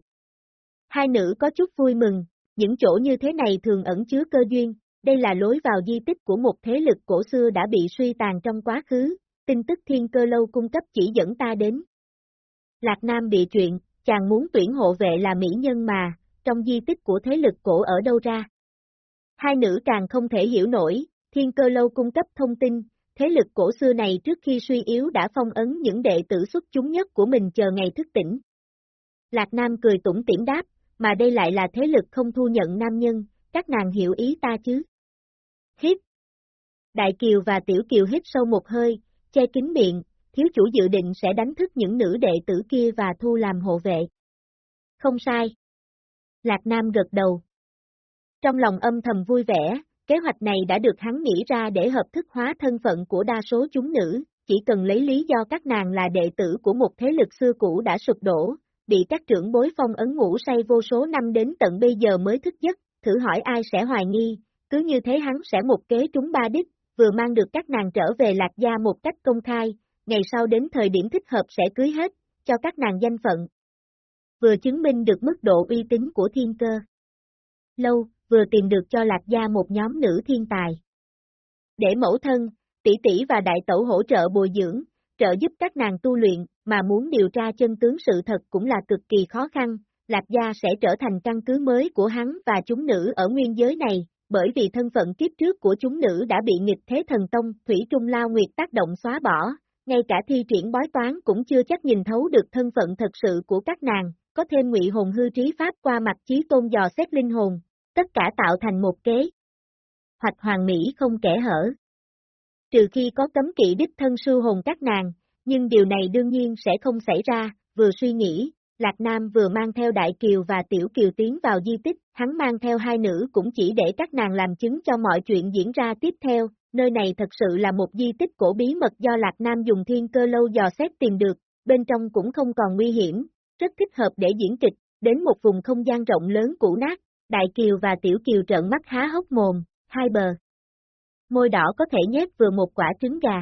Hai nữ có chút vui mừng, những chỗ như thế này thường ẩn chứa cơ duyên, đây là lối vào di tích của một thế lực cổ xưa đã bị suy tàn trong quá khứ, tin tức thiên cơ lâu cung cấp chỉ dẫn ta đến. Lạc Nam bị chuyện, chàng muốn tuyển hộ vệ là mỹ nhân mà, trong di tích của thế lực cổ ở đâu ra. Hai nữ càng không thể hiểu nổi, thiên cơ lâu cung cấp thông tin, thế lực cổ xưa này trước khi suy yếu đã phong ấn những đệ tử xuất chúng nhất của mình chờ ngày thức tỉnh. Lạc Nam cười tủm tỉm đáp, mà đây lại là thế lực không thu nhận nam nhân, các nàng hiểu ý ta chứ. Hít. Đại Kiều và Tiểu Kiều hít sâu một hơi, che kín miệng, thiếu chủ dự định sẽ đánh thức những nữ đệ tử kia và thu làm hộ vệ. Không sai. Lạc Nam gật đầu. Trong lòng âm thầm vui vẻ, kế hoạch này đã được hắn nghĩ ra để hợp thức hóa thân phận của đa số chúng nữ, chỉ cần lấy lý do các nàng là đệ tử của một thế lực xưa cũ đã sụp đổ, bị các trưởng bối phong ấn ngủ say vô số năm đến tận bây giờ mới thức giấc, thử hỏi ai sẽ hoài nghi, cứ như thế hắn sẽ một kế trúng ba đích, vừa mang được các nàng trở về lạc gia một cách công khai, ngày sau đến thời điểm thích hợp sẽ cưới hết, cho các nàng danh phận. Vừa chứng minh được mức độ uy tín của thiên cơ. Lâu, vừa tìm được cho lạc gia một nhóm nữ thiên tài. Để mẫu thân, tỷ tỷ và đại tẩu hỗ trợ bồi dưỡng, trợ giúp các nàng tu luyện, mà muốn điều tra chân tướng sự thật cũng là cực kỳ khó khăn, Lạc Gia sẽ trở thành căn cứ mới của hắn và chúng nữ ở nguyên giới này, bởi vì thân phận kiếp trước của chúng nữ đã bị nghịch thế thần tông, Thủy Trung Lao Nguyệt tác động xóa bỏ, ngay cả thi triển bói toán cũng chưa chắc nhìn thấu được thân phận thật sự của các nàng, có thêm ngụy hồn hư trí pháp qua mặt trí tôn dò xét linh hồn, tất cả tạo thành một kế. Hoặc hoàng mỹ không kẻ hở. Trừ khi có cấm kỵ đích thân sư hồn các nàng, nhưng điều này đương nhiên sẽ không xảy ra, vừa suy nghĩ, Lạc Nam vừa mang theo Đại Kiều và Tiểu Kiều tiến vào di tích, hắn mang theo hai nữ cũng chỉ để các nàng làm chứng cho mọi chuyện diễn ra tiếp theo, nơi này thật sự là một di tích cổ bí mật do Lạc Nam dùng thiên cơ lâu dò xét tìm được, bên trong cũng không còn nguy hiểm, rất thích hợp để diễn kịch, đến một vùng không gian rộng lớn cũ nát, Đại Kiều và Tiểu Kiều trợn mắt há hốc mồm, hai bờ. Môi đỏ có thể nhét vừa một quả trứng gà.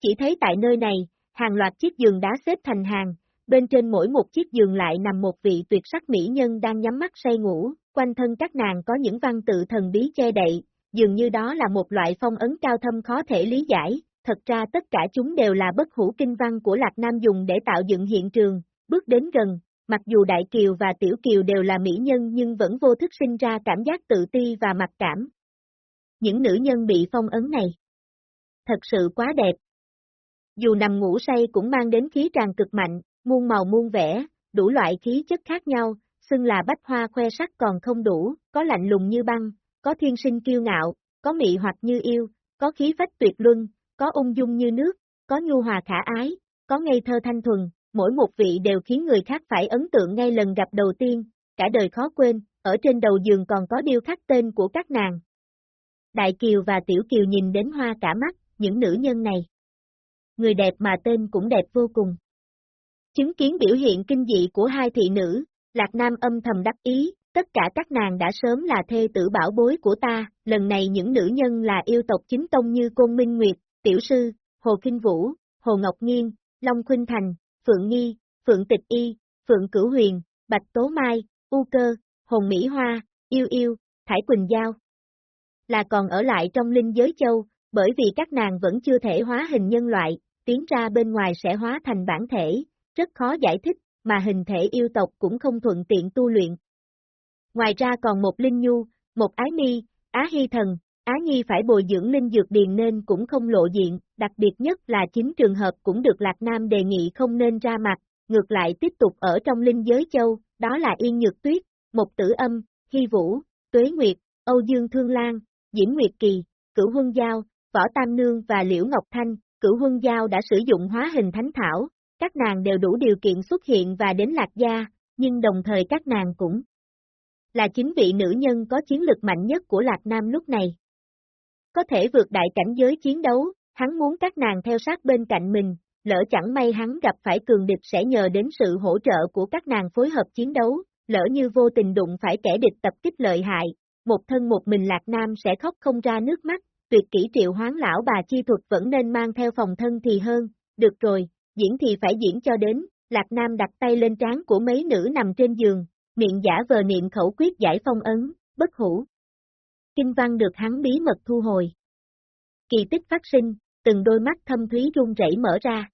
Chỉ thấy tại nơi này, hàng loạt chiếc giường đá xếp thành hàng, bên trên mỗi một chiếc giường lại nằm một vị tuyệt sắc mỹ nhân đang nhắm mắt say ngủ, quanh thân các nàng có những văn tự thần bí che đậy, dường như đó là một loại phong ấn cao thâm khó thể lý giải, thật ra tất cả chúng đều là bất hủ kinh văn của Lạc Nam dùng để tạo dựng hiện trường, bước đến gần, mặc dù Đại Kiều và Tiểu Kiều đều là mỹ nhân nhưng vẫn vô thức sinh ra cảm giác tự ti và mặc cảm. Những nữ nhân bị phong ấn này thật sự quá đẹp. Dù nằm ngủ say cũng mang đến khí tràn cực mạnh, muôn màu muôn vẻ, đủ loại khí chất khác nhau, xưng là bách hoa khoe sắc còn không đủ, có lạnh lùng như băng, có thiên sinh kiêu ngạo, có mị hoặc như yêu, có khí phách tuyệt luân, có ung dung như nước, có nhu hòa khả ái, có ngây thơ thanh thuần, mỗi một vị đều khiến người khác phải ấn tượng ngay lần gặp đầu tiên, cả đời khó quên, ở trên đầu giường còn có điêu khắc tên của các nàng. Đại Kiều và Tiểu Kiều nhìn đến hoa cả mắt, những nữ nhân này. Người đẹp mà tên cũng đẹp vô cùng. Chứng kiến biểu hiện kinh dị của hai thị nữ, Lạc Nam âm thầm đắc ý, tất cả các nàng đã sớm là thê tử bảo bối của ta, lần này những nữ nhân là yêu tộc chính tông như Côn Minh Nguyệt, Tiểu Sư, Hồ Kinh Vũ, Hồ Ngọc Nghiên, Long Khuynh Thành, Phượng Nhi, Phượng Tịch Y, Phượng Cửu Huyền, Bạch Tố Mai, U Cơ, Hồng Mỹ Hoa, Yêu Yêu, Thải Quỳnh Giao. Là còn ở lại trong linh giới châu, bởi vì các nàng vẫn chưa thể hóa hình nhân loại, tiến ra bên ngoài sẽ hóa thành bản thể, rất khó giải thích, mà hình thể yêu tộc cũng không thuận tiện tu luyện. Ngoài ra còn một Linh Nhu, một Ái Mi, Á Hy Thần, Á Nhi phải bồi dưỡng linh dược điền nên cũng không lộ diện, đặc biệt nhất là chính trường hợp cũng được Lạc Nam đề nghị không nên ra mặt, ngược lại tiếp tục ở trong linh giới châu, đó là Yên Nhược Tuyết, Mộc Tử Âm, Hy Vũ, Tuế Nguyệt, Âu Dương Thương Lan, Diễm Nguyệt Kỳ, Cửu Huân Giao, Võ Tam Nương và Liễu Ngọc Thanh, Cửu Huân Giao đã sử dụng hóa hình thánh thảo, các nàng đều đủ điều kiện xuất hiện và đến lạc gia, nhưng đồng thời các nàng cũng là chính vị nữ nhân có chiến lực mạnh nhất của Lạc Nam lúc này. Có thể vượt đại cảnh giới chiến đấu, hắn muốn các nàng theo sát bên cạnh mình, lỡ chẳng may hắn gặp phải cường địch sẽ nhờ đến sự hỗ trợ của các nàng phối hợp chiến đấu, lỡ như vô tình đụng phải kẻ địch tập kích lợi hại, một thân một mình Lạc Nam sẽ khóc không ra nước mắt, tuyệt kỹ triệu hoán lão bà chi thuật vẫn nên mang theo phòng thân thì hơn, được rồi, diễn thì phải diễn cho đến, Lạc Nam đặt tay lên trán của mấy nữ nằm trên giường, miệng giả vờ niệm khẩu quyết giải phong ấn, bất hủ. Kinh văn được hắn bí mật thu hồi. Kỳ tích phát sinh, từng đôi mắt thâm thúy run rẩy mở ra.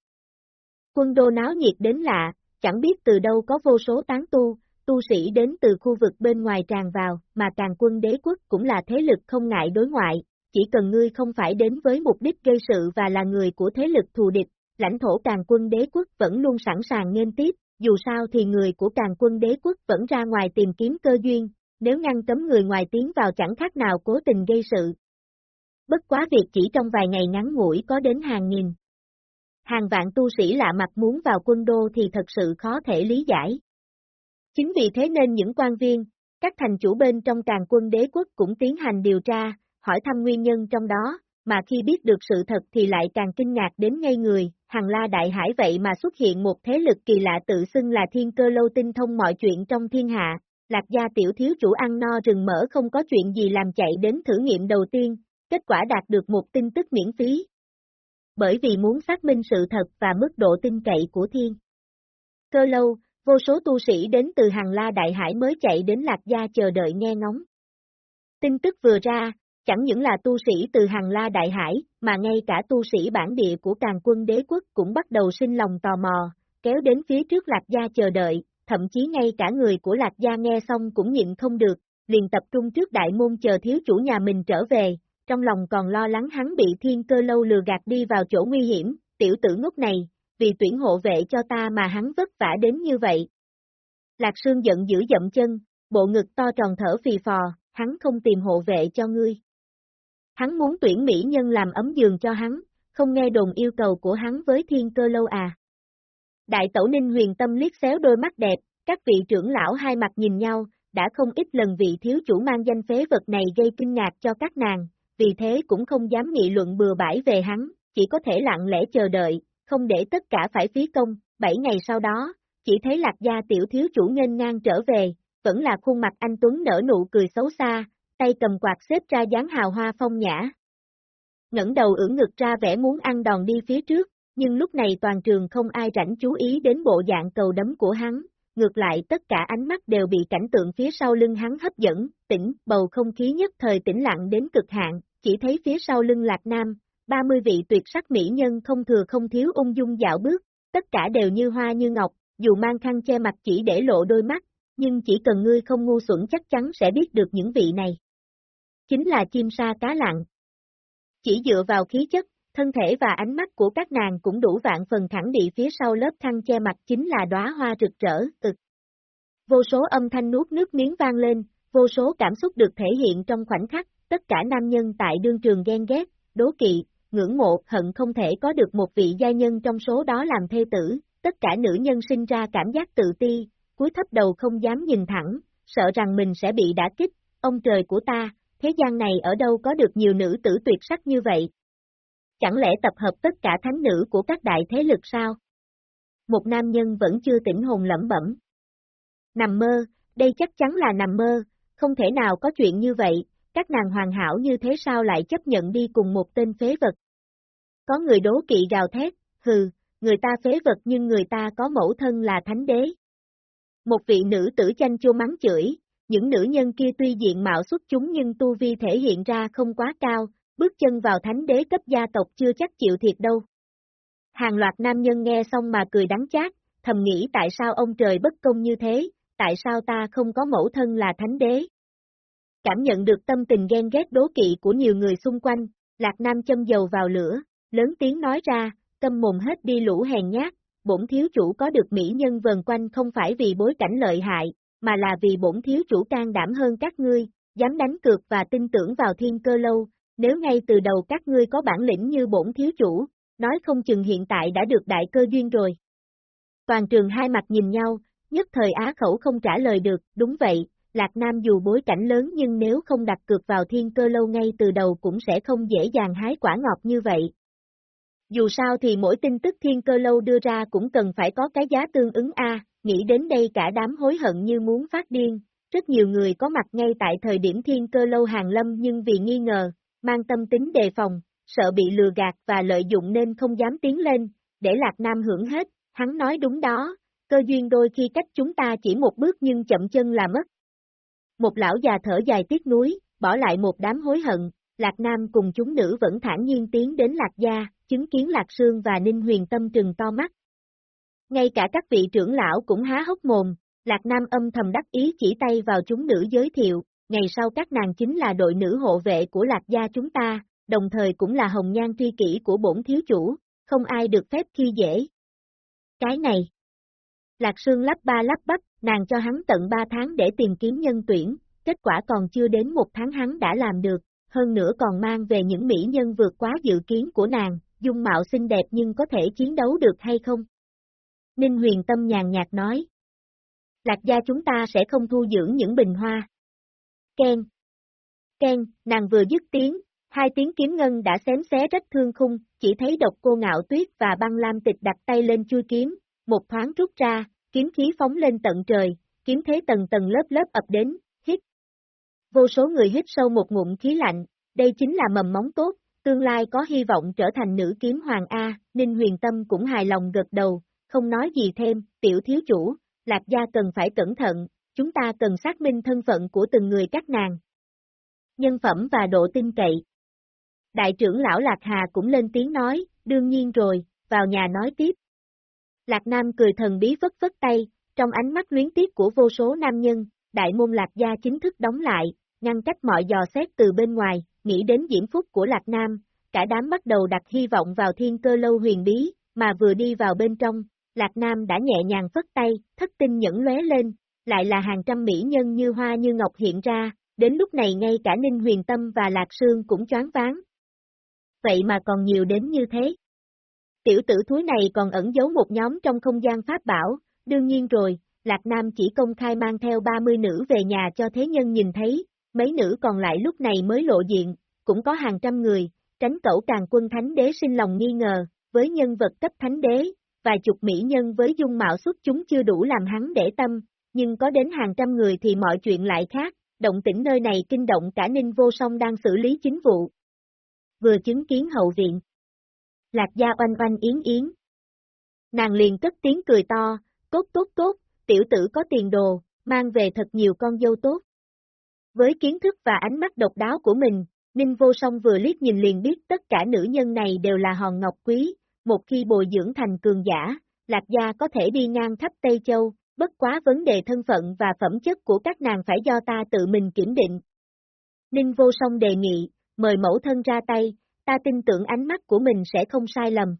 Quân đô náo nhiệt đến lạ, chẳng biết từ đâu có vô số tán tu, tu sĩ đến từ khu vực bên ngoài tràn vào, mà càng quân đế quốc cũng là thế lực không ngại đối ngoại, chỉ cần ngươi không phải đến với mục đích gây sự và là người của thế lực thù địch, lãnh thổ càng quân đế quốc vẫn luôn sẵn sàng nghênh tiếp, dù sao thì người của càng quân đế quốc vẫn ra ngoài tìm kiếm cơ duyên, nếu ngăn cấm người ngoài tiến vào chẳng khác nào cố tình gây sự. Bất quá việc chỉ trong vài ngày ngắn ngủi có đến hàng nghìn. Hàng vạn tu sĩ lạ mặt muốn vào quân đô thì thật sự khó thể lý giải. Chính vì thế nên những quan viên, các thành chủ bên trong càng quân đế quốc cũng tiến hành điều tra, hỏi thăm nguyên nhân trong đó, mà khi biết được sự thật thì lại càng kinh ngạc đến ngây người, Hằng La Đại Hải vậy mà xuất hiện một thế lực kỳ lạ tự xưng là thiên cơ lâu tinh thông mọi chuyện trong thiên hạ, lạc gia tiểu thiếu chủ ăn no rừng mỡ không có chuyện gì làm chạy đến thử nghiệm đầu tiên, kết quả đạt được một tin tức miễn phí. Bởi vì muốn xác minh sự thật và mức độ tin cậy của thiên. Cơ lâu, vô số tu sĩ đến từ Hằng La Đại Hải mới chạy đến lạc gia chờ đợi nghe ngóng. Tin tức vừa ra, Chẳng những là tu sĩ từ hàng la đại hải, mà ngay cả tu sĩ bản địa của càng quân đế quốc cũng bắt đầu sinh lòng tò mò, kéo đến phía trước Lạc Gia chờ đợi, thậm chí ngay cả người của Lạc Gia nghe xong cũng nhịn không được, liền tập trung trước đại môn chờ thiếu chủ nhà mình trở về, trong lòng còn lo lắng hắn bị thiên cơ lâu lừa gạt đi vào chỗ nguy hiểm, tiểu tử ngốc này, vì tuyển hộ vệ cho ta mà hắn vất vả đến như vậy. Lạc Sương giận dữ dậm chân, bộ ngực to tròn thở phì phò, hắn không tìm hộ vệ cho ngươi. Hắn muốn tuyển mỹ nhân làm ấm giường cho hắn, không nghe đồn yêu cầu của hắn với thiên cơ lâu à. Đại tẩu ninh huyền tâm liếc xéo đôi mắt đẹp, các vị trưởng lão hai mặt nhìn nhau, đã không ít lần vị thiếu chủ mang danh phế vật này gây kinh ngạc cho các nàng, vì thế cũng không dám nghị luận bừa bãi về hắn, chỉ có thể lặng lẽ chờ đợi, không để tất cả phải phí công, bảy ngày sau đó, chỉ thấy lạc gia tiểu thiếu chủ nghênh ngang trở về, vẫn là khuôn mặt anh Tuấn nở nụ cười xấu xa, tay cầm quạt xếp ra dáng hào hoa phong nhã. ngẩng đầu ưỡn ngực ra vẻ muốn ăn đòn đi phía trước, nhưng lúc này toàn trường không ai rảnh chú ý đến bộ dạng cầu đấm của hắn, ngược lại tất cả ánh mắt đều bị cảnh tượng phía sau lưng hắn hấp dẫn, tỉnh, bầu không khí nhất thời tĩnh lặng đến cực hạn, chỉ thấy phía sau lưng Lạc Nam, 30 vị tuyệt sắc mỹ nhân không thừa không thiếu ung dung dạo bước, tất cả đều như hoa như ngọc, dù mang khăn che mặt chỉ để lộ đôi mắt, nhưng chỉ cần ngươi không ngu xuẩn chắc chắn sẽ biết được những vị này. Chính là chim sa cá lặng. Chỉ dựa vào khí chất, thân thể và ánh mắt của các nàng cũng đủ vạn phần khẳng định phía sau lớp khăn che mặt chính là đóa hoa rực rỡ, ực. Vô số âm thanh nuốt nước miếng vang lên, vô số cảm xúc được thể hiện trong khoảnh khắc, tất cả nam nhân tại đương trường ghen ghét, đố kỵ, ngưỡng mộ, hận không thể có được một vị gia nhân trong số đó làm thê tử, tất cả nữ nhân sinh ra cảm giác tự ti, cúi thấp đầu không dám nhìn thẳng, sợ rằng mình sẽ bị đả kích, ông trời của ta, thế gian này ở đâu có được nhiều nữ tử tuyệt sắc như vậy? Chẳng lẽ tập hợp tất cả thánh nữ của các đại thế lực sao? Một nam nhân vẫn chưa tỉnh hồn lẩm bẩm. Nằm mơ, đây chắc chắn là nằm mơ, không thể nào có chuyện như vậy, các nàng hoàn hảo như thế sao lại chấp nhận đi cùng một tên phế vật. Có người đố kỵ gào thét, hừ, người ta phế vật nhưng người ta có mẫu thân là thánh đế. Một vị nữ tử chanh chua mắng chửi, những nữ nhân kia tuy diện mạo xuất chúng nhưng tu vi thể hiện ra không quá cao, bước chân vào thánh đế cấp gia tộc chưa chắc chịu thiệt đâu. Hàng loạt nam nhân nghe xong mà cười đắng chát, thầm nghĩ tại sao ông trời bất công như thế, tại sao ta không có mẫu thân là thánh đế. Cảm nhận được tâm tình ghen ghét đố kỵ của nhiều người xung quanh, Lạc Nam châm dầu vào lửa, lớn tiếng nói ra, câm mồm hết đi lũ hèn nhát, bổn thiếu chủ có được mỹ nhân vần quanh không phải vì bối cảnh lợi hại, mà là vì bổn thiếu chủ can đảm hơn các ngươi, dám đánh cược và tin tưởng vào thiên cơ lâu, nếu ngay từ đầu các ngươi có bản lĩnh như bổn thiếu chủ, nói không chừng hiện tại đã được đại cơ duyên rồi. Toàn trường hai mặt nhìn nhau, nhất thời á khẩu không trả lời được, đúng vậy, Lạc Nam dù bối cảnh lớn nhưng nếu không đặt cược vào thiên cơ lâu ngay từ đầu cũng sẽ không dễ dàng hái quả ngọt như vậy. Dù sao thì mỗi tin tức thiên cơ lâu đưa ra cũng cần phải có cái giá tương ứng A, nghĩ đến đây cả đám hối hận như muốn phát điên, rất nhiều người có mặt ngay tại thời điểm thiên cơ lâu hàng lâm nhưng vì nghi ngờ, mang tâm tính đề phòng, sợ bị lừa gạt và lợi dụng nên không dám tiến lên, để Lạc Nam hưởng hết, hắn nói đúng đó, cơ duyên đôi khi cách chúng ta chỉ một bước nhưng chậm chân là mất. Một lão già thở dài tiếc núi, bỏ lại một đám hối hận, Lạc Nam cùng chúng nữ vẫn thản nhiên tiến đến Lạc Gia, chứng kiến Lạc Sương và Ninh Huyền Tâm trừng to mắt. Ngay cả các vị trưởng lão cũng há hốc mồm, Lạc Nam âm thầm đắc ý chỉ tay vào chúng nữ giới thiệu, ngày sau các nàng chính là đội nữ hộ vệ của Lạc Gia chúng ta, đồng thời cũng là hồng nhan tri kỷ của bổn thiếu chủ, không ai được phép khi dễ. Cái này. Lạc Sương lắp ba lắp bắp, nàng cho hắn tận ba tháng để tìm kiếm nhân tuyển, kết quả còn chưa đến một tháng hắn đã làm được, hơn nữa còn mang về những mỹ nhân vượt quá dự kiến của nàng, dung mạo xinh đẹp nhưng có thể chiến đấu được hay không? Ninh huyền tâm nhàn nhạt nói. Lạc gia chúng ta sẽ không thu dưỡng những bình hoa. Ken. Ken, nàng vừa dứt tiếng, hai tiếng kiếm ngân đã xém xé rách thương khung, chỉ thấy độc cô ngạo tuyết và băng lam tịch đặt tay lên chui kiếm, một thoáng rút ra, kiếm khí phóng lên tận trời, kiếm thế tầng tầng lớp lớp ập đến, hít. Vô số người hít sâu một ngụm khí lạnh, đây chính là mầm móng tốt, tương lai có hy vọng trở thành nữ kiếm hoàng A, Ninh Huyền Tâm cũng hài lòng gật đầu, không nói gì thêm, tiểu thiếu chủ, Lạc Gia cần phải cẩn thận, chúng ta cần xác minh thân phận của từng người các nàng. Nhân phẩm và độ tin cậy. Đại trưởng lão Lạc Hà cũng lên tiếng nói, đương nhiên rồi, vào nhà nói tiếp. Lạc Nam cười thần bí vất vất tay, trong ánh mắt luyến tiếc của vô số nam nhân, đại môn Lạc Gia chính thức đóng lại, ngăn cách mọi dò xét từ bên ngoài, nghĩ đến diễm phúc của Lạc Nam, cả đám bắt đầu đặt hy vọng vào thiên cơ lâu huyền bí, mà vừa đi vào bên trong, Lạc Nam đã nhẹ nhàng phất tay, thất tinh nhẫn lóe lên, lại là hàng trăm mỹ nhân như hoa như ngọc hiện ra, đến lúc này ngay cả Ninh Huyền Tâm và Lạc Sương cũng choáng váng. Vậy mà còn nhiều đến như thế. Tiểu tử thúi này còn ẩn giấu một nhóm trong không gian pháp bảo, đương nhiên rồi, Lạc Nam chỉ công khai mang theo 30 nữ về nhà cho thế nhân nhìn thấy, mấy nữ còn lại lúc này mới lộ diện, cũng có hàng trăm người, tránh cẩu càng quân thánh đế sinh lòng nghi ngờ, với nhân vật cấp thánh đế, vài chục mỹ nhân với dung mạo xuất chúng chưa đủ làm hắn để tâm, nhưng có đến hàng trăm người thì mọi chuyện lại khác, động tĩnh nơi này kinh động cả Ninh Vô Song đang xử lý chính vụ. Vừa chứng kiến hậu viện. Lạc gia oanh oanh yến yến. Nàng liền cất tiếng cười to, tốt tốt tốt, tiểu tử có tiền đồ, mang về thật nhiều con dâu tốt. Với kiến thức và ánh mắt độc đáo của mình, Ninh Vô Song vừa liếc nhìn liền biết tất cả nữ nhân này đều là hòn ngọc quý, một khi bồi dưỡng thành cường giả, Lạc Gia có thể đi ngang khắp Tây Châu, bất quá vấn đề thân phận và phẩm chất của các nàng phải do ta tự mình kiểm định. Ninh Vô Song đề nghị, mời mẫu thân ra tay, ta tin tưởng ánh mắt của mình sẽ không sai lầm.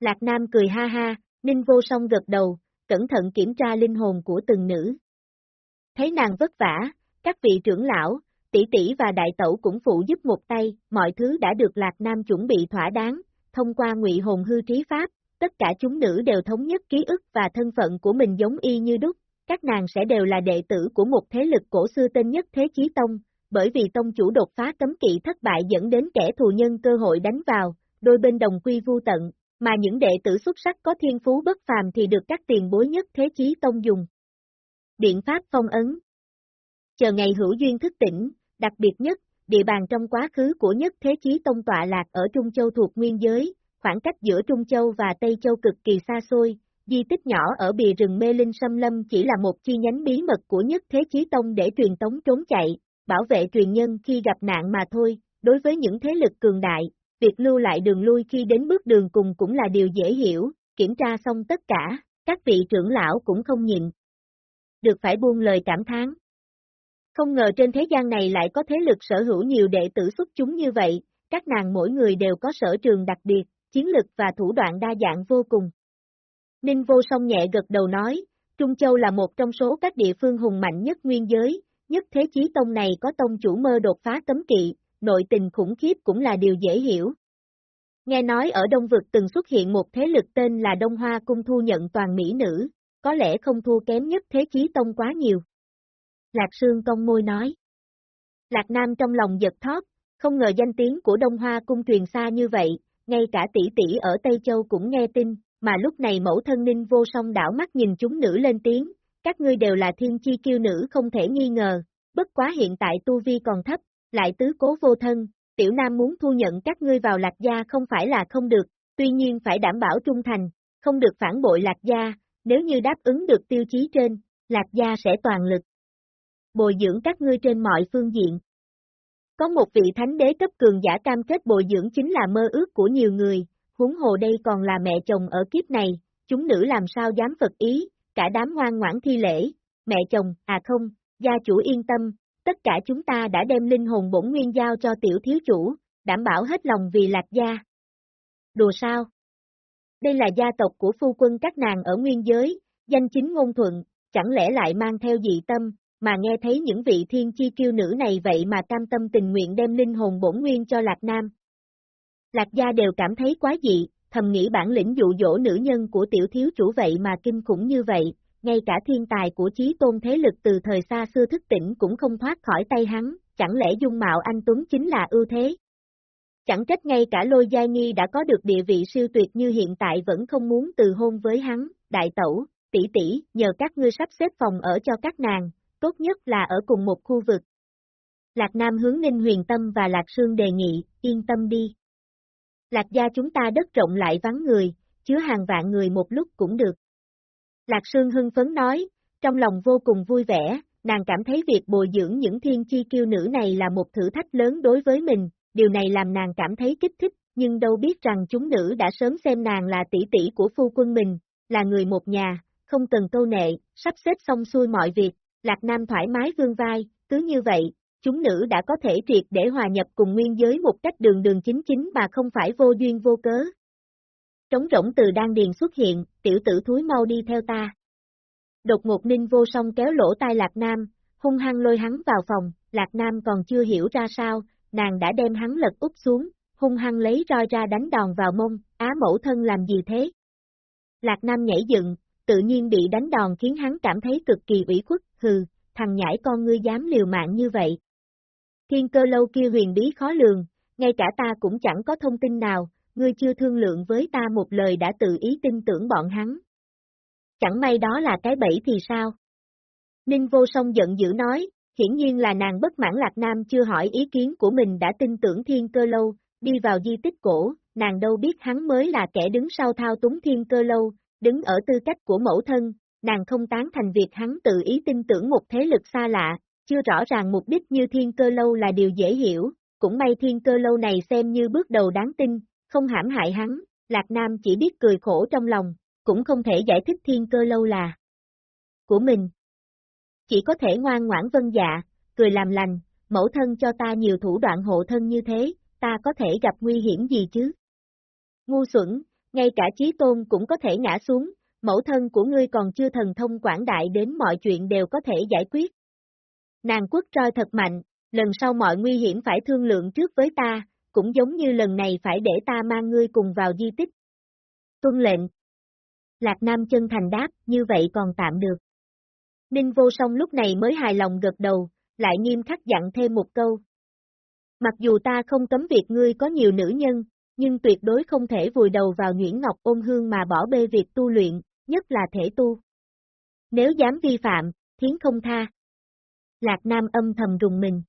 Lạc Nam cười ha ha, Ninh Vô Song gật đầu, cẩn thận kiểm tra linh hồn của từng nữ. Thấy nàng vất vả, các vị trưởng lão, tỷ tỷ và đại tẩu cũng phụ giúp một tay, mọi thứ đã được Lạc Nam chuẩn bị thỏa đáng, thông qua ngụy hồn hư trí pháp, tất cả chúng nữ đều thống nhất ký ức và thân phận của mình giống y như đúc, các nàng sẽ đều là đệ tử của một thế lực cổ xưa tên nhất Thế Chí Tông, bởi vì tông chủ đột phá cấm kỵ thất bại dẫn đến kẻ thù nhân cơ hội đánh vào, đôi bên đồng quy vu tận, mà những đệ tử xuất sắc có thiên phú bất phàm thì được các tiền bối nhất Thế Chí Tông dùng. Biện pháp phong ấn. Chờ ngày hữu duyên thức tỉnh, đặc biệt nhất, địa bàn trong quá khứ của nhất thế chí tông tọa lạc ở Trung Châu thuộc nguyên giới, khoảng cách giữa Trung Châu và Tây Châu cực kỳ xa xôi, di tích nhỏ ở bìa rừng mê linh xâm lâm chỉ là một chi nhánh bí mật của nhất thế chí tông để truyền tống trốn chạy, bảo vệ truyền nhân khi gặp nạn mà thôi, đối với những thế lực cường đại, việc lưu lại đường lui khi đến bước đường cùng cũng là điều dễ hiểu, kiểm tra xong tất cả, các vị trưởng lão cũng không nhịn. Được phải buông lời cảm thán. Không ngờ trên thế gian này lại có thế lực sở hữu nhiều đệ tử xuất chúng như vậy, các nàng mỗi người đều có sở trường đặc biệt, chiến lực và thủ đoạn đa dạng vô cùng. Ninh vô song nhẹ gật đầu nói, Trung Châu là một trong số các địa phương hùng mạnh nhất nguyên giới, nhất thế chí tông này có tông chủ mơ đột phá cấm kỵ, nội tình khủng khiếp cũng là điều dễ hiểu. Nghe nói ở Đông Vực từng xuất hiện một thế lực tên là Đông Hoa Cung thu nhận toàn mỹ nữ, có lẽ không thua kém nhất thế chí tông quá nhiều. Lạc Sương cong môi nói. Lạc Nam trong lòng giật thót, không ngờ danh tiếng của Đông Hoa cung truyền xa như vậy, ngay cả tỷ tỷ ở Tây Châu cũng nghe tin, mà lúc này mẫu thân ninh vô song đảo mắt nhìn chúng nữ lên tiếng, các ngươi đều là thiên chi kiêu nữ không thể nghi ngờ, bất quá hiện tại tu vi còn thấp, lại tứ cố vô thân, tiểu nam muốn thu nhận các ngươi vào lạc gia không phải là không được, tuy nhiên phải đảm bảo trung thành, không được phản bội lạc gia, nếu như đáp ứng được tiêu chí trên, lạc gia sẽ toàn lực. Bồi dưỡng các ngươi trên mọi phương diện. Có một vị thánh đế cấp cường giả cam kết bồi dưỡng chính là mơ ước của nhiều người, huống hồ đây còn là mẹ chồng ở kiếp này, chúng nữ làm sao dám phật ý, cả đám ngoan ngoãn thi lễ, mẹ chồng, à không, gia chủ yên tâm, tất cả chúng ta đã đem linh hồn bổn nguyên giao cho tiểu thiếu chủ, đảm bảo hết lòng vì lạc gia. Đùa sao? Đây là gia tộc của phu quân các nàng ở nguyên giới, danh chính ngôn thuận, chẳng lẽ lại mang theo dị tâm, mà nghe thấy những vị thiên chi kiêu nữ này vậy mà cam tâm tình nguyện đem linh hồn bổn nguyên cho Lạc Nam. Lạc gia đều cảm thấy quá dị, thầm nghĩ bản lĩnh dụ dỗ nữ nhân của tiểu thiếu chủ vậy mà kinh khủng như vậy, ngay cả thiên tài của chí tôn thế lực từ thời xa xưa thức tỉnh cũng không thoát khỏi tay hắn, chẳng lẽ dung mạo anh Tuấn chính là ưu thế. Chẳng trách ngay cả lôi gia nghi đã có được địa vị siêu tuyệt như hiện tại vẫn không muốn từ hôn với hắn, đại tẩu, tỷ tỷ, nhờ các ngươi sắp xếp phòng ở cho các nàng, tốt nhất là ở cùng một khu vực. Lạc Nam hướng Ninh Huyền Tâm và Lạc Sương đề nghị, yên tâm đi. Lạc gia chúng ta đất rộng lại vắng người, chứa hàng vạn người một lúc cũng được. Lạc Sương hưng phấn nói, trong lòng vô cùng vui vẻ, nàng cảm thấy việc bồi dưỡng những thiên chi kiêu nữ này là một thử thách lớn đối với mình, điều này làm nàng cảm thấy kích thích, nhưng đâu biết rằng chúng nữ đã sớm xem nàng là tỷ tỷ của phu quân mình, là người một nhà, không cần câu nệ, sắp xếp xong xuôi mọi việc, Lạc Nam thoải mái vương vai, cứ như vậy, chúng nữ đã có thể triệt để hòa nhập cùng nguyên giới một cách đường đường chính chính mà không phải vô duyên vô cớ. Trống rỗng từ đan điền xuất hiện, tiểu tử thúi mau đi theo ta. Đột ngột ninh vô song kéo lỗ tai Lạc Nam, hung hăng lôi hắn vào phòng, Lạc Nam còn chưa hiểu ra sao, nàng đã đem hắn lật úp xuống, hung hăng lấy roi ra đánh đòn vào mông, á mẫu thân làm gì thế? Lạc Nam nhảy dựng, tự nhiên bị đánh đòn khiến hắn cảm thấy cực kỳ ủy khuất, hừ, thằng nhãi con ngươi dám liều mạng như vậy. Thiên cơ lâu kia huyền bí khó lường, ngay cả ta cũng chẳng có thông tin nào, ngươi chưa thương lượng với ta một lời đã tự ý tin tưởng bọn hắn. Chẳng may đó là cái bẫy thì sao? Ninh vô song giận dữ nói, hiển nhiên là nàng bất mãn Lạc Nam chưa hỏi ý kiến của mình đã tin tưởng thiên cơ lâu, đi vào di tích cổ, nàng đâu biết hắn mới là kẻ đứng sau thao túng thiên cơ lâu, đứng ở tư cách của mẫu thân, nàng không tán thành việc hắn tự ý tin tưởng một thế lực xa lạ, chưa rõ ràng mục đích như thiên cơ lâu là điều dễ hiểu, cũng may thiên cơ lâu này xem như bước đầu đáng tin, không hãm hại hắn, Lạc Nam chỉ biết cười khổ trong lòng, cũng không thể giải thích thiên cơ lâu là của mình. Chỉ có thể ngoan ngoãn vân dạ, cười làm lành, mẫu thân cho ta nhiều thủ đoạn hộ thân như thế, ta có thể gặp nguy hiểm gì chứ? Ngu xuẩn, ngay cả trí tôn cũng có thể ngã xuống, mẫu thân của ngươi còn chưa thần thông quảng đại đến mọi chuyện đều có thể giải quyết. Nàng quất roi thật mạnh, lần sau mọi nguy hiểm phải thương lượng trước với ta, cũng giống như lần này phải để ta mang ngươi cùng vào di tích. Tuân lệnh. Lạc Nam chân thành đáp, như vậy còn tạm được. Ninh vô song lúc này mới hài lòng gật đầu, lại nghiêm khắc dặn thêm một câu. Mặc dù ta không cấm việc ngươi có nhiều nữ nhân, nhưng tuyệt đối không thể vùi đầu vào Nguyễn ngọc ôn hương mà bỏ bê việc tu luyện, nhất là thể tu. Nếu dám vi phạm, thiến không tha. Lạc Nam âm thầm rùng mình.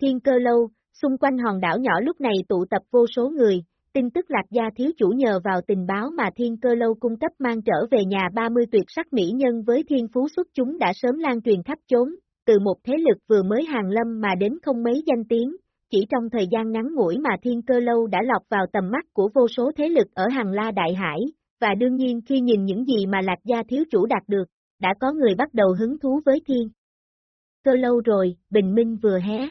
Thiên cơ lâu, xung quanh hòn đảo nhỏ lúc này tụ tập vô số người, tin tức lạc gia thiếu chủ nhờ vào tình báo mà thiên cơ lâu cung cấp mang trở về nhà 30 tuyệt sắc mỹ nhân với thiên phú xuất chúng đã sớm lan truyền khắp chốn, từ một thế lực vừa mới hàng lâm mà đến không mấy danh tiếng, chỉ trong thời gian ngắn ngủi mà thiên cơ lâu đã lọt vào tầm mắt của vô số thế lực ở hàng la đại hải, và đương nhiên khi nhìn những gì mà lạc gia thiếu chủ đạt được, đã có người bắt đầu hứng thú với thiên. Cơ lâu rồi, bình minh vừa hé.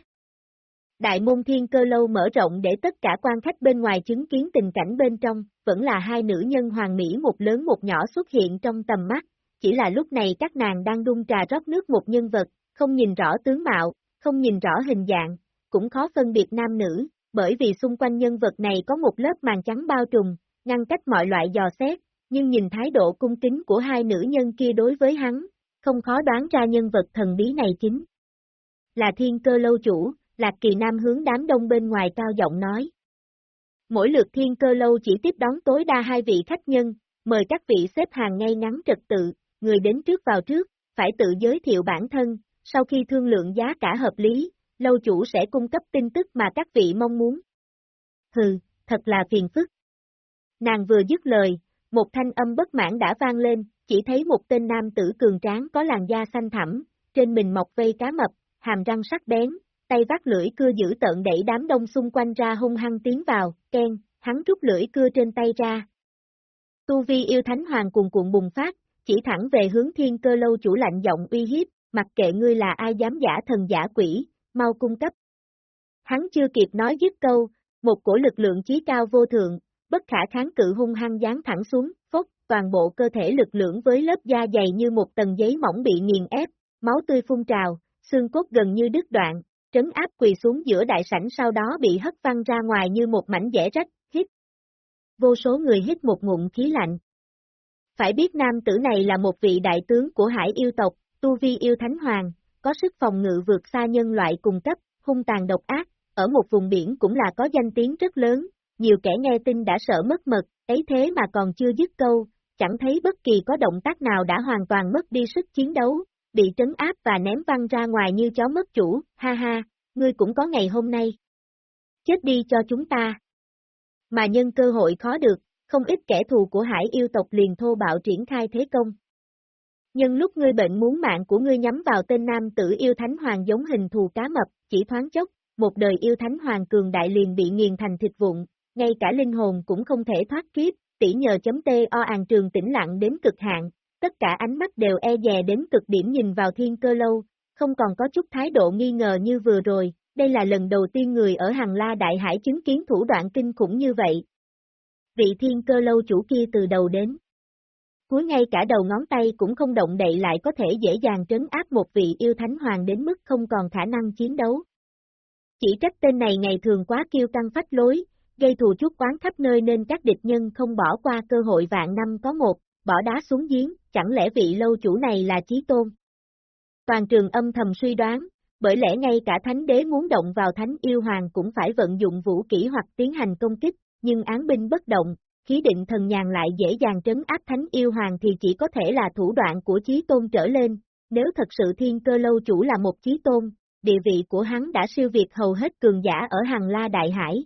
Đại môn thiên cơ lâu mở rộng để tất cả quan khách bên ngoài chứng kiến tình cảnh bên trong, vẫn là hai nữ nhân hoàng mỹ một lớn một nhỏ xuất hiện trong tầm mắt, chỉ là lúc này các nàng đang đun trà rót nước một nhân vật, không nhìn rõ tướng mạo, không nhìn rõ hình dạng, cũng khó phân biệt nam nữ, bởi vì xung quanh nhân vật này có một lớp màn trắng bao trùm, ngăn cách mọi loại dò xét, nhưng nhìn thái độ cung kính của hai nữ nhân kia đối với hắn, không khó đoán ra nhân vật thần bí này chính là thiên cơ lâu chủ, Lạc Kỳ Nam hướng đám đông bên ngoài cao giọng nói. Mỗi lượt thiên cơ lâu chỉ tiếp đón tối đa hai vị khách nhân, mời các vị xếp hàng ngay ngắn trật tự, người đến trước vào trước, phải tự giới thiệu bản thân, sau khi thương lượng giá cả hợp lý, lâu chủ sẽ cung cấp tin tức mà các vị mong muốn. Hừ, thật là phiền phức. Nàng vừa dứt lời, một thanh âm bất mãn đã vang lên, chỉ thấy một tên nam tử cường tráng có làn da xanh thẳm, trên mình mọc vây cá mập, hàm răng sắc bén, tay vác lưỡi cưa giữ tợn đẩy đám đông xung quanh ra hung hăng tiến vào, ken, hắn rút lưỡi cưa trên tay ra. Tu vi yêu thánh hoàng cuồng cuộn bùng phát, chỉ thẳng về hướng thiên cơ lâu chủ lạnh giọng uy hiếp, mặc kệ ngươi là ai dám giả thần giả quỷ, mau cung cấp. Hắn chưa kịp nói dứt câu, một cổ lực lượng chí cao vô thượng, bất khả kháng cự hung hăng dán thẳng xuống, phốt, toàn bộ cơ thể lực lưỡng với lớp da dày như một tầng giấy mỏng bị nghiền ép, máu tươi phun trào, xương cốt gần như đứt đoạn, trấn áp quỳ xuống giữa đại sảnh sau đó bị hất văng ra ngoài như một mảnh dẻ rách, hít. Vô số người hít một ngụm khí lạnh. Phải biết nam tử này là một vị đại tướng của hải yêu tộc, tu vi yêu thánh hoàng, có sức phòng ngự vượt xa nhân loại cùng cấp, hung tàn độc ác, ở một vùng biển cũng là có danh tiếng rất lớn, nhiều kẻ nghe tin đã sợ mất mật, ấy thế mà còn chưa dứt câu, chẳng thấy bất kỳ có động tác nào đã hoàn toàn mất đi sức chiến đấu, bị trấn áp và ném văng ra ngoài như chó mất chủ, ha ha, ngươi cũng có ngày hôm nay. Chết đi cho chúng ta. Mà nhân cơ hội khó được, không ít kẻ thù của hải yêu tộc liền thô bạo triển khai thế công. Nhưng lúc ngươi bệnh muốn mạng của ngươi nhắm vào tên nam tử yêu thánh hoàng giống hình thù cá mập, chỉ thoáng chốc, một đời yêu thánh hoàng cường đại liền bị nghiền thành thịt vụn, ngay cả linh hồn cũng không thể thoát kiếp, tỉ nhờ chấm tê o àn trường tĩnh lặng đến cực hạn, tất cả ánh mắt đều e dè đến cực điểm nhìn vào thiên cơ lâu, không còn có chút thái độ nghi ngờ như vừa rồi, đây là lần đầu tiên người ở hàng la đại hải chứng kiến thủ đoạn kinh khủng như vậy. Vị thiên cơ lâu chủ kia từ đầu đến. Cuối ngay cả đầu ngón tay cũng không động đậy lại có thể dễ dàng trấn áp một vị yêu thánh hoàng đến mức không còn khả năng chiến đấu. Chỉ trách tên này ngày thường quá kiêu căng phách lối, gây thù chuốc quán khắp nơi nên các địch nhân không bỏ qua cơ hội vạn năm có một, bỏ đá xuống giếng, chẳng lẽ vị lâu chủ này là chí tôn? Toàn trường âm thầm suy đoán, bởi lẽ ngay cả thánh đế muốn động vào thánh yêu hoàng cũng phải vận dụng vũ kỹ hoặc tiến hành công kích, nhưng án binh bất động, khí định thần nhàn lại dễ dàng trấn áp thánh yêu hoàng thì chỉ có thể là thủ đoạn của chí tôn trở lên, nếu thật sự thiên cơ lâu chủ là một chí tôn, địa vị của hắn đã siêu việt hầu hết cường giả ở hàng la đại hải.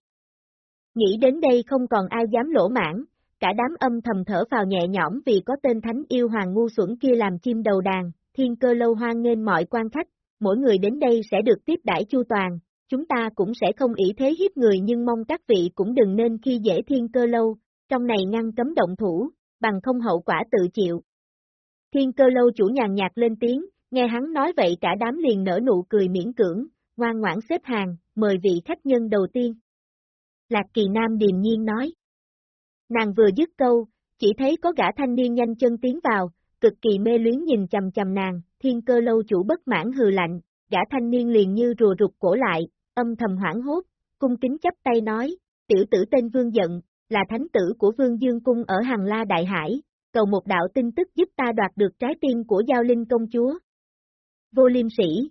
Nghĩ đến đây không còn ai dám lỗ mãn, cả đám âm thầm thở vào nhẹ nhõm vì có tên thánh yêu hoàng ngu xuẩn kia làm chim đầu đàn, thiên cơ lâu hoan nghênh mọi quan khách, mỗi người đến đây sẽ được tiếp đãi chu toàn, chúng ta cũng sẽ không ý thế hiếp người nhưng mong các vị cũng đừng nên khi dễ thiên cơ lâu, trong này ngăn cấm động thủ, bằng không hậu quả tự chịu. Thiên cơ lâu chủ nhàn nhạt lên tiếng, nghe hắn nói vậy cả đám liền nở nụ cười miễn cưỡng, ngoan ngoãn xếp hàng, mời vị khách nhân đầu tiên. Lạc kỳ nam điềm nhiên nói. Nàng vừa dứt câu, chỉ thấy có gã thanh niên nhanh chân tiến vào, cực kỳ mê luyến nhìn chầm chầm nàng, thiên cơ lâu chủ bất mãn hừ lạnh, gã thanh niên liền như rùa rụt cổ lại, âm thầm hoảng hốt, cung kính chấp tay nói, tiểu tử tên Vương Giận, là thánh tử của Vương Dương Cung ở Hằng La Đại Hải, cầu một đạo tin tức giúp ta đoạt được trái tim của Giao Linh Công Chúa. Vô liêm sĩ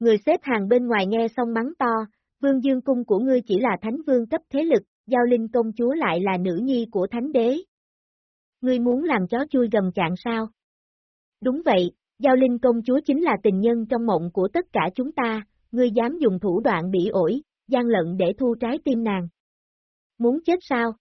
Người xếp hàng bên ngoài nghe xong mắng to, Vương Dương Cung của ngươi chỉ là thánh vương cấp thế lực, Giao Linh Công Chúa lại là nữ nhi của thánh đế. Ngươi muốn làm chó chui gầm chạng sao? Đúng vậy, Giao Linh Công Chúa chính là tình nhân trong mộng của tất cả chúng ta, ngươi dám dùng thủ đoạn bỉ ổi, gian lận để thu trái tim nàng. Muốn chết sao?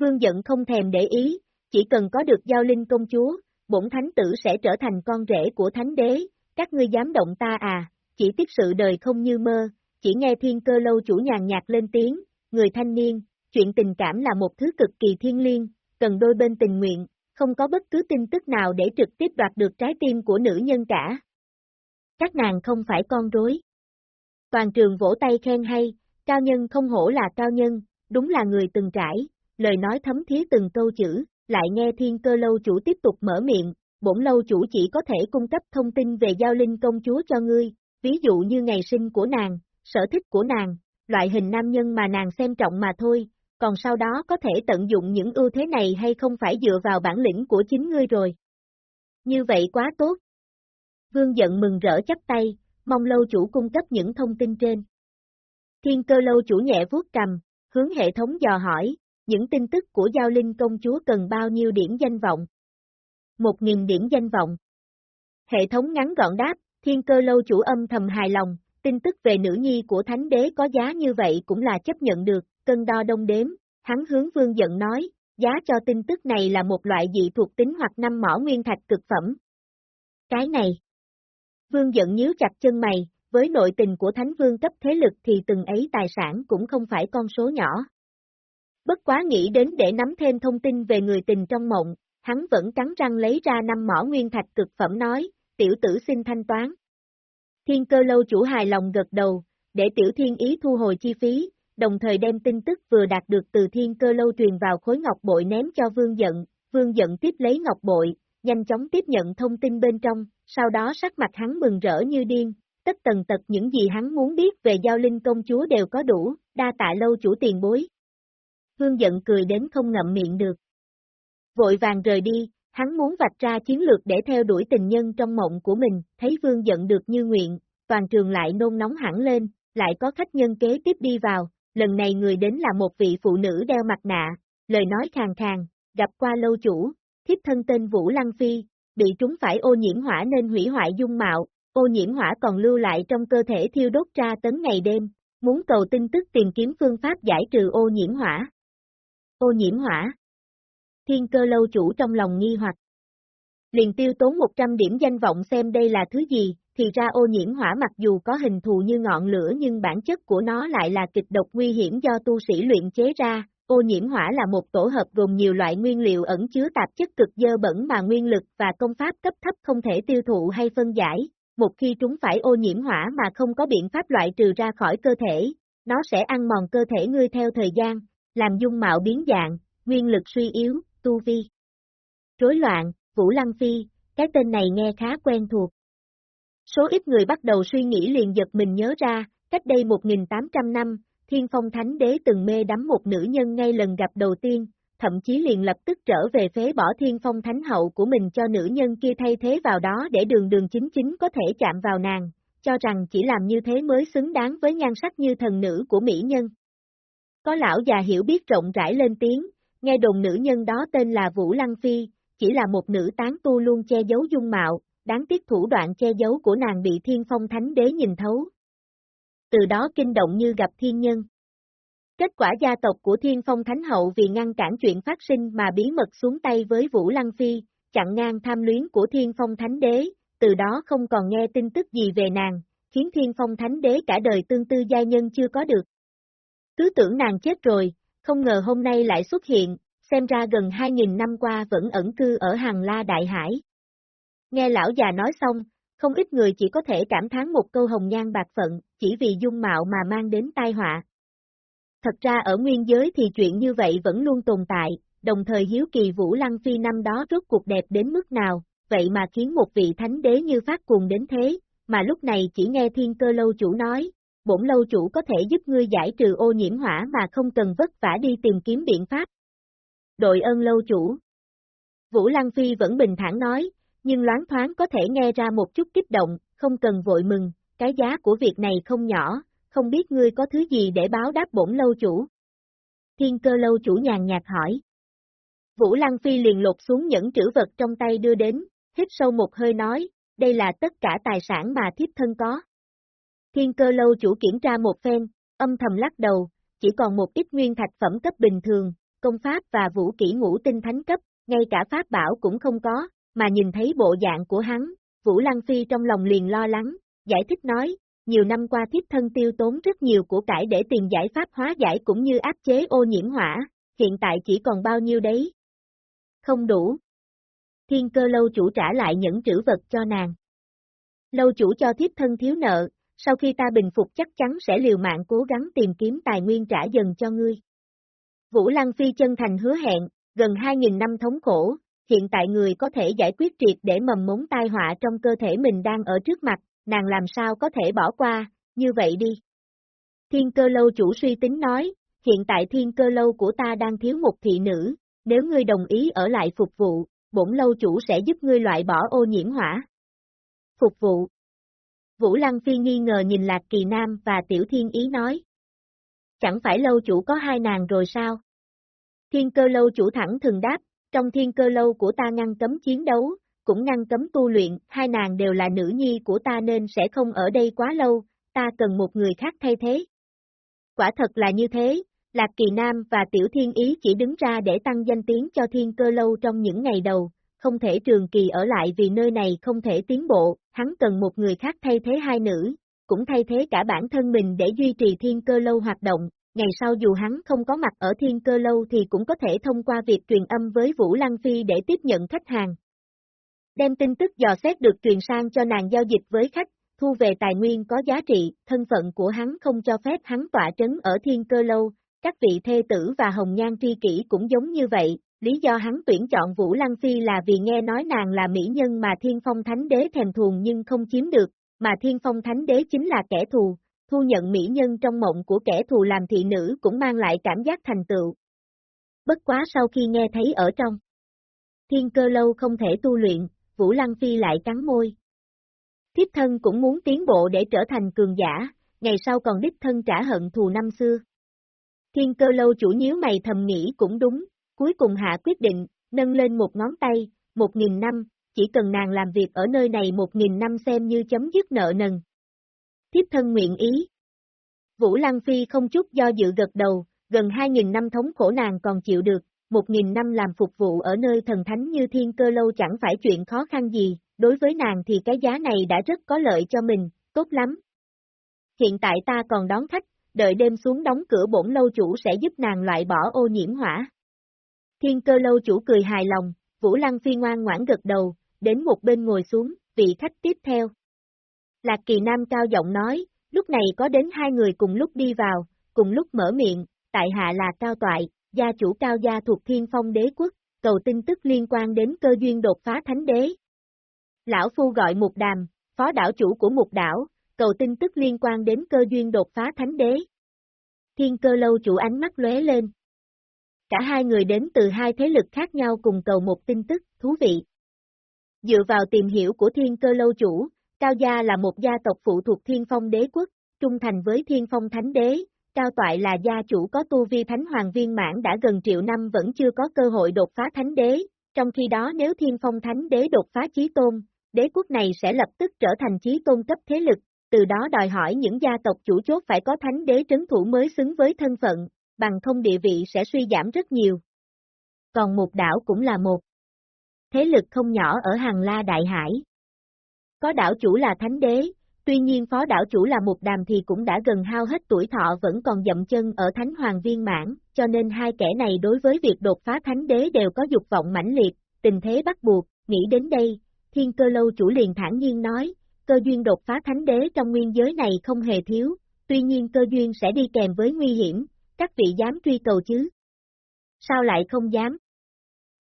Vương giận không thèm để ý, chỉ cần có được Giao Linh Công Chúa, bổn thánh tử sẽ trở thành con rể của thánh đế, các ngươi dám động ta à, chỉ tiếp sự đời không như mơ, chỉ nghe thiên cơ lâu chủ nhàn nhạt lên tiếng, người thanh niên, chuyện tình cảm là một thứ cực kỳ thiên liêng, cần đôi bên tình nguyện, không có bất cứ tin tức nào để trực tiếp đoạt được trái tim của nữ nhân cả. Các nàng không phải con rối. Toàn trường vỗ tay khen hay, cao nhân không hổ là cao nhân, đúng là người từng trải, lời nói thấm thía từng câu chữ, lại nghe thiên cơ lâu chủ tiếp tục mở miệng, bổn lâu chủ chỉ có thể cung cấp thông tin về giao linh công chúa cho ngươi, ví dụ như ngày sinh của nàng, sở thích của nàng, loại hình nam nhân mà nàng xem trọng mà thôi, còn sau đó có thể tận dụng những ưu thế này hay không phải dựa vào bản lĩnh của chính ngươi rồi. Như vậy quá tốt. Vương giận mừng rỡ chắp tay, mong lâu chủ cung cấp những thông tin trên. Thiên cơ lâu chủ nhẹ vuốt cầm, hướng hệ thống dò hỏi, những tin tức của Giao Linh công chúa cần bao nhiêu điểm danh vọng? Một nghìn điểm danh vọng. Hệ thống ngắn gọn đáp, thiên cơ lâu chủ âm thầm hài lòng, tin tức về nữ nhi của thánh đế có giá như vậy cũng là chấp nhận được, cân đo đông đếm, hắn hướng vương giận nói, giá cho tin tức này là một loại dị thuộc tính hoặc năm mỏ nguyên thạch cực phẩm. Cái này. Vương giận nhíu chặt chân mày, với nội tình của thánh vương cấp thế lực thì từng ấy tài sản cũng không phải con số nhỏ. Bất quá nghĩ đến để nắm thêm thông tin về người tình trong mộng, hắn vẫn cắn răng lấy ra năm mỏ nguyên thạch cực phẩm nói, tiểu tử xin thanh toán. Thiên cơ lâu chủ hài lòng gật đầu, để tiểu thiên ý thu hồi chi phí, đồng thời đem tin tức vừa đạt được từ thiên cơ lâu truyền vào khối ngọc bội ném cho vương giận, vương giận tiếp lấy ngọc bội, nhanh chóng tiếp nhận thông tin bên trong, sau đó sắc mặt hắn mừng rỡ như điên, tất tần tật những gì hắn muốn biết về giao linh công chúa đều có đủ, đa tạ lâu chủ tiền bối. Vương giận cười đến không ngậm miệng được. Vội vàng rời đi, hắn muốn vạch ra chiến lược để theo đuổi tình nhân trong mộng của mình, thấy vương giận được như nguyện, toàn trường lại nôn nóng hẳn lên, lại có khách nhân kế tiếp đi vào, lần này người đến là một vị phụ nữ đeo mặt nạ, lời nói khàn khàn, gặp qua lâu chủ, thiếp thân tên Vũ Lăng Phi, bị trúng phải ô nhiễm hỏa nên hủy hoại dung mạo, ô nhiễm hỏa còn lưu lại trong cơ thể thiêu đốt ra tấn ngày đêm, muốn cầu tin tức tìm kiếm phương pháp giải trừ ô nhiễm hỏa. Ô nhiễm hỏa Thiên cơ lâu chủ trong lòng nghi hoặc. Liền tiêu tốn 100 điểm danh vọng xem đây là thứ gì, thì ra ô nhiễm hỏa mặc dù có hình thù như ngọn lửa nhưng bản chất của nó lại là kịch độc nguy hiểm do tu sĩ luyện chế ra. Ô nhiễm hỏa là một tổ hợp gồm nhiều loại nguyên liệu ẩn chứa tạp chất cực dơ bẩn mà nguyên lực và công pháp cấp thấp không thể tiêu thụ hay phân giải. Một khi chúng phải ô nhiễm hỏa mà không có biện pháp loại trừ ra khỏi cơ thể, nó sẽ ăn mòn cơ thể ngươi theo thời gian, làm dung mạo biến dạng, nguyên lực suy yếu, tu vi. Rối loạn, Vũ Lăng Phi, cái tên này nghe khá quen thuộc. Số ít người bắt đầu suy nghĩ liền giật mình nhớ ra, cách đây 1.800 năm, Thiên Phong Thánh Đế từng mê đắm một nữ nhân ngay lần gặp đầu tiên, thậm chí liền lập tức trở về phế bỏ Thiên Phong Thánh Hậu của mình cho nữ nhân kia thay thế vào đó để đường đường chính chính có thể chạm vào nàng, cho rằng chỉ làm như thế mới xứng đáng với nhan sắc như thần nữ của mỹ nhân. Có lão già hiểu biết rộng rãi lên tiếng, nghe đồn nữ nhân đó tên là Vũ Lăng Phi, chỉ là một nữ tán tu luôn che giấu dung mạo, đáng tiếc thủ đoạn che giấu của nàng bị thiên phong thánh đế nhìn thấu. Từ đó kinh động như gặp thiên nhân. Kết quả gia tộc của thiên phong thánh hậu vì ngăn cản chuyện phát sinh mà bí mật xuống tay với Vũ Lăng Phi, chặn ngang tham luyến của thiên phong thánh đế, từ đó không còn nghe tin tức gì về nàng, khiến thiên phong thánh đế cả đời tương tư gia nhân chưa có được. Cứ tưởng nàng chết rồi, không ngờ hôm nay lại xuất hiện, xem ra gần 2.000 năm qua vẫn ẩn cư ở hàng la đại hải. Nghe lão già nói xong, không ít người chỉ có thể cảm thán một câu hồng nhan bạc phận, chỉ vì dung mạo mà mang đến tai họa. Thật ra ở nguyên giới thì chuyện như vậy vẫn luôn tồn tại, đồng thời hiếu kỳ Vũ Lăng Phi năm đó rốt cuộc đẹp đến mức nào, vậy mà khiến một vị thánh đế như phát cuồng đến thế, mà lúc này chỉ nghe thiên cơ lâu chủ nói, bổn lâu chủ có thể giúp ngươi giải trừ ô nhiễm hỏa mà không cần vất vả đi tìm kiếm biện pháp. Đội ơn lâu chủ. Vũ Lăng Phi vẫn bình thản nói, nhưng loáng thoáng có thể nghe ra một chút kích động, không cần vội mừng, cái giá của việc này không nhỏ, không biết ngươi có thứ gì để báo đáp bổn lâu chủ. Thiên cơ lâu chủ nhàn nhạt hỏi. Vũ Lăng Phi liền lột xuống những trữ vật trong tay đưa đến, hít sâu một hơi nói, đây là tất cả tài sản mà thiếp thân có. Thiên cơ lâu chủ kiểm tra một phen, âm thầm lắc đầu, chỉ còn một ít nguyên thạch phẩm cấp bình thường, công pháp và vũ kỹ ngũ tinh thánh cấp, ngay cả pháp bảo cũng không có, mà nhìn thấy bộ dạng của hắn, Vũ Lăng Phi trong lòng liền lo lắng, giải thích nói, nhiều năm qua thiếp thân tiêu tốn rất nhiều của cải để tìm giải pháp hóa giải cũng như áp chế ô nhiễm hỏa, hiện tại chỉ còn bao nhiêu đấy? Không đủ. Thiên cơ lâu chủ trả lại những trữ vật cho nàng. Lâu chủ cho thiếp thân thiếu nợ, sau khi ta bình phục chắc chắn sẽ liều mạng cố gắng tìm kiếm tài nguyên trả dần cho ngươi. Vũ Lăng Phi chân thành hứa hẹn, gần 2.000 năm thống khổ, hiện tại người có thể giải quyết triệt để mầm mống tai họa trong cơ thể mình đang ở trước mặt, nàng làm sao có thể bỏ qua, như vậy đi. Thiên cơ lâu chủ suy tính nói, hiện tại thiên cơ lâu của ta đang thiếu một thị nữ, nếu ngươi đồng ý ở lại phục vụ, bổn lâu chủ sẽ giúp ngươi loại bỏ ô nhiễm hỏa. Phục vụ. Vũ Lăng Phi nghi ngờ nhìn Lạc Kỳ Nam và Tiểu Thiên Ý nói. Chẳng phải lâu chủ có hai nàng rồi sao? Thiên cơ lâu chủ thẳng thường đáp, trong thiên cơ lâu của ta ngăn cấm chiến đấu, cũng ngăn cấm tu luyện, hai nàng đều là nữ nhi của ta nên sẽ không ở đây quá lâu, ta cần một người khác thay thế. Quả thật là như thế, Lạc Kỳ Nam và Tiểu Thiên Ý chỉ đứng ra để tăng danh tiếng cho thiên cơ lâu trong những ngày đầu, không thể trường kỳ ở lại vì nơi này không thể tiến bộ, hắn cần một người khác thay thế hai nữ, cũng thay thế cả bản thân mình để duy trì thiên cơ lâu hoạt động, ngày sau dù hắn không có mặt ở thiên cơ lâu thì cũng có thể thông qua việc truyền âm với Vũ Lăng Phi để tiếp nhận khách hàng. Đem tin tức dò xét được truyền sang cho nàng giao dịch với khách, thu về tài nguyên có giá trị, thân phận của hắn không cho phép hắn tỏa trấn ở thiên cơ lâu, các vị thê tử và hồng nhan tri kỷ cũng giống như vậy, lý do hắn tuyển chọn Vũ Lăng Phi là vì nghe nói nàng là mỹ nhân mà thiên phong thánh đế thèm thuồng nhưng không chiếm được, mà thiên phong thánh đế chính là kẻ thù, thu nhận mỹ nhân trong mộng của kẻ thù làm thị nữ cũng mang lại cảm giác thành tựu. Bất quá sau khi nghe thấy ở trong thiên cơ lâu không thể tu luyện, Vũ Lăng Phi lại cắn môi. Thiếp thân cũng muốn tiến bộ để trở thành cường giả, ngày sau còn đích thân trả hận thù năm xưa. Thiên cơ lâu chủ nhíu mày thầm nghĩ cũng đúng, cuối cùng hạ quyết định, nâng lên một ngón tay, một nghìn năm, chỉ cần nàng làm việc ở nơi này một nghìn năm xem như chấm dứt nợ nần. Thiếp thân nguyện ý. Vũ Lăng Phi không chút do dự gật đầu, gần hai nghìn năm thống khổ nàng còn chịu được, một nghìn năm làm phục vụ ở nơi thần thánh như thiên cơ lâu chẳng phải chuyện khó khăn gì, đối với nàng thì cái giá này đã rất có lợi cho mình, tốt lắm. Hiện tại ta còn đón khách, đợi đêm xuống đóng cửa bổn lâu chủ sẽ giúp nàng loại bỏ ô nhiễm hỏa. Thiên cơ lâu chủ cười hài lòng, Vũ Lăng Phi ngoan ngoãn gật đầu, đến một bên ngồi xuống, vị khách tiếp theo. Lạc Kỳ Nam cao giọng nói, lúc này có đến hai người cùng lúc đi vào, cùng lúc mở miệng, tại hạ là Cao Toại, gia chủ Cao gia thuộc Thiên Phong Đế Quốc, cầu tin tức liên quan đến cơ duyên đột phá thánh đế. Lão Phu gọi Mục Đàm, phó đảo chủ của Mục đảo, cầu tin tức liên quan đến cơ duyên đột phá thánh đế. Thiên cơ lâu chủ ánh mắt lóe lên. Cả hai người đến từ hai thế lực khác nhau cùng cầu một tin tức, thú vị. Dựa vào tìm hiểu của thiên cơ lâu chủ, Cao Gia là một gia tộc phụ thuộc thiên phong đế quốc, trung thành với thiên phong thánh đế, Cao Toại là gia chủ có tu vi thánh hoàng viên mãn đã gần triệu năm vẫn chưa có cơ hội đột phá thánh đế, trong khi đó nếu thiên phong thánh đế đột phá chí tôn, đế quốc này sẽ lập tức trở thành chí tôn cấp thế lực, từ đó đòi hỏi những gia tộc chủ chốt phải có thánh đế trấn thủ mới xứng với thân phận, bằng không địa vị sẽ suy giảm rất nhiều. Còn một đảo cũng là một thế lực không nhỏ ở hàng la đại hải. Có đảo chủ là thánh đế, tuy nhiên phó đảo chủ là một đàm thì cũng đã gần hao hết tuổi thọ vẫn còn dậm chân ở thánh hoàng viên mãn, cho nên hai kẻ này đối với việc đột phá thánh đế đều có dục vọng mãnh liệt, tình thế bắt buộc, nghĩ đến đây, thiên cơ lâu chủ liền thản nhiên nói, cơ duyên đột phá thánh đế trong nguyên giới này không hề thiếu, tuy nhiên cơ duyên sẽ đi kèm với nguy hiểm, các vị dám truy cầu chứ? Sao lại không dám?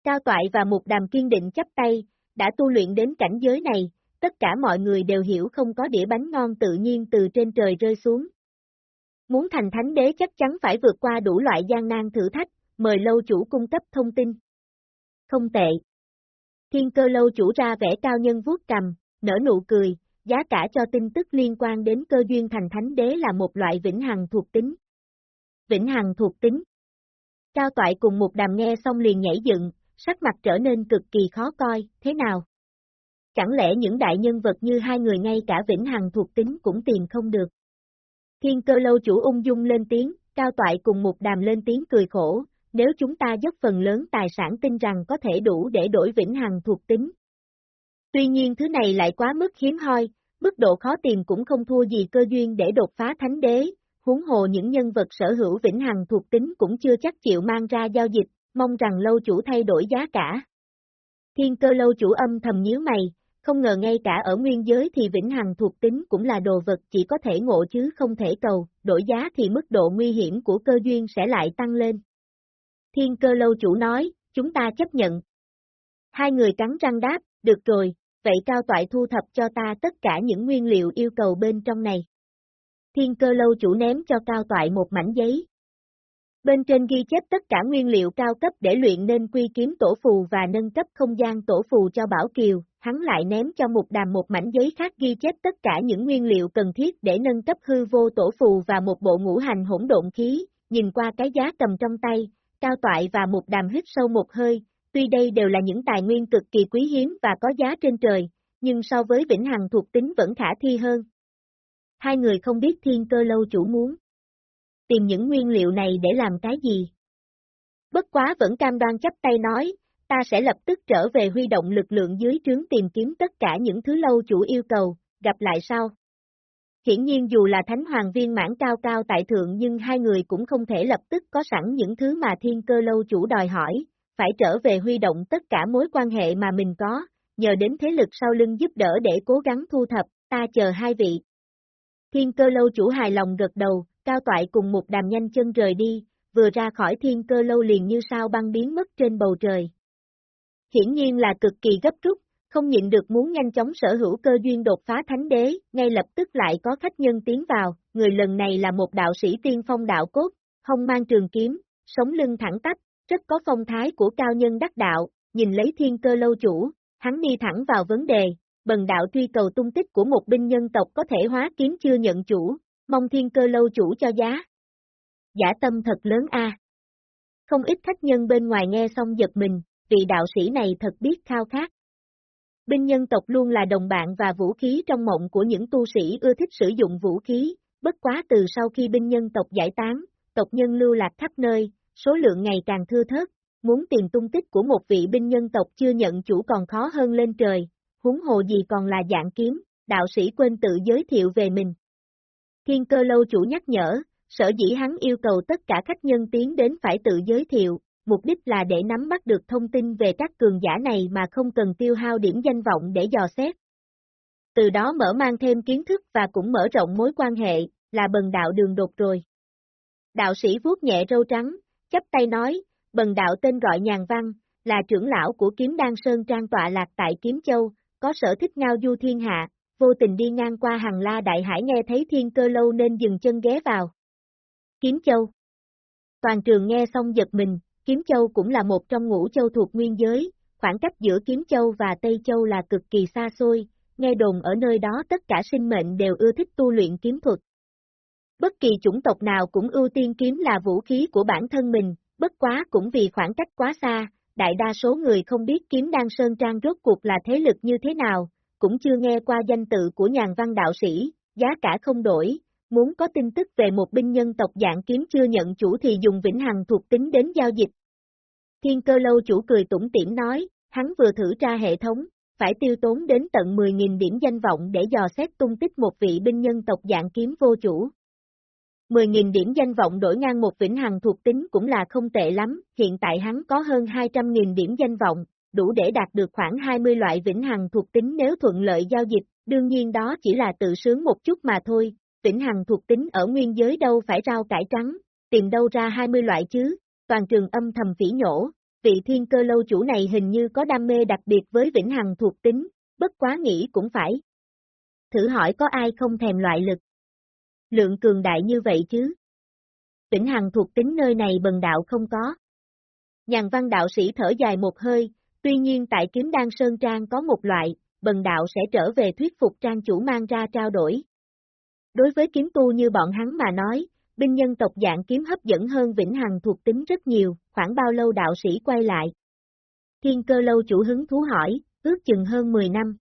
Cao Toại và Mục Đàm kiên định chấp tay, đã tu luyện đến cảnh giới này, tất cả mọi người đều hiểu không có đĩa bánh ngon tự nhiên từ trên trời rơi xuống. Muốn thành thánh đế chắc chắn phải vượt qua đủ loại gian nan thử thách, mời lâu chủ cung cấp thông tin. Không tệ. Thiên cơ lâu chủ ra vẻ cao nhân vuốt cầm, nở nụ cười, giá cả cho tin tức liên quan đến cơ duyên thành thánh đế là một loại vĩnh hằng thuộc tính. Vĩnh hằng thuộc tính. Cao toại cùng một đàm nghe xong liền nhảy dựng, sắc mặt trở nên cực kỳ khó coi, thế nào? Chẳng lẽ những đại nhân vật như hai người ngay cả vĩnh hằng thuộc tính cũng tìm không được? Thiên cơ lâu chủ ung dung lên tiếng, cao toại cùng một đàm lên tiếng cười khổ, nếu chúng ta dốc phần lớn tài sản tin rằng có thể đủ để đổi vĩnh hằng thuộc tính. Tuy nhiên thứ này lại quá mức hiếm hoi, mức độ khó tìm cũng không thua gì cơ duyên để đột phá thánh đế, huống hồ những nhân vật sở hữu vĩnh hằng thuộc tính cũng chưa chắc chịu mang ra giao dịch, mong rằng lâu chủ thay đổi giá cả. Thiên cơ lâu chủ âm thầm nhíu mày, không ngờ ngay cả ở nguyên giới thì vĩnh hằng thuộc tính cũng là đồ vật chỉ có thể ngộ chứ không thể cầu, đổi giá thì mức độ nguy hiểm của cơ duyên sẽ lại tăng lên. Thiên cơ lâu chủ nói, chúng ta chấp nhận. Hai người cắn răng đáp, được rồi, vậy cao toại thu thập cho ta tất cả những nguyên liệu yêu cầu bên trong này. Thiên cơ lâu chủ ném cho cao toại một mảnh giấy. Bên trên ghi chép tất cả nguyên liệu cao cấp để luyện nên quy kiếm tổ phù và nâng cấp không gian tổ phù cho Bảo Kiều, hắn lại ném cho một đàm một mảnh giấy khác ghi chép tất cả những nguyên liệu cần thiết để nâng cấp hư vô tổ phù và một bộ ngũ hành hỗn độn khí, nhìn qua cái giá cầm trong tay, cao toại và một đàm hít sâu một hơi, tuy đây đều là những tài nguyên cực kỳ quý hiếm và có giá trên trời, nhưng so với vĩnh hằng thuộc tính vẫn khả thi hơn. Hai người không biết thiên cơ lâu chủ muốn tìm những nguyên liệu này để làm cái gì. Bất quá vẫn cam đoan chấp tay nói, ta sẽ lập tức trở về huy động lực lượng dưới trướng tìm kiếm tất cả những thứ lâu chủ yêu cầu, gặp lại sau. Hiển nhiên dù là thánh hoàng viên mãn cao cao tại thượng nhưng hai người cũng không thể lập tức có sẵn những thứ mà thiên cơ lâu chủ đòi hỏi, phải trở về huy động tất cả mối quan hệ mà mình có, nhờ đến thế lực sau lưng giúp đỡ để cố gắng thu thập, ta chờ hai vị. Thiên cơ lâu chủ hài lòng gật đầu, cao toại cùng một đàm nhanh chân rời đi, vừa ra khỏi thiên cơ lâu liền như sao băng biến mất trên bầu trời. Hiển nhiên là cực kỳ gấp rút, không nhịn được muốn nhanh chóng sở hữu cơ duyên đột phá thánh đế, ngay lập tức lại có khách nhân tiến vào, người lần này là một đạo sĩ tiên phong đạo cốt, hông mang trường kiếm, sống lưng thẳng tắp, rất có phong thái của cao nhân đắc đạo, nhìn lấy thiên cơ lâu chủ, hắn đi thẳng vào vấn đề, bần đạo truy cầu tung tích của một binh nhân tộc có thể hóa kiếm chưa nhận chủ, mong thiên cơ lâu chủ cho giá. Giả tâm thật lớn a. Không ít khách nhân bên ngoài nghe xong giật mình, vị đạo sĩ này thật biết khao khát. Binh nhân tộc luôn là đồng bạn và vũ khí trong mộng của những tu sĩ ưa thích sử dụng vũ khí, bất quá từ sau khi binh nhân tộc giải tán, tộc nhân lưu lạc khắp nơi, số lượng ngày càng thưa thớt, muốn tìm tung tích của một vị binh nhân tộc chưa nhận chủ còn khó hơn lên trời, huống hồ gì còn là dạng kiếm, đạo sĩ quên tự giới thiệu về mình. Thiên cơ lâu chủ nhắc nhở, sở dĩ hắn yêu cầu tất cả khách nhân tiến đến phải tự giới thiệu, mục đích là để nắm bắt được thông tin về các cường giả này mà không cần tiêu hao điểm danh vọng để dò xét. Từ đó mở mang thêm kiến thức và cũng mở rộng mối quan hệ, là bần đạo đường đột rồi. Đạo sĩ vuốt nhẹ râu trắng, chấp tay nói, bần đạo tên gọi Nhàn Văn, là trưởng lão của kiếm đan sơn trang tọa lạc tại Kiếm Châu, có sở thích ngao du thiên hạ, vô tình đi ngang qua hàng la đại hải nghe thấy thiên cơ lâu nên dừng chân ghé vào. Kiếm Châu Toàn trường nghe xong giật mình, Kiếm Châu cũng là một trong ngũ châu thuộc nguyên giới, khoảng cách giữa Kiếm Châu và Tây Châu là cực kỳ xa xôi, nghe đồn ở nơi đó tất cả sinh mệnh đều ưa thích tu luyện kiếm thuật. Bất kỳ chủng tộc nào cũng ưu tiên kiếm là vũ khí của bản thân mình, bất quá cũng vì khoảng cách quá xa, đại đa số người không biết kiếm đan sơn trang rốt cuộc là thế lực như thế nào, cũng chưa nghe qua danh tự của nhàn văn đạo sĩ, giá cả không đổi, muốn có tin tức về một binh nhân tộc dạng kiếm chưa nhận chủ thì dùng vĩnh hằng thuộc tính đến giao dịch. Thiên cơ lâu chủ cười tủm tỉm nói, hắn vừa thử tra hệ thống, phải tiêu tốn đến tận 10.000 điểm danh vọng để dò xét tung tích một vị binh nhân tộc dạng kiếm vô chủ. 10.000 điểm danh vọng đổi ngang một vĩnh hằng thuộc tính cũng là không tệ lắm, hiện tại hắn có hơn 200.000 điểm danh vọng, đủ để đạt được khoảng 20 loại vĩnh hằng thuộc tính nếu thuận lợi giao dịch, đương nhiên đó chỉ là tự sướng một chút mà thôi, vĩnh hằng thuộc tính ở nguyên giới đâu phải rau cải trắng, tìm đâu ra 20 loại chứ, toàn trường âm thầm phỉ nhổ, vị thiên cơ lâu chủ này hình như có đam mê đặc biệt với vĩnh hằng thuộc tính, bất quá nghĩ cũng phải. Thử hỏi có ai không thèm loại lực. Lượng cường đại như vậy chứ. Vĩnh hằng thuộc tính nơi này bần đạo không có. Nhàn văn đạo sĩ thở dài một hơi, tuy nhiên tại kiếm đan sơn trang có một loại, bần đạo sẽ trở về thuyết phục trang chủ mang ra trao đổi. Đối với kiếm tu như bọn hắn mà nói, binh nhân tộc dạng kiếm hấp dẫn hơn vĩnh hằng thuộc tính rất nhiều, khoảng bao lâu đạo sĩ quay lại. Thiên cơ lâu chủ hứng thú hỏi, ước chừng hơn 10 năm.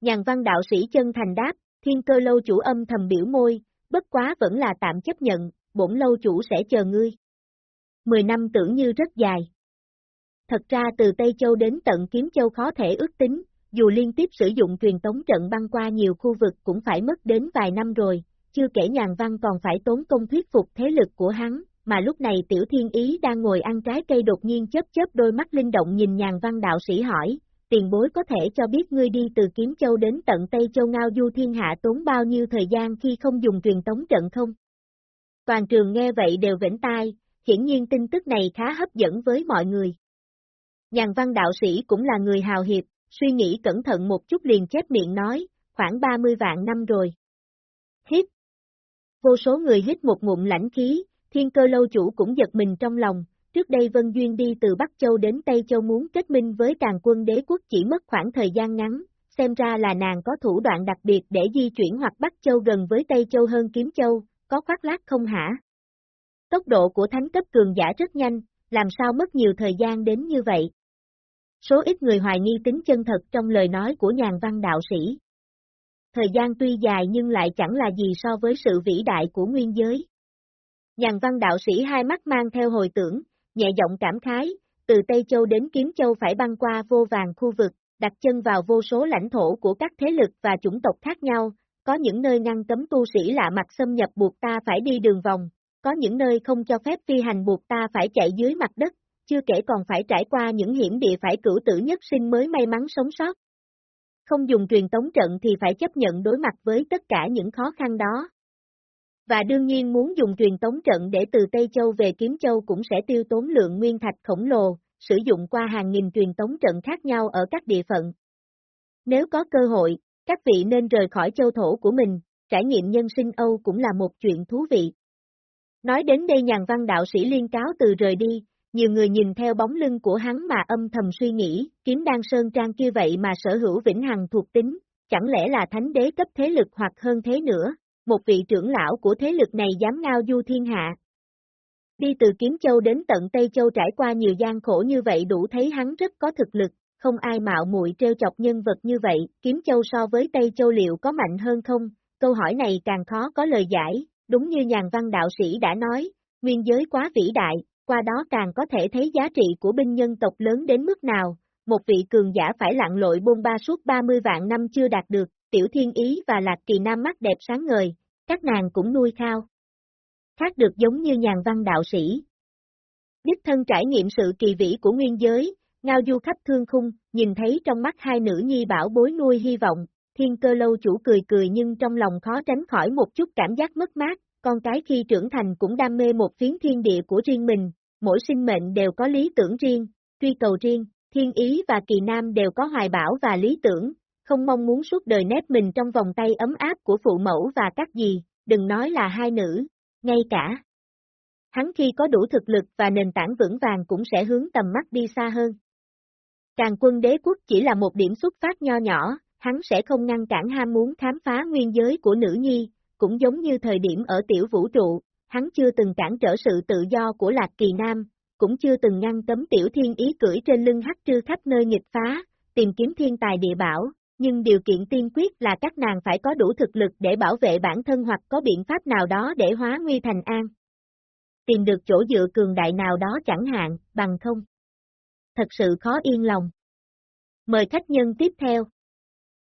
Nhàn văn đạo sĩ chân thành đáp, thiên cơ lâu chủ âm thầm biểu môi, bất quá vẫn là tạm chấp nhận, bổn lâu chủ sẽ chờ ngươi. 10 năm tưởng như rất dài. Thật ra từ Tây Châu đến tận Kiếm Châu khó thể ước tính, dù liên tiếp sử dụng truyền tống trận băng qua nhiều khu vực cũng phải mất đến vài năm rồi, chưa kể nhàn văn còn phải tốn công thuyết phục thế lực của hắn, mà lúc này tiểu thiên ý đang ngồi ăn trái cây đột nhiên chớp chớp đôi mắt linh động nhìn nhàn văn đạo sĩ hỏi, tiền bối có thể cho biết ngươi đi từ Kiếm Châu đến tận Tây Châu Ngao Du Thiên Hạ tốn bao nhiêu thời gian khi không dùng truyền tống trận không? Toàn trường nghe vậy đều vĩnh tai, hiển nhiên tin tức này khá hấp dẫn với mọi người. Nhàn văn đạo sĩ cũng là người hào hiệp, suy nghĩ cẩn thận một chút liền chép miệng nói, khoảng 30 vạn năm rồi. Hít. Vô số người hít một ngụm lãnh khí, Thiên cơ lâu chủ cũng giật mình trong lòng, trước đây Vân Duyên đi từ Bắc Châu đến Tây Châu muốn kết minh với càng quân đế quốc chỉ mất khoảng thời gian ngắn, xem ra là nàng có thủ đoạn đặc biệt để di chuyển hoặc Bắc Châu gần với Tây Châu hơn Kiếm Châu, có khoác lác không hả? Tốc độ của thánh cấp cường giả rất nhanh, làm sao mất nhiều thời gian đến như vậy? Số ít người hoài nghi tính chân thật trong lời nói của nhàn văn đạo sĩ. Thời gian tuy dài nhưng lại chẳng là gì so với sự vĩ đại của nguyên giới. Nhàn văn đạo sĩ hai mắt mang theo hồi tưởng, nhẹ giọng cảm khái, từ Tây Châu đến Kiếm Châu phải băng qua vô vàng khu vực, đặt chân vào vô số lãnh thổ của các thế lực và chủng tộc khác nhau, có những nơi ngăn cấm tu sĩ lạ mặt xâm nhập buộc ta phải đi đường vòng, có những nơi không cho phép phi hành buộc ta phải chạy dưới mặt đất, chưa kể còn phải trải qua những hiểm địa phải cửu tử nhất sinh mới may mắn sống sót. Không dùng truyền tống trận thì phải chấp nhận đối mặt với tất cả những khó khăn đó. Và đương nhiên muốn dùng truyền tống trận để từ Tây Châu về Kiếm Châu cũng sẽ tiêu tốn lượng nguyên thạch khổng lồ, sử dụng qua hàng nghìn truyền tống trận khác nhau ở các địa phận. Nếu có cơ hội, các vị nên rời khỏi châu thổ của mình, trải nghiệm nhân sinh Âu cũng là một chuyện thú vị. Nói đến đây nhàn văn đạo sĩ liên cáo từ rời đi, nhiều người nhìn theo bóng lưng của hắn mà âm thầm suy nghĩ, kiếm đan sơn trang kia vậy mà sở hữu vĩnh hằng thuộc tính, chẳng lẽ là thánh đế cấp thế lực hoặc hơn thế nữa, một vị trưởng lão của thế lực này dám ngao du thiên hạ. Đi từ Kiếm Châu đến tận Tây Châu trải qua nhiều gian khổ như vậy đủ thấy hắn rất có thực lực, không ai mạo muội trêu chọc nhân vật như vậy, Kiếm Châu so với Tây Châu liệu có mạnh hơn không? Câu hỏi này càng khó có lời giải, đúng như nhàn văn đạo sĩ đã nói, nguyên giới quá vĩ đại, qua đó càng có thể thấy giá trị của binh nhân tộc lớn đến mức nào, một vị cường giả phải lặn lội bôn ba suốt 30 vạn năm chưa đạt được, tiểu thiên ý và lạc kỳ nam mắt đẹp sáng ngời, các nàng cũng nuôi khao. Khác được giống như nhàn văn đạo sĩ. Đích thân trải nghiệm sự kỳ vĩ của nguyên giới, ngao du khắp thương khung, nhìn thấy trong mắt hai nữ nhi bảo bối nuôi hy vọng, thiên cơ lâu chủ cười cười nhưng trong lòng khó tránh khỏi một chút cảm giác mất mát, con cái khi trưởng thành cũng đam mê một phiến thiên địa của riêng mình, mỗi sinh mệnh đều có lý tưởng riêng, truy cầu riêng, thiên ý và kỳ nam đều có hoài bão và lý tưởng, không mong muốn suốt đời nếp mình trong vòng tay ấm áp của phụ mẫu và các gì, đừng nói là hai nữ, ngay cả. Hắn khi có đủ thực lực và nền tảng vững vàng cũng sẽ hướng tầm mắt đi xa hơn. Càng quân đế quốc chỉ là một điểm xuất phát nho nhỏ, hắn sẽ không ngăn cản ham muốn khám phá nguyên giới của nữ nhi, cũng giống như thời điểm ở tiểu vũ trụ, hắn chưa từng cản trở sự tự do của Lạc Kỳ Nam, cũng chưa từng ngăn cấm tiểu thiên ý cưỡi trên lưng hắc trư khắp nơi nghịch phá, tìm kiếm thiên tài địa bảo, nhưng điều kiện tiên quyết là các nàng phải có đủ thực lực để bảo vệ bản thân hoặc có biện pháp nào đó để hóa nguy thành an. Tìm được chỗ dựa cường đại nào đó chẳng hạn, bằng không. Thật sự khó yên lòng. Mời khách nhân tiếp theo.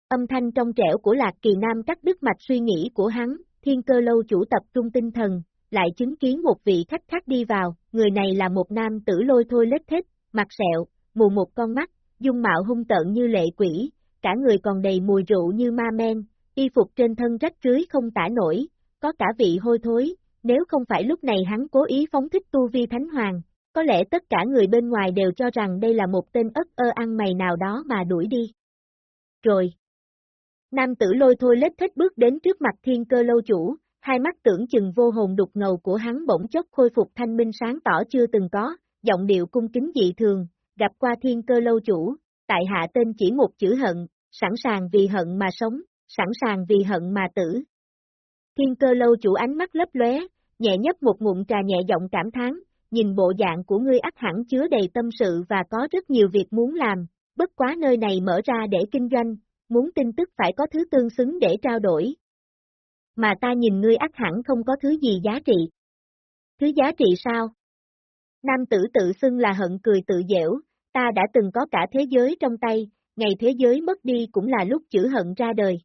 Âm thanh trong trẻo của Lạc Kỳ Nam cắt đứt mạch suy nghĩ của hắn, thiên cơ lâu chủ tập trung tinh thần, lại chứng kiến một vị khách khác đi vào, người này là một nam tử lôi thôi lết thích, mặt sẹo, mù một con mắt, dung mạo hung tợn như lệ quỷ, cả người còn đầy mùi rượu như ma men, y phục trên thân rách rưới không tả nổi, có cả vị hôi thối, nếu không phải lúc này hắn cố ý phóng thích tu vi thánh hoàng, có lẽ tất cả người bên ngoài đều cho rằng đây là một tên ất ơ ăn mày nào đó mà đuổi đi. Rồi. Nam tử lôi thôi lết thích bước đến trước mặt thiên cơ lâu chủ, hai mắt tưởng chừng vô hồn đục ngầu của hắn bỗng chốc khôi phục thanh minh sáng tỏ chưa từng có, giọng điệu cung kính dị thường, gặp qua thiên cơ lâu chủ, tại hạ tên chỉ một chữ hận, sẵn sàng vì hận mà sống, sẵn sàng vì hận mà tử. Thiên cơ lâu chủ ánh mắt lấp lóe, nhẹ nhấp một ngụm trà nhẹ giọng cảm thán, nhìn bộ dạng của ngươi ắt hẳn chứa đầy tâm sự và có rất nhiều việc muốn làm, bất quá nơi này mở ra để kinh doanh, muốn tin tức phải có thứ tương xứng để trao đổi, mà ta nhìn ngươi ác hẳn không có thứ gì giá trị. Thứ giá trị sao? Nam tử tự xưng là hận cười tự dễu, ta đã từng có cả thế giới trong tay, ngày thế giới mất đi cũng là lúc chữ hận ra đời.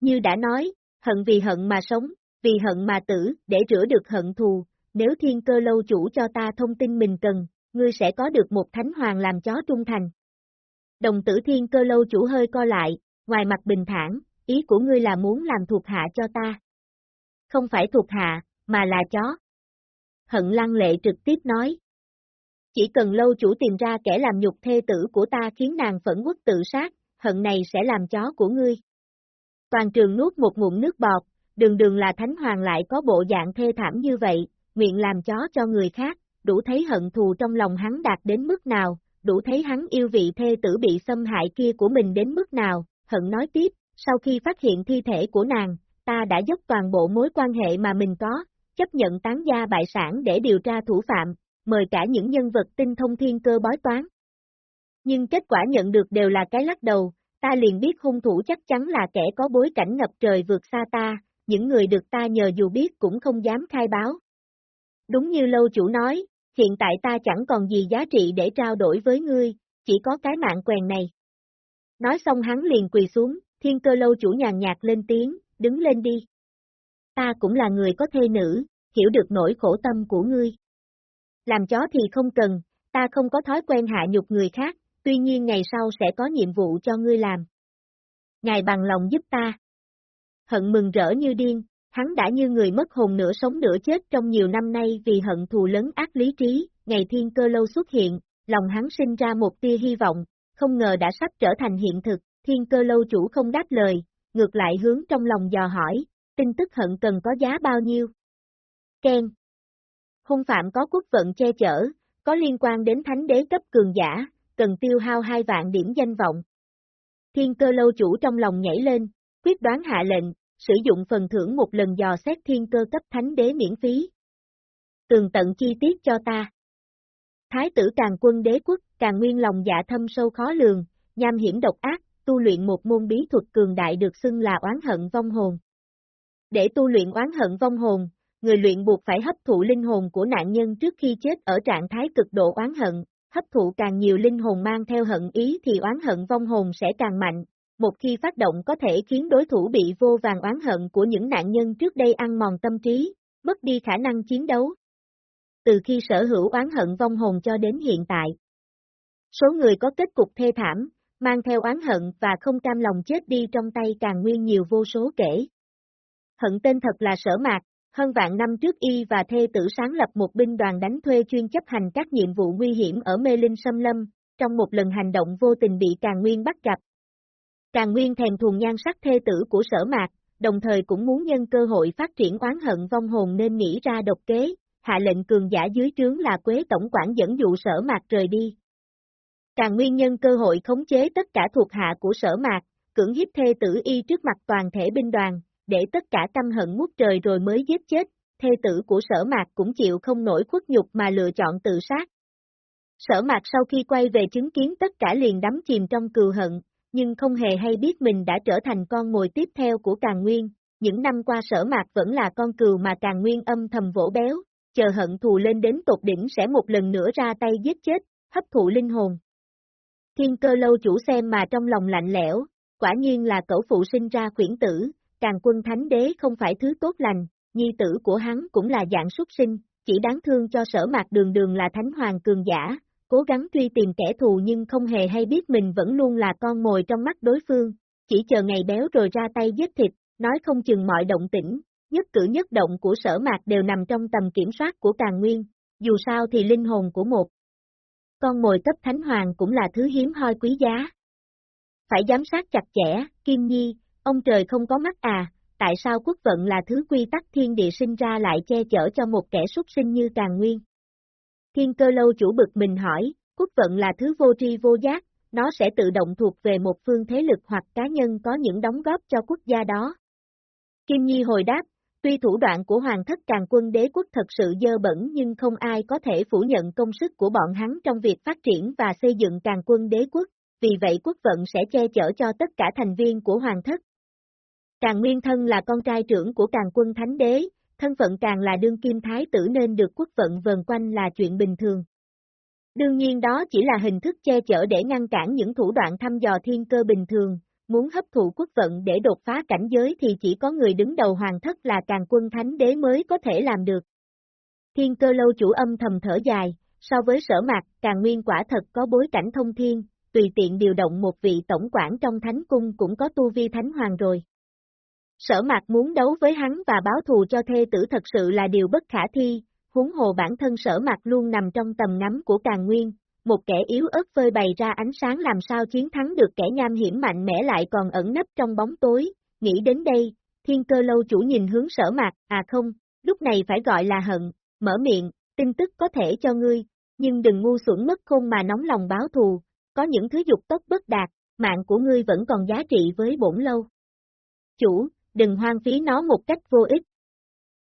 Như đã nói, hận vì hận mà sống, vì hận mà tử, để rửa được hận thù, nếu thiên cơ lâu chủ cho ta thông tin mình cần, ngươi sẽ có được một thánh hoàng làm chó trung thành. Đồng tử thiên cơ lâu chủ hơi co lại, ngoài mặt bình thản, ý của ngươi là muốn làm thuộc hạ cho ta. Không phải thuộc hạ, mà là chó. Hận lăng lệ trực tiếp nói. Chỉ cần lâu chủ tìm ra kẻ làm nhục thê tử của ta khiến nàng phẫn quốc tự sát, hận này sẽ làm chó của ngươi. Toàn trường nuốt một ngụm nước bọt, đường đường là thánh hoàng lại có bộ dạng thê thảm như vậy, nguyện làm chó cho người khác, đủ thấy hận thù trong lòng hắn đạt đến mức nào, đủ thấy hắn yêu vị thê tử bị xâm hại kia của mình đến mức nào, hận nói tiếp, sau khi phát hiện thi thể của nàng, ta đã dốc toàn bộ mối quan hệ mà mình có, chấp nhận tán gia bại sản để điều tra thủ phạm, mời cả những nhân vật tinh thông thiên cơ bói toán. Nhưng kết quả nhận được đều là cái lắc đầu, ta liền biết hung thủ chắc chắn là kẻ có bối cảnh ngập trời vượt xa ta, những người được ta nhờ dù biết cũng không dám khai báo. Đúng như lâu chủ nói, hiện tại ta chẳng còn gì giá trị để trao đổi với ngươi, chỉ có cái mạng quèn này. Nói xong hắn liền quỳ xuống, thiên cơ lâu chủ nhàn nhạt lên tiếng, đứng lên đi. Ta cũng là người có thê nữ, hiểu được nỗi khổ tâm của ngươi. Làm chó thì không cần, ta không có thói quen hạ nhục người khác, tuy nhiên ngày sau sẽ có nhiệm vụ cho ngươi làm. Ngài bằng lòng giúp ta. Hận mừng rỡ như điên, hắn đã như người mất hồn nửa sống nửa chết trong nhiều năm nay vì hận thù lớn ác lý trí, ngày thiên cơ lâu xuất hiện, lòng hắn sinh ra một tia hy vọng, không ngờ đã sắp trở thành hiện thực, thiên cơ lâu chủ không đáp lời, ngược lại hướng trong lòng dò hỏi, tin tức hận cần có giá bao nhiêu? Ken Hung phạm có quốc vận che chở, có liên quan đến thánh đế cấp cường giả, cần tiêu hao hai vạn điểm danh vọng. Thiên cơ lâu chủ trong lòng nhảy lên, quyết đoán hạ lệnh, sử dụng phần thưởng một lần dò xét thiên cơ cấp thánh đế miễn phí. Tường tận chi tiết cho ta. Thái tử càng quân đế quốc, càng nguyên lòng dạ thâm sâu khó lường, nham hiểm độc ác, tu luyện một môn bí thuật cường đại được xưng là oán hận vong hồn. Để tu luyện oán hận vong hồn, người luyện buộc phải hấp thụ linh hồn của nạn nhân trước khi chết ở trạng thái cực độ oán hận, hấp thụ càng nhiều linh hồn mang theo hận ý thì oán hận vong hồn sẽ càng mạnh, một khi phát động có thể khiến đối thủ bị vô vàng oán hận của những nạn nhân trước đây ăn mòn tâm trí, mất đi khả năng chiến đấu. Từ khi sở hữu oán hận vong hồn cho đến hiện tại, số người có kết cục thê thảm, mang theo oán hận và không cam lòng chết đi trong tay càng nguyên nhiều vô số kể. Hận tên thật là sở mạc, hơn vạn năm trước y và thê tử sáng lập một binh đoàn đánh thuê chuyên chấp hành các nhiệm vụ nguy hiểm ở mê linh sâm lâm, trong một lần hành động vô tình bị càng nguyên bắt gặp. Càng nguyên thèm thuồng nhan sắc thê tử của sở mạc, đồng thời cũng muốn nhân cơ hội phát triển oán hận vong hồn nên nghĩ ra độc kế, hạ lệnh cường giả dưới trướng là Quế Tổng quản dẫn dụ sở mạc rời đi. Càng nguyên nhân cơ hội khống chế tất cả thuộc hạ của sở mạc, cưỡng hiếp thê tử y trước mặt toàn thể binh đoàn, để tất cả căm hận ngút trời rồi mới giết chết, thê tử của sở mạc cũng chịu không nổi khuất nhục mà lựa chọn tự sát. Sở mạc sau khi quay về chứng kiến tất cả liền đắm chìm trong cừu hận, nhưng không hề hay biết mình đã trở thành con mồi tiếp theo của Càng Nguyên. Những năm qua sở mạc vẫn là con cừu mà Càng Nguyên âm thầm vỗ béo, chờ hận thù lên đến tột đỉnh sẽ một lần nữa ra tay giết chết, hấp thụ linh hồn. Thiên cơ lâu chủ xem mà trong lòng lạnh lẽo, quả nhiên là cẩu phụ sinh ra khuyển tử, càng quân thánh đế không phải thứ tốt lành, nhi tử của hắn cũng là dạng xuất sinh, chỉ đáng thương cho sở mạc đường đường là thánh hoàng cường giả, cố gắng truy tìm kẻ thù nhưng không hề hay biết mình vẫn luôn là con mồi trong mắt đối phương, chỉ chờ ngày béo rồi ra tay giết thịt, nói không chừng mọi động tĩnh, nhất cử nhất động của sở mạc đều nằm trong tầm kiểm soát của càng nguyên, dù sao thì linh hồn của một con mồi cấp thánh hoàng cũng là thứ hiếm hoi quý giá. Phải giám sát chặt chẽ, Kim Nhi, ông trời không có mắt à, tại sao quốc vận là thứ quy tắc thiên địa sinh ra lại che chở cho một kẻ súc sinh như càng nguyên? Thiên cơ lâu chủ bực mình hỏi, quốc vận là thứ vô tri vô giác, nó sẽ tự động thuộc về một phương thế lực hoặc cá nhân có những đóng góp cho quốc gia đó. Kim Nhi hồi đáp, tuy thủ đoạn của Hoàng thất càng quân đế quốc thật sự dơ bẩn nhưng không ai có thể phủ nhận công sức của bọn hắn trong việc phát triển và xây dựng càng quân đế quốc, vì vậy quốc vận sẽ che chở cho tất cả thành viên của Hoàng thất. Càng Nguyên Thân là con trai trưởng của càng quân thánh đế, thân phận càng là đương kim thái tử nên được quốc vận vần quanh là chuyện bình thường. Đương nhiên đó chỉ là hình thức che chở để ngăn cản những thủ đoạn thăm dò thiên cơ bình thường, muốn hấp thụ quốc vận để đột phá cảnh giới thì chỉ có người đứng đầu hoàng thất là càng quân thánh đế mới có thể làm được. Thiên cơ lâu chủ âm thầm thở dài, so với sở mạc, càng nguyên quả thật có bối cảnh thông thiên, tùy tiện điều động một vị tổng quản trong thánh cung cũng có tu vi thánh hoàng rồi. Sở mạc muốn đấu với hắn và báo thù cho thê tử thật sự là điều bất khả thi, huống hồ bản thân sở mạc luôn nằm trong tầm ngắm của càng nguyên, một kẻ yếu ớt phơi bày ra ánh sáng làm sao chiến thắng được kẻ nham hiểm mạnh mẽ lại còn ẩn nấp trong bóng tối, nghĩ đến đây, thiên cơ lâu chủ nhìn hướng sở mạc, à không, lúc này phải gọi là hận, mở miệng, tin tức có thể cho ngươi, nhưng đừng ngu xuẩn mất khôn mà nóng lòng báo thù, có những thứ dục tốc bất đạt, mạng của ngươi vẫn còn giá trị với bổn lâu. Chủ, đừng hoang phí nó một cách vô ích.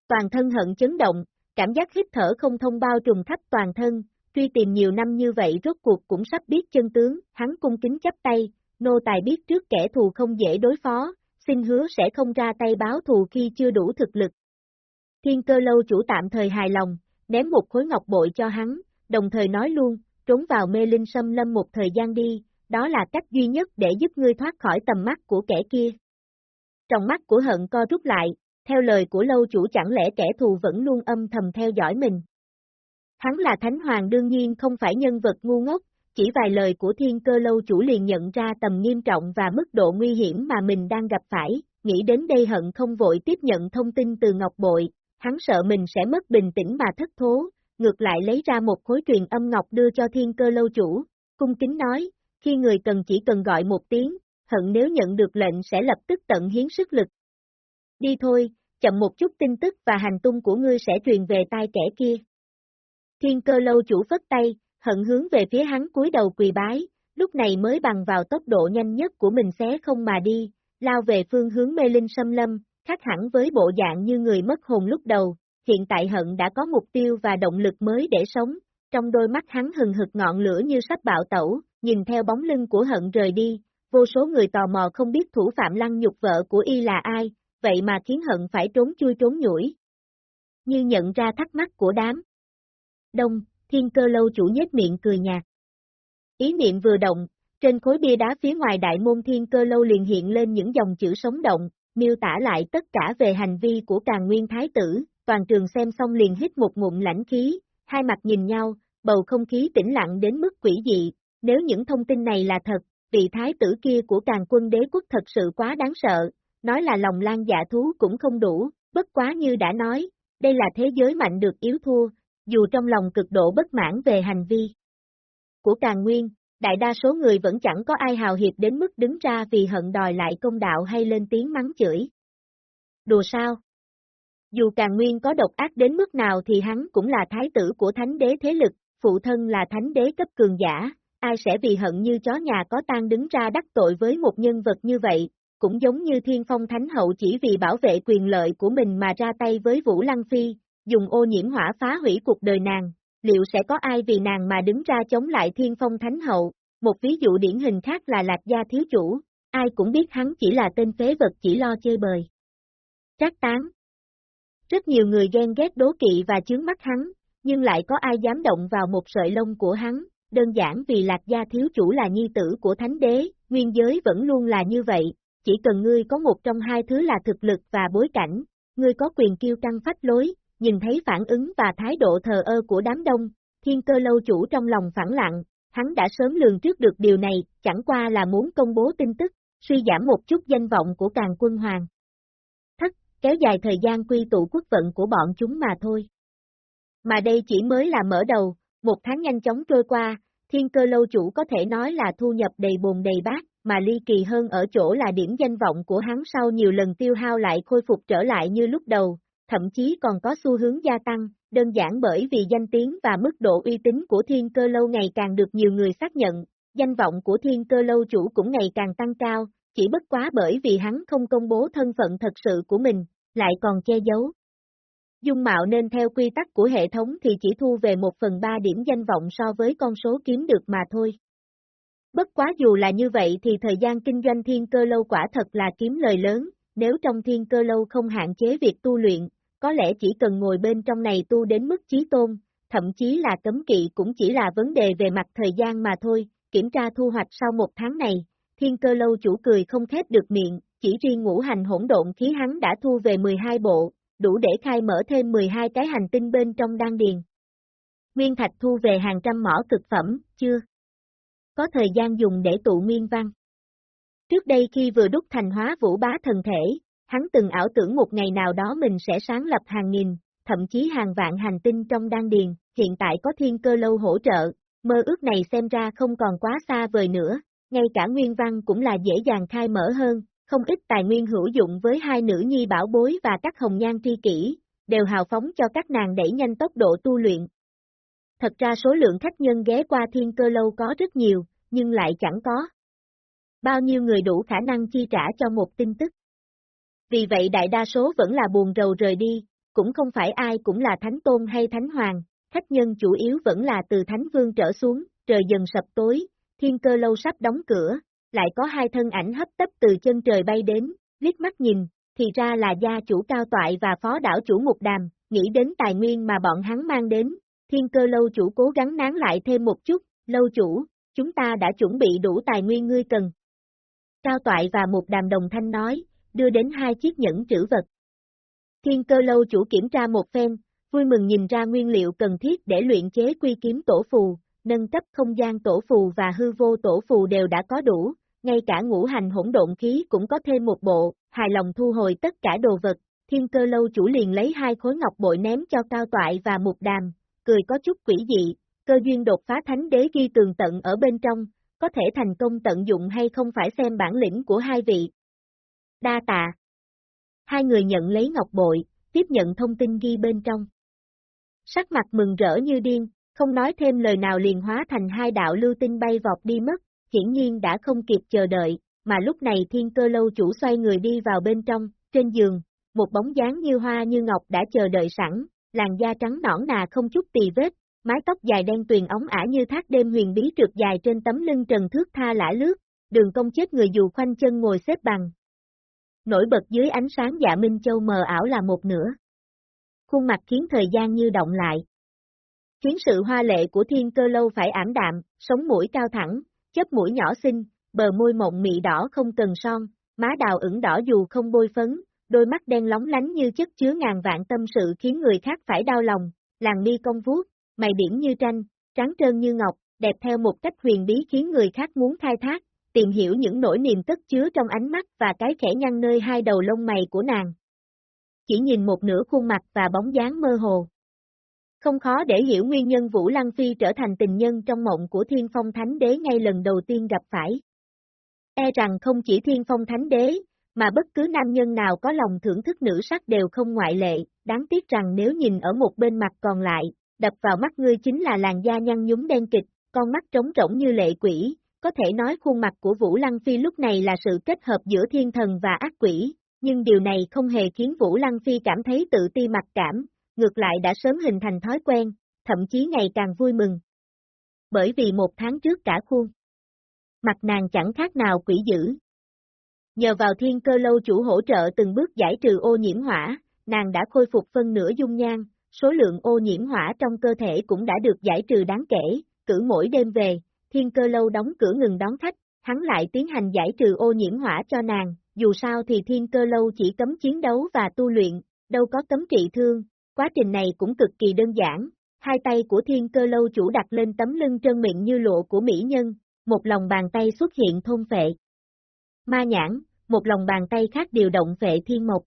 Toàn thân hận chấn động, cảm giác hít thở không thông bao trùm khắp toàn thân, truy tìm nhiều năm như vậy rốt cuộc cũng sắp biết chân tướng, hắn cung kính chấp tay, nô tài biết trước kẻ thù không dễ đối phó, xin hứa sẽ không ra tay báo thù khi chưa đủ thực lực. Thiên cơ lâu chủ tạm thời hài lòng, ném một khối ngọc bội cho hắn, đồng thời nói luôn, trốn vào mê linh sâm lâm một thời gian đi, đó là cách duy nhất để giúp ngươi thoát khỏi tầm mắt của kẻ kia. Trong mắt của hận co rút lại, theo lời của lâu chủ chẳng lẽ kẻ thù vẫn luôn âm thầm theo dõi mình. Hắn là Thánh Hoàng đương nhiên không phải nhân vật ngu ngốc, chỉ vài lời của thiên cơ lâu chủ liền nhận ra tầm nghiêm trọng và mức độ nguy hiểm mà mình đang gặp phải, nghĩ đến đây hận không vội tiếp nhận thông tin từ Ngọc Bội, hắn sợ mình sẽ mất bình tĩnh mà thất thố, ngược lại lấy ra một khối truyền âm ngọc đưa cho thiên cơ lâu chủ, cung kính nói, khi người cần chỉ cần gọi một tiếng, hận nếu nhận được lệnh sẽ lập tức tận hiến sức lực. Đi thôi, chậm một chút tin tức và hành tung của ngươi sẽ truyền về tai kẻ kia. Thiên cơ lâu chủ phất tay, hận hướng về phía hắn cúi đầu quỳ bái, lúc này mới bằng vào tốc độ nhanh nhất của mình xé không mà đi, lao về phương hướng mê linh xâm lâm, khác hẳn với bộ dạng như người mất hồn lúc đầu, hiện tại hận đã có mục tiêu và động lực mới để sống, trong đôi mắt hắn hừng hực ngọn lửa như sắp bạo tẩu, nhìn theo bóng lưng của hận rời đi, vô số người tò mò không biết thủ phạm lăng nhục vợ của y là ai, vậy mà khiến hận phải trốn chui trốn nhủi. Như nhận ra thắc mắc của đám. Đông, thiên cơ lâu chủ nhếch miệng cười nhạt. Ý niệm vừa động, trên khối bia đá phía ngoài đại môn thiên cơ lâu liền hiện lên những dòng chữ sống động, miêu tả lại tất cả về hành vi của càng nguyên thái tử, toàn trường xem xong liền hít một ngụm lãnh khí, hai mặt nhìn nhau, bầu không khí tĩnh lặng đến mức quỷ dị, nếu những thông tin này là thật, vị thái tử kia của càng quân đế quốc thật sự quá đáng sợ, nói là lòng lan dạ thú cũng không đủ, bất quá như đã nói, đây là thế giới mạnh được yếu thua, dù trong lòng cực độ bất mãn về hành vi của càng nguyên, đại đa số người vẫn chẳng có ai hào hiệp đến mức đứng ra vì hận đòi lại công đạo hay lên tiếng mắng chửi. Đùa sao? Dù càng nguyên có độc ác đến mức nào thì hắn cũng là thái tử của thánh đế thế lực, phụ thân là thánh đế cấp cường giả, ai sẽ vì hận như chó nhà có tan đứng ra đắc tội với một nhân vật như vậy, cũng giống như thiên phong thánh hậu chỉ vì bảo vệ quyền lợi của mình mà ra tay với Vũ Lăng Phi, dùng ô nhiễm hỏa phá hủy cuộc đời nàng, liệu sẽ có ai vì nàng mà đứng ra chống lại thiên phong thánh hậu, một ví dụ điển hình khác là lạc gia thiếu chủ, ai cũng biết hắn chỉ là tên phế vật chỉ lo chơi bời. Trác tán. Rất nhiều người ghen ghét đố kỵ và chướng mắt hắn, nhưng lại có ai dám động vào một sợi lông của hắn, đơn giản vì lạc gia thiếu chủ là nhi tử của thánh đế, nguyên giới vẫn luôn là như vậy, chỉ cần ngươi có một trong hai thứ là thực lực và bối cảnh, ngươi có quyền kiêu căng phách lối, nhìn thấy phản ứng và thái độ thờ ơ của đám đông, thiên cơ lâu chủ trong lòng phản lặng, hắn đã sớm lường trước được điều này, chẳng qua là muốn công bố tin tức, suy giảm một chút danh vọng của càng quân hoàng. Thất, kéo dài thời gian quy tụ quốc vận của bọn chúng mà thôi. Mà đây chỉ mới là mở đầu, một tháng nhanh chóng trôi qua, thiên cơ lâu chủ có thể nói là thu nhập đầy bồn đầy bát, mà ly kỳ hơn ở chỗ là điểm danh vọng của hắn sau nhiều lần tiêu hao lại khôi phục trở lại như lúc đầu, thậm chí còn có xu hướng gia tăng, đơn giản bởi vì danh tiếng và mức độ uy tín của thiên cơ lâu ngày càng được nhiều người xác nhận, danh vọng của thiên cơ lâu chủ cũng ngày càng tăng cao, chỉ bất quá bởi vì hắn không công bố thân phận thật sự của mình, lại còn che giấu. Dung mạo nên theo quy tắc của hệ thống thì chỉ thu về một phần ba điểm danh vọng so với con số kiếm được mà thôi. Bất quá dù là như vậy thì thời gian kinh doanh thiên cơ lâu quả thật là kiếm lời lớn, nếu trong thiên cơ lâu không hạn chế việc tu luyện, có lẽ chỉ cần ngồi bên trong này tu đến mức trí tôn, thậm chí là cấm kỵ cũng chỉ là vấn đề về mặt thời gian mà thôi, kiểm tra thu hoạch sau một tháng này, thiên cơ lâu chủ cười không khép được miệng, chỉ riêng ngũ hành hỗn độn khí hắn đã thu về 12 bộ, đủ để khai mở thêm 12 cái hành tinh bên trong đan điền. Nguyên thạch thu về hàng trăm mỏ cực phẩm, chưa? Có thời gian dùng để tụ nguyên văn. Trước đây khi vừa đúc thành hóa vũ bá thần thể, Hắn từng ảo tưởng một ngày nào đó mình sẽ sáng lập hàng nghìn, thậm chí hàng vạn hành tinh trong đan điền, hiện tại có thiên cơ lâu hỗ trợ, mơ ước này xem ra không còn quá xa vời nữa, ngay cả nguyên văn cũng là dễ dàng khai mở hơn, không ít tài nguyên hữu dụng với hai nữ nhi bảo bối và các hồng nhan thi kỷ, đều hào phóng cho các nàng đẩy nhanh tốc độ tu luyện. Thật ra số lượng khách nhân ghé qua thiên cơ lâu có rất nhiều, nhưng lại chẳng có. Bao nhiêu người đủ khả năng chi trả cho một tin tức. Vì vậy đại đa số vẫn là buồn rầu rời đi, cũng không phải ai cũng là thánh tôn hay thánh hoàng, khách nhân chủ yếu vẫn là từ thánh vương trở xuống, trời dần sập tối, thiên cơ lâu sắp đóng cửa, lại có hai thân ảnh hấp tấp từ chân trời bay đến, liếc mắt nhìn, thì ra là gia chủ cao toại và phó đảo chủ mục đàm, nghĩ đến tài nguyên mà bọn hắn mang đến, thiên cơ lâu chủ cố gắng nán lại thêm một chút, lâu chủ, chúng ta đã chuẩn bị đủ tài nguyên ngươi cần. Cao toại và mục đàm đồng thanh nói, đưa đến hai chiếc nhẫn trữ vật. Thiên cơ lâu chủ kiểm tra một phen, vui mừng nhìn ra nguyên liệu cần thiết để luyện chế quy kiếm tổ phù, nâng cấp không gian tổ phù và hư vô tổ phù đều đã có đủ, ngay cả ngũ hành hỗn độn khí cũng có thêm một bộ, hài lòng thu hồi tất cả đồ vật, thiên cơ lâu chủ liền lấy hai khối ngọc bội ném cho cao toại và mục đàm, cười có chút quỷ dị, cơ duyên đột phá thánh đế ghi tường tận ở bên trong, có thể thành công tận dụng hay không phải xem bản lĩnh của hai vị. Đa tạ. Hai người nhận lấy ngọc bội, tiếp nhận thông tin ghi bên trong. Sắc mặt mừng rỡ như điên, không nói thêm lời nào liền hóa thành hai đạo lưu tinh bay vọt đi mất, hiển nhiên đã không kịp chờ đợi, mà lúc này thiên cơ lâu chủ xoay người đi vào bên trong, trên giường, một bóng dáng như hoa như ngọc đã chờ đợi sẵn, làn da trắng nõn nà không chút tì vết, mái tóc dài đen tuyền ống ả như thác đêm huyền bí trượt dài trên tấm lưng trần thước tha lã lướt, đường công chết người dù khoanh chân ngồi xếp bằng. Nổi bật dưới ánh sáng dạ Minh Châu mờ ảo là một nửa. Khuôn mặt khiến thời gian như động lại. Khiến sự hoa lệ của thiên cơ lâu phải ảm đạm, sống mũi cao thẳng, chớp mũi nhỏ xinh, bờ môi mộng mị đỏ không cần son, má đào ửng đỏ dù không bôi phấn, đôi mắt đen lóng lánh như chất chứa ngàn vạn tâm sự khiến người khác phải đau lòng, làng mi công vuốt, mày điểm như tranh, trắng trơn như ngọc, đẹp theo một cách huyền bí khiến người khác muốn khai thác, tìm hiểu những nỗi niềm tất chứa trong ánh mắt và cái khẽ nhăn nơi hai đầu lông mày của nàng. Chỉ nhìn một nửa khuôn mặt và bóng dáng mơ hồ. Không khó để hiểu nguyên nhân Vũ Lăng Phi trở thành tình nhân trong mộng của Thiên Phong Thánh Đế ngay lần đầu tiên gặp phải. E rằng không chỉ Thiên Phong Thánh Đế, mà bất cứ nam nhân nào có lòng thưởng thức nữ sắc đều không ngoại lệ, đáng tiếc rằng nếu nhìn ở một bên mặt còn lại, đập vào mắt ngươi chính là làn da nhăn nhúm đen kịch, con mắt trống rỗng như lệ quỷ, có thể nói khuôn mặt của Vũ Lăng Phi lúc này là sự kết hợp giữa thiên thần và ác quỷ, nhưng điều này không hề khiến Vũ Lăng Phi cảm thấy tự ti mặc cảm, ngược lại đã sớm hình thành thói quen, thậm chí ngày càng vui mừng. Bởi vì một tháng trước cả khuôn, mặt nàng chẳng khác nào quỷ dữ. Nhờ vào thiên cơ lâu chủ hỗ trợ từng bước giải trừ ô nhiễm hỏa, nàng đã khôi phục phân nửa dung nhan, số lượng ô nhiễm hỏa trong cơ thể cũng đã được giải trừ đáng kể, cử mỗi đêm về, thiên cơ lâu đóng cửa ngừng đón khách, hắn lại tiến hành giải trừ ô nhiễm hỏa cho nàng, dù sao thì thiên cơ lâu chỉ cấm chiến đấu và tu luyện, đâu có cấm trị thương, quá trình này cũng cực kỳ đơn giản, hai tay của thiên cơ lâu chủ đặt lên tấm lưng trơn miệng như lụa của mỹ nhân, một lòng bàn tay xuất hiện thôn phệ. Ma nhãn, một lòng bàn tay khác điều động phệ thiên mộc.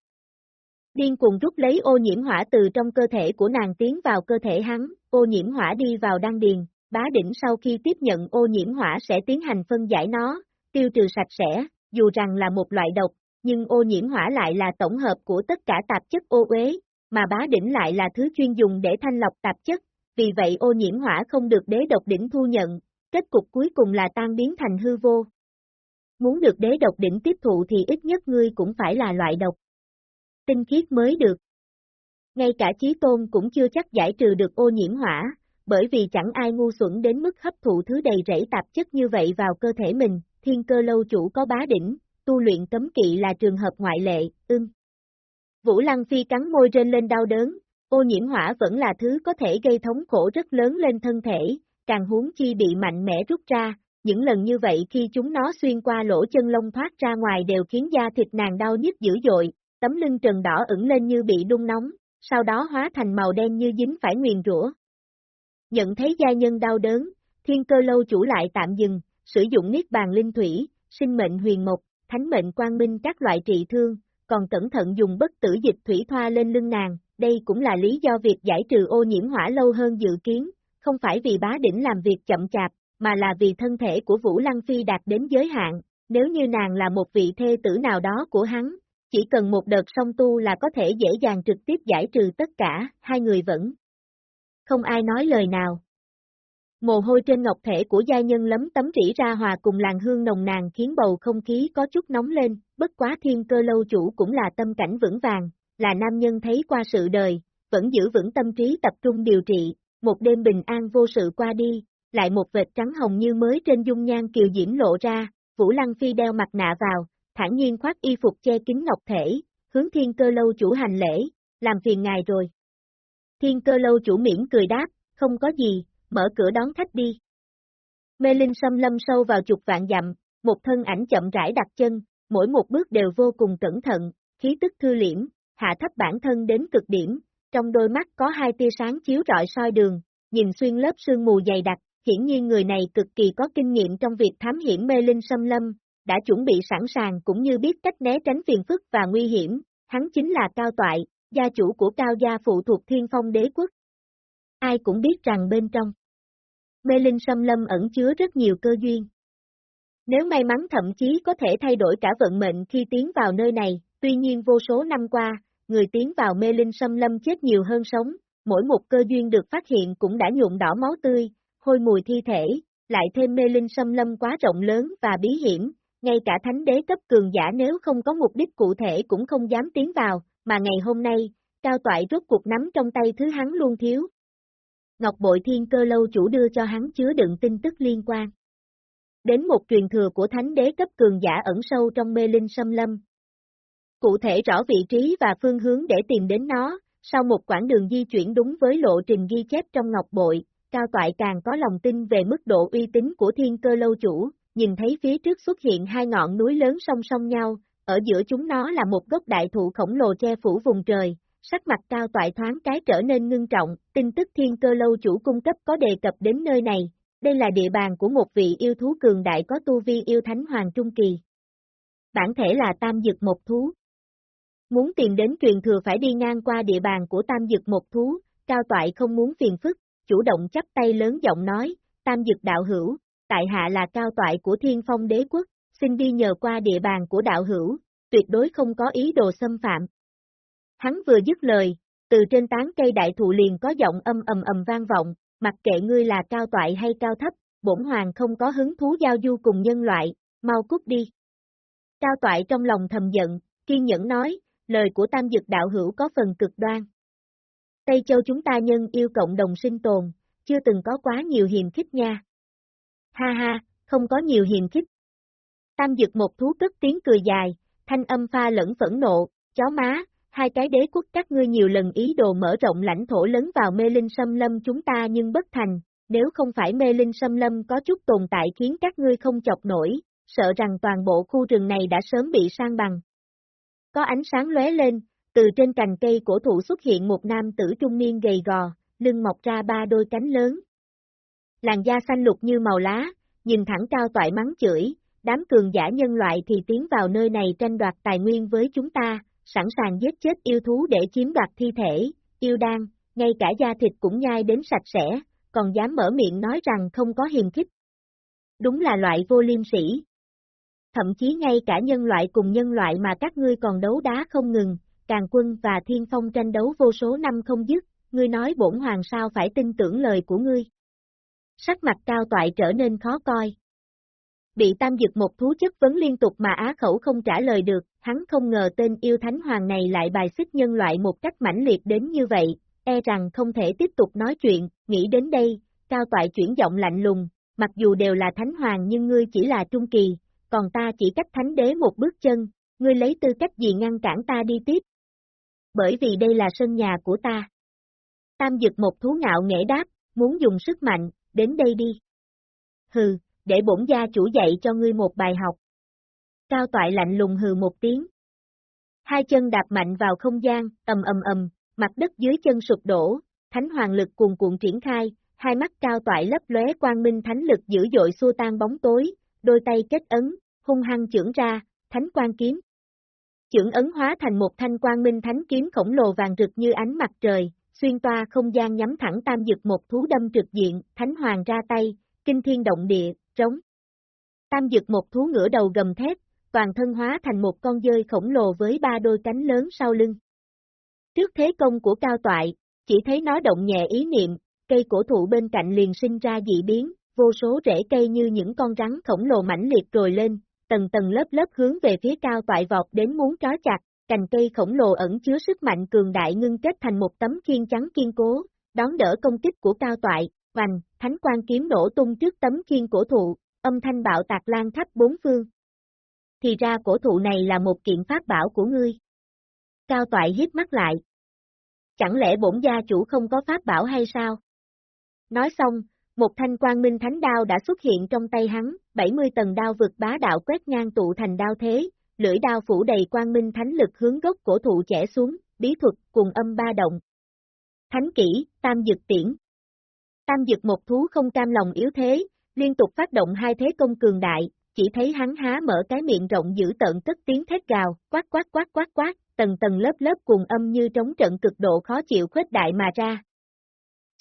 Điên cuồng rút lấy ô nhiễm hỏa từ trong cơ thể của nàng tiến vào cơ thể hắn, ô nhiễm hỏa đi vào đan điền, bá đỉnh sau khi tiếp nhận ô nhiễm hỏa sẽ tiến hành phân giải nó, tiêu trừ sạch sẽ, dù rằng là một loại độc, nhưng ô nhiễm hỏa lại là tổng hợp của tất cả tạp chất ô uế, mà bá đỉnh lại là thứ chuyên dùng để thanh lọc tạp chất, vì vậy ô nhiễm hỏa không được đế độc đỉnh thu nhận, kết cục cuối cùng là tan biến thành hư vô. Muốn được đế độc đỉnh tiếp thụ thì ít nhất ngươi cũng phải là loại độc. Tinh khiết mới được. Ngay cả chí tôn cũng chưa chắc giải trừ được ô nhiễm hỏa, bởi vì chẳng ai ngu xuẩn đến mức hấp thụ thứ đầy rẫy tạp chất như vậy vào cơ thể mình, thiên cơ lâu chủ có bá đỉnh, tu luyện cấm kỵ là trường hợp ngoại lệ, ưng. Vũ Lăng Phi cắn môi trên lên đau đớn, ô nhiễm hỏa vẫn là thứ có thể gây thống khổ rất lớn lên thân thể, càng huống chi bị mạnh mẽ rút ra, những lần như vậy khi chúng nó xuyên qua lỗ chân lông thoát ra ngoài đều khiến da thịt nàng đau nhức dữ dội, tấm lưng trần đỏ ửng lên như bị đun nóng, sau đó hóa thành màu đen như dính phải nguyền rủa. Nhận thấy gia nhân đau đớn, thiên cơ lâu chủ lại tạm dừng, sử dụng niết bàn linh thủy, sinh mệnh huyền mộc, thánh mệnh quang minh các loại trị thương, còn cẩn thận dùng bất tử dịch thủy thoa lên lưng nàng, đây cũng là lý do việc giải trừ ô nhiễm hỏa lâu hơn dự kiến, không phải vì bá đỉnh làm việc chậm chạp, mà là vì thân thể của Vũ Lăng Phi đạt đến giới hạn, nếu như nàng là một vị thê tử nào đó của hắn, chỉ cần một đợt song tu là có thể dễ dàng trực tiếp giải trừ tất cả, hai người vẫn không ai nói lời nào. Mồ hôi trên ngọc thể của gia nhân lấm tấm rỉ ra hòa cùng làn hương nồng nàn khiến bầu không khí có chút nóng lên, bất quá thiên cơ lâu chủ cũng là tâm cảnh vững vàng, là nam nhân thấy qua sự đời, vẫn giữ vững tâm trí tập trung điều trị, một đêm bình an vô sự qua đi, lại một vệt trắng hồng như mới trên dung nhan kiều diễm lộ ra, Vũ Lăng Phi đeo mặt nạ vào, thản nhiên khoác y phục che kín ngọc thể, hướng thiên cơ lâu chủ hành lễ, làm phiền ngài rồi. Thiên cơ lâu chủ miễn cười đáp, không có gì, mở cửa đón khách đi. Mê Linh xâm lâm sâu vào chục vạn dặm, một thân ảnh chậm rãi đặt chân, mỗi một bước đều vô cùng cẩn thận, khí tức thư liễm, hạ thấp bản thân đến cực điểm, trong đôi mắt có hai tia sáng chiếu rọi soi đường, nhìn xuyên lớp sương mù dày đặc, hiển nhiên người này cực kỳ có kinh nghiệm trong việc thám hiểm mê linh xâm lâm, đã chuẩn bị sẵn sàng cũng như biết cách né tránh phiền phức và nguy hiểm, hắn chính là Cao Toại, gia chủ của Cao gia phụ thuộc Thiên Phong Đế Quốc. Ai cũng biết rằng bên trong mê linh xâm lâm ẩn chứa rất nhiều cơ duyên. Nếu may mắn thậm chí có thể thay đổi cả vận mệnh khi tiến vào nơi này, tuy nhiên vô số năm qua, người tiến vào mê linh xâm lâm chết nhiều hơn sống, mỗi một cơ duyên được phát hiện cũng đã nhuộm đỏ máu tươi, hôi mùi thi thể, lại thêm mê linh xâm lâm quá rộng lớn và bí hiểm, ngay cả thánh đế cấp cường giả nếu không có mục đích cụ thể cũng không dám tiến vào, mà ngày hôm nay, cao toại rốt cuộc nắm trong tay thứ hắn luôn thiếu. Ngọc bội thiên cơ lâu chủ đưa cho hắn chứa đựng tin tức liên quan. Đến một truyền thừa của thánh đế cấp cường giả ẩn sâu trong mê linh xâm lâm. Cụ thể rõ vị trí và phương hướng để tìm đến nó, sau một quãng đường di chuyển đúng với lộ trình ghi chép trong ngọc bội, cao toại càng có lòng tin về mức độ uy tín của thiên cơ lâu chủ, nhìn thấy phía trước xuất hiện hai ngọn núi lớn song song nhau, ở giữa chúng nó là một gốc đại thụ khổng lồ che phủ vùng trời, sắc mặt cao toại thoáng cái trở nên ngưng trọng, tin tức thiên cơ lâu chủ cung cấp có đề cập đến nơi này, đây là địa bàn của một vị yêu thú cường đại có tu vi yêu thánh hoàng trung kỳ. Bản thể là tam dực một thú. Muốn tìm đến truyền thừa phải đi ngang qua địa bàn của tam dực một thú, cao toại không muốn phiền phức, chủ động chấp tay lớn giọng nói, tam dực đạo hữu, tại hạ là cao toại của thiên phong đế quốc, xin đi nhờ qua địa bàn của đạo hữu, tuyệt đối không có ý đồ xâm phạm. Hắn vừa dứt lời, từ trên tán cây đại thụ liền có giọng âm ầm ầm vang vọng, mặc kệ ngươi là cao toại hay cao thấp, bổn hoàng không có hứng thú giao du cùng nhân loại, mau cút đi. Cao toại trong lòng thầm giận, kiên nhẫn nói, lời của tam dực đạo hữu có phần cực đoan. Tây Châu chúng ta nhân yêu cộng đồng sinh tồn, chưa từng có quá nhiều hiềm khích nha. Ha ha, không có nhiều hiềm khích. Tam dực một thú cất tiếng cười dài, thanh âm pha lẫn phẫn nộ, chó má, hai cái đế quốc các ngươi nhiều lần ý đồ mở rộng lãnh thổ lớn vào mê linh xâm lâm chúng ta nhưng bất thành, nếu không phải mê linh xâm lâm có chút tồn tại khiến các ngươi không chọc nổi, sợ rằng toàn bộ khu rừng này đã sớm bị sang bằng. Có ánh sáng lóe lên, từ trên cành cây cổ thụ xuất hiện một nam tử trung niên gầy gò, lưng mọc ra ba đôi cánh lớn. Làn da xanh lục như màu lá, nhìn thẳng cao toại mắng chửi, đám cường giả nhân loại thì tiến vào nơi này tranh đoạt tài nguyên với chúng ta, sẵn sàng giết chết yêu thú để chiếm đoạt thi thể, yêu đan, ngay cả da thịt cũng nhai đến sạch sẽ, còn dám mở miệng nói rằng không có hiềm khích. Đúng là loại vô liêm sĩ. Thậm chí ngay cả nhân loại cùng nhân loại mà các ngươi còn đấu đá không ngừng, càng quân và thiên phong tranh đấu vô số năm không dứt, ngươi nói bổn hoàng sao phải tin tưởng lời của ngươi. Sắc mặt cao toại trở nên khó coi. Bị tam dực một thú chất vấn liên tục mà á khẩu không trả lời được, hắn không ngờ tên yêu thánh hoàng này lại bài xích nhân loại một cách mãnh liệt đến như vậy, e rằng không thể tiếp tục nói chuyện, nghĩ đến đây, cao toại chuyển giọng lạnh lùng, mặc dù đều là thánh hoàng nhưng ngươi chỉ là trung kỳ, còn ta chỉ cách thánh đế một bước chân, ngươi lấy tư cách gì ngăn cản ta đi tiếp, bởi vì đây là sân nhà của ta. Tam dực một thú ngạo nghễ đáp, muốn dùng sức mạnh, đến đây đi. Hừ, để bổn gia chủ dạy cho ngươi một bài học. Cao toại lạnh lùng hừ một tiếng. Hai chân đạp mạnh vào không gian, ầm ầm ầm, mặt đất dưới chân sụp đổ, thánh hoàng lực cuồn cuộn triển khai, hai mắt cao toại lấp lóe quang minh thánh lực dữ dội xua tan bóng tối, đôi tay kết ấn, hung hăng trưởng ra, thánh quan kiếm, chưởng ấn hóa thành một thanh quang minh thánh kiếm khổng lồ vàng rực như ánh mặt trời, xuyên toa không gian nhắm thẳng tam dực một thú đâm trực diện, thánh hoàng ra tay, kinh thiên động địa, trống. Tam dực một thú ngửa đầu gầm thét, toàn thân hóa thành một con dơi khổng lồ với ba đôi cánh lớn sau lưng. Trước thế công của cao toại, chỉ thấy nó động nhẹ ý niệm, cây cổ thụ bên cạnh liền sinh ra dị biến, vô số rễ cây như những con rắn khổng lồ mãnh liệt rồi lên, tầng tầng lớp lớp hướng về phía cao toại vọt đến muốn trói chặt, cành cây khổng lồ ẩn chứa sức mạnh cường đại ngưng kết thành một tấm khiên trắng kiên cố, đón đỡ công kích của cao toại, vành, thánh quan kiếm nổ tung trước tấm khiên cổ thụ, âm thanh bạo tạc lan khắp bốn phương. Thì ra cổ thụ này là một kiện pháp bảo của ngươi. Cao toại hiếp mắt lại. Chẳng lẽ bổn gia chủ không có pháp bảo hay sao? Nói xong, một thanh quang minh thánh đao đã xuất hiện trong tay hắn, 70 tầng đao vực bá đạo quét ngang tụ thành đao thế, lưỡi đao phủ đầy quang minh thánh lực hướng gốc cổ thụ chẻ xuống, bí thuật cùng âm ba động. Thánh kỹ, tam dực tiễn. Tam dực một thú không cam lòng yếu thế, liên tục phát động hai thế công cường đại, chỉ thấy hắn há mở cái miệng rộng giữ tận cất tiếng thét gào, quát quát quát quát quát, tầng tầng lớp lớp cùng âm như trống trận cực độ khó chịu khuếch đại mà ra.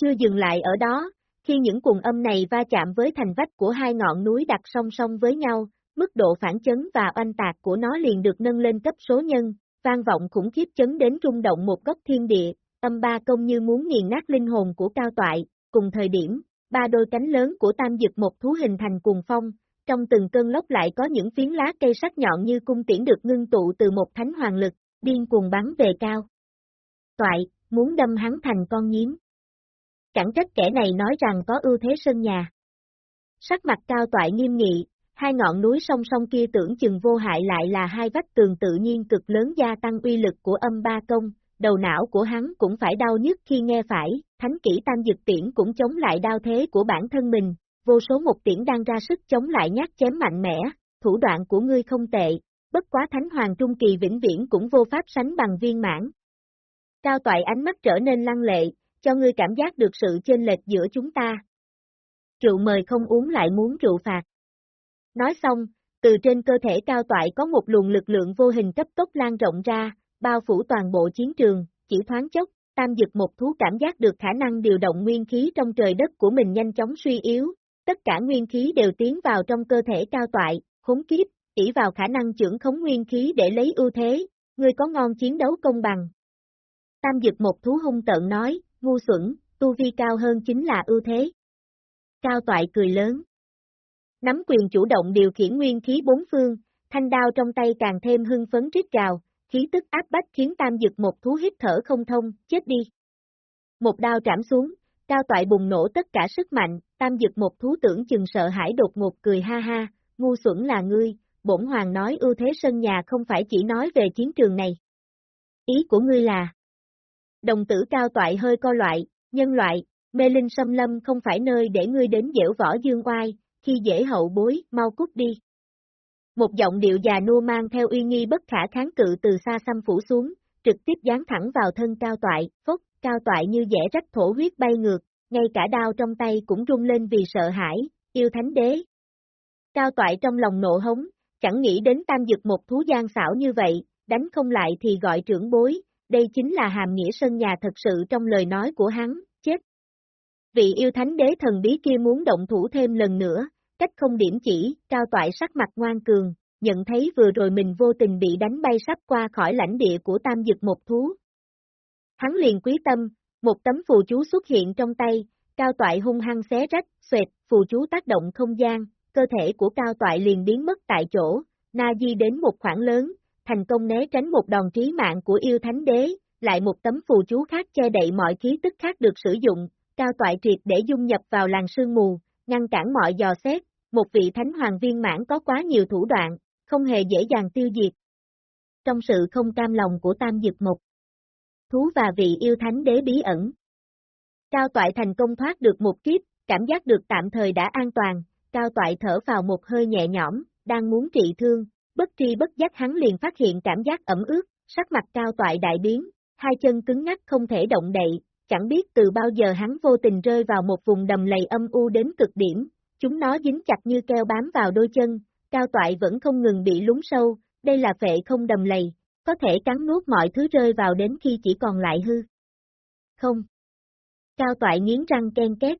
Chưa dừng lại ở đó, khi những cuồng âm này va chạm với thành vách của hai ngọn núi đặt song song với nhau, mức độ phản chấn và oanh tạc của nó liền được nâng lên cấp số nhân, vang vọng khủng khiếp chấn đến rung động một góc thiên địa, âm ba công như muốn nghiền nát linh hồn của cao toại, cùng thời điểm, ba đôi cánh lớn của tam dực một thú hình thành cuồng phong, trong từng cơn lốc lại có những phiến lá cây sắc nhọn như cung tiễn được ngưng tụ từ một thánh hoàng lực, điên cuồng bắn về cao. Toại, muốn đâm hắn thành con nhím. Chẳng trách kẻ này nói rằng có ưu thế sân nhà. Sắc mặt cao toại nghiêm nghị, hai ngọn núi song song kia tưởng chừng vô hại lại là hai vách tường tự nhiên cực lớn gia tăng uy lực của âm ba công, đầu não của hắn cũng phải đau nhức khi nghe phải, thánh kỹ tam dực tiễn cũng chống lại đau thế của bản thân mình, vô số một tiễn đang ra sức chống lại nhát chém mạnh mẽ, thủ đoạn của ngươi không tệ, bất quá thánh hoàng trung kỳ vĩnh viễn cũng vô pháp sánh bằng viên mãn. Cao toại ánh mắt trở nên lăng lệ, cho ngươi cảm giác được sự chênh lệch giữa chúng ta. Rượu mời không uống lại muốn rượu phạt. Nói xong, từ trên cơ thể cao toại có một luồng lực lượng vô hình cấp tốc lan rộng ra, bao phủ toàn bộ chiến trường, chỉ thoáng chốc, tam dực một thú cảm giác được khả năng điều động nguyên khí trong trời đất của mình nhanh chóng suy yếu, tất cả nguyên khí đều tiến vào trong cơ thể cao toại, khốn kiếp, ỷ vào khả năng trưởng khống nguyên khí để lấy ưu thế, ngươi có ngon chiến đấu công bằng. Tam dực một thú hung tợn nói, ngu xuẩn, tu vi cao hơn chính là ưu thế. Cao toại cười lớn. Nắm quyền chủ động điều khiển nguyên khí bốn phương, thanh đao trong tay càng thêm hưng phấn rít gào, khí tức áp bách khiến tam dực một thú hít thở không thông, chết đi. Một đao trảm xuống, cao toại bùng nổ tất cả sức mạnh, tam dực một thú tưởng chừng sợ hãi đột ngột cười ha ha, ngu xuẩn là ngươi, bổn hoàng nói ưu thế sân nhà không phải chỉ nói về chiến trường này. Ý của ngươi là Đồng tử cao toại hơi co loại, nhân loại, mê linh xâm lâm không phải nơi để ngươi đến dẻo võ dương oai, khi dễ hậu bối, mau cút đi. Một giọng điệu già nua mang theo uy nghi bất khả kháng cự từ xa xăm phủ xuống, trực tiếp dán thẳng vào thân cao toại, phốc, cao toại như dẻ rách thổ huyết bay ngược, ngay cả đao trong tay cũng rung lên vì sợ hãi, yêu thánh đế. Cao toại trong lòng nộ hống, chẳng nghĩ đến tam dực một thú gian xảo như vậy, đánh không lại thì gọi trưởng bối, đây chính là hàm nghĩa sân nhà thật sự trong lời nói của hắn, chết. Vị yêu thánh đế thần bí kia muốn động thủ thêm lần nữa, cách không điểm chỉ, cao toại sắc mặt ngoan cường, nhận thấy vừa rồi mình vô tình bị đánh bay sắp qua khỏi lãnh địa của tam dực một thú. Hắn liền quý tâm, một tấm phù chú xuất hiện trong tay, cao toại hung hăng xé rách, xoẹt, phù chú tác động không gian, cơ thể của cao toại liền biến mất tại chỗ, na di đến một khoảng lớn, thành công né tránh một đòn trí mạng của yêu thánh đế, lại một tấm phù chú khác che đậy mọi khí tức khác được sử dụng, cao toại triệt để dung nhập vào làng sương mù, ngăn cản mọi dò xét, một vị thánh hoàng viên mãn có quá nhiều thủ đoạn, không hề dễ dàng tiêu diệt. Trong sự không cam lòng của tam dực mục, thú và vị yêu thánh đế bí ẩn. Cao toại thành công thoát được một kiếp, cảm giác được tạm thời đã an toàn, cao toại thở vào một hơi nhẹ nhõm, đang muốn trị thương, bất tri bất giác hắn liền phát hiện cảm giác ẩm ướt, sắc mặt cao toại đại biến, hai chân cứng ngắc không thể động đậy, chẳng biết từ bao giờ hắn vô tình rơi vào một vùng đầm lầy âm u đến cực điểm, chúng nó dính chặt như keo bám vào đôi chân, cao toại vẫn không ngừng bị lún sâu, đây là phệ không đầm lầy, có thể cắn nuốt mọi thứ rơi vào đến khi chỉ còn lại hư. Không. Cao toại nghiến răng ken két.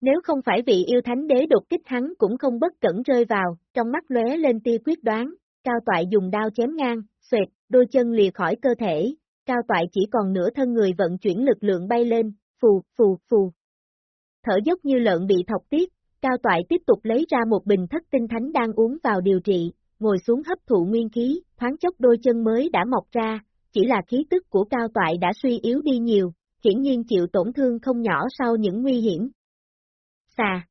Nếu không phải vị yêu thánh đế đột kích hắn cũng không bất cẩn rơi vào, trong mắt lóe lên tia quyết đoán, cao toại dùng đao chém ngang, xoẹt, đôi chân lìa khỏi cơ thể, cao toại chỉ còn nửa thân người vận chuyển lực lượng bay lên, phù, phù, phù. Thở dốc như lợn bị thọc tiết, cao toại tiếp tục lấy ra một bình thất tinh thánh đang uống vào điều trị, ngồi xuống hấp thụ nguyên khí, thoáng chốc đôi chân mới đã mọc ra, chỉ là khí tức của cao toại đã suy yếu đi nhiều, hiển nhiên chịu tổn thương không nhỏ sau những nguy hiểm. Xà.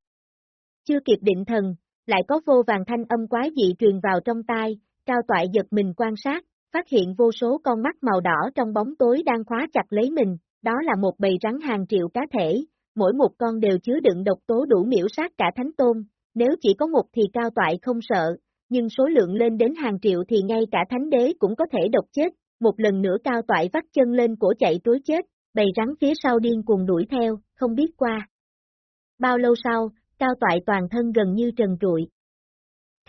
Chưa kịp định thần, lại có vô vàng thanh âm quái dị truyền vào trong tai, cao toại giật mình quan sát, phát hiện vô số con mắt màu đỏ trong bóng tối đang khóa chặt lấy mình, đó là một bầy rắn hàng triệu cá thể, mỗi một con đều chứa đựng độc tố đủ miễu sát cả thánh tôn, nếu chỉ có một thì cao toại không sợ, nhưng số lượng lên đến hàng triệu thì ngay cả thánh đế cũng có thể độc chết, một lần nữa cao toại vắt chân lên cổ chạy túi chết, bầy rắn phía sau điên cuồng đuổi theo, không biết qua. Bao lâu sau, cao toại toàn thân gần như trần trụi.